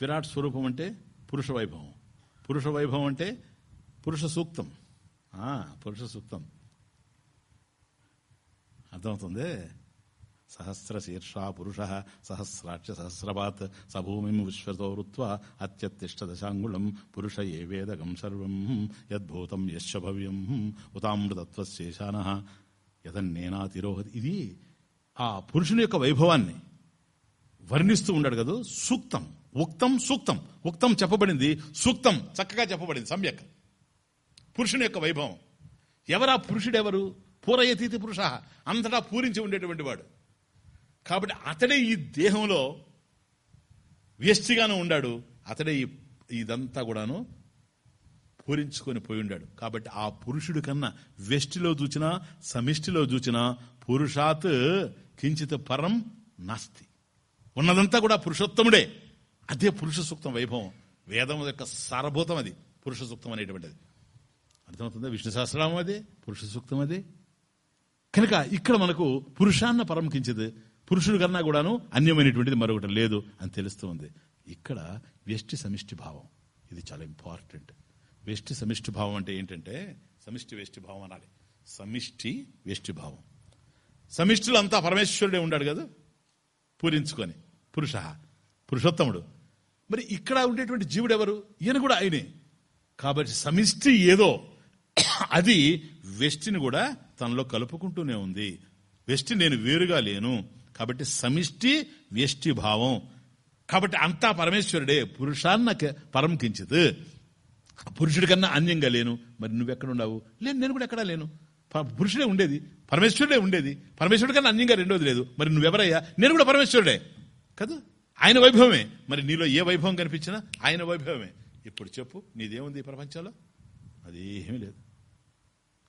విరాట్ స్వరూపం అంటే పురుష వైభవం. పురుష వైభవం అంటే పురుష సూక్తం. పురుష సూక్తం. అర్థమవుతుంది? సహస్ర శీర్షా పురుష సహస్రాక్ష సహస్రపాత్ సభూమిం విశ్వతో వృత్వా అత్యత్తిష్ట దశాంగుళం పురుష ఏ వేదకం సర్వం యద్భూతం యశ్చ భవ్యం ఉతామృతత్వశేషాన. యదన్నేనాతిరోహతి ఇది ఆ పురుషుని యొక్క వైభవాన్ని వర్ణిస్తూ ఉన్నాడు కదా? సూక్తం. ఉక్తం సూక్తం. ఉక్తం చెప్పబడింది సూక్తం. చక్కగా చెప్పబడింది. సమ్యక్. పురుషుని యొక్క వైభవం. ఎవరా పురుషుడెవరు? పూరయతీతి పురుష. అంతటా పూరించి ఉండేటువంటి వాడు. కాబట్టి అతడే ఈ దేహంలో వ్యష్టిగాను ఉండాడు. అతడే ఈ ఇదంతా కూడాను పూరించుకొని పోయి ఉండాడు. కాబట్టి ఆ పురుషుడి కన్నా వెష్టిలో చూచినా సమిష్టిలో చూచినా పురుషాత్ కించిత పరం నాస్తి. ఉన్నదంతా కూడా పురుషోత్తముడే. అదే పురుష సూక్తం వైభవం. వేదం యొక్క సారభూతం అది. పురుష సూక్తం అనేటువంటిది. అర్థమవుతుందా? విష్ణు సహస్రనామం అదే. పురుష సూక్తం అదే. కనుక ఇక్కడ మనకు పురుషాన్న పరం కించిది. పురుషుడి కన్నా కూడాను అన్యమైనటువంటిది మరొకటి లేదు అని తెలుస్తూ ఉంది ఇక్కడ వ్యష్టి సమిష్టి భావం. ఇది చాలా ఇంపార్టెంట్. వ్యష్టి సమిష్టి భావం అంటే ఏంటంటే సమిష్టి వేష్టి భావం అనాలి. సమిష్టి వేష్టి భావం. సమిష్టిలో అంతా పరమేశ్వరుడే ఉన్నాడు కదా? పూరించుకొని. పురుష. పురుషోత్తముడు. మరి ఇక్కడ ఉండేటువంటి జీవుడు ఎవరు? ఈయన కూడా ఆయనే. కాబట్టి సమిష్టి ఏదో అది వెష్టిని కూడా తనలో కలుపుకుంటూనే ఉంది. వెష్టి నేను వేరుగా లేను. కాబట్టి సమిష్టి వ్యష్టి భావం. కాబట్టి అంతా పరమేశ్వరుడే. పురుషాన్న పరం కించిత్. పురుషుడి కన్నా అన్యంగా లేను. మరి నువ్వెక్కడున్నావు లేను నేను కూడా ఎక్కడా లేను. ప- పురుషుడే ఉండేది. పరమేశ్వరుడే ఉండేది. పరమేశ్వరుడి కన్నా అన్యంగా రెండోది లేదు. మరి నువ్వెవరయ్యా? నేను కూడా పరమేశ్వరుడే. కదా? ఆయన వైభవమే. మరి నీలో ఏ వైభవం కనిపించినా ఆయన వైభవమే. ఇప్పుడు చెప్పు నీదేముంది ఈ ప్రపంచంలో? అదేమీ లేదు.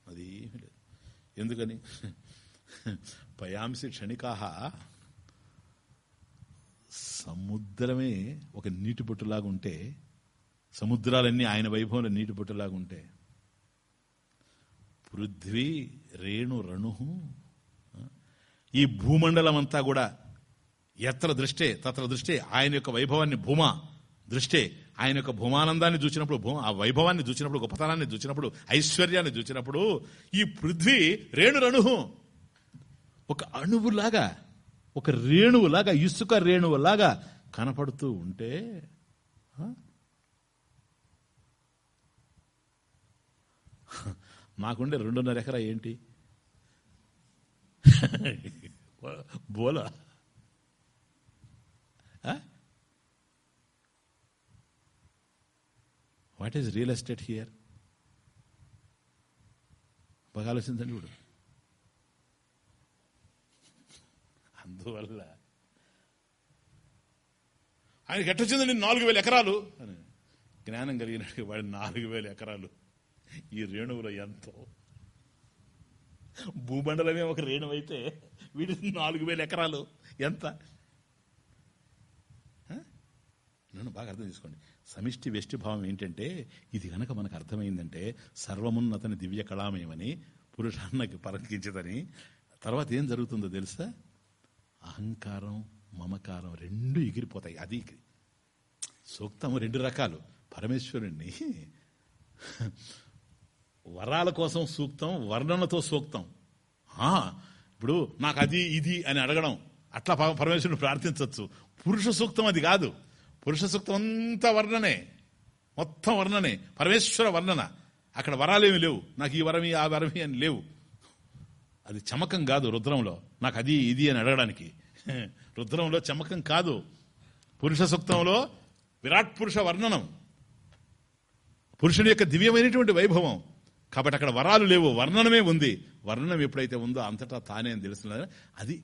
అదేమీ లేదు. ఎందుకని? పయాంసి క్షణికాహ సముద్రమే ఒక నీటి బొట్టులాగా ఉంటే సముద్రాలన్నీ ఆయన వైభవంలో నీటి బొట్టులాగా ఉంటే పృథ్వీ రేణు రణు ఈ భూమండలం అంతా కూడా ఎత్ర దృష్టే తత్ర దృష్టే ఆయన యొక్క వైభవాన్ని భూమా దృష్టే ఆయన యొక్క భూమానందాన్ని చూసినప్పుడు భూ ఆ వైభవాన్ని చూసినప్పుడు గొప్పతనాన్ని చూసినప్పుడు ఐశ్వర్యాన్ని చూసినప్పుడు ఈ పృథ్వీ రేణు ఒక అణువులాగా ఒక రేణువులాగా ఇసుక రేణువులాగా కనపడుతూ ఉంటే మాకుండే నాకుండే రెండున్నర ఎకరా ఏంటి? <laughs> బోలా. What is real estate here బాగా ఆలోచించండి ఇప్పుడు. అందువల్ల. ఆయనకి ఎట్టొచ్చిందండి నాలుగు వేల ఎకరాలు. అని జ్ఞానం కలిగినట్టు వాడి నాలుగు వేల ఎకరాలు. ఈ రేణువులో ఎంతో భూమండలమే ఒక రేణువు అయితే వీడి నాలుగు వేల ఎకరాలు. ఎంత? నన్ను బాగా అర్థం చేసుకోండి. సమిష్టి వెష్టిభావం ఏంటంటే ఇది గనక మనకు అర్థమైందంటే సర్వమున్నతని దివ్య కళామయమని పురుషాన్నకి పరంకించదని తర్వాత ఏం జరుగుతుందో తెలుసా? అహంకారం మమకారం రెండు ఎగిరిపోతాయి. అది సూక్తం రెండు రకాలు. పరమేశ్వరుణ్ణి వరాల కోసం సూక్తం వర్ణనతో సూక్తం. ఇప్పుడు నాకు అది ఇది అని అడగడం. అట్లా పరమేశ్వరుని ప్రార్థించవచ్చు పురుష సూక్తం అది కాదు. పురుష సూక్తం అంతా వర్ణనే. మొత్తం వర్ణనే. పరమేశ్వర వర్ణన. అక్కడ వరాలేమి లేవు. నాకు ఈ వరమి ఆ వరమి అని లేవు. అది చమకం కాదు రుద్రంలో. నాకు అది ఇది అని అడగడానికి. <laughs> రుద్రంలో చమకం కాదు. పురుష సూక్తంలో విరాట్ పురుష వర్ణనం. పురుషుని యొక్క దివ్యమైనటువంటి వైభవం. కాబట్టి అక్కడ వరాలు లేవు. వర్ణనమే ఉంది. వర్ణనం ఎప్పుడైతే ఉందో అంతటా తానే అని తెలుస్తున్నది అది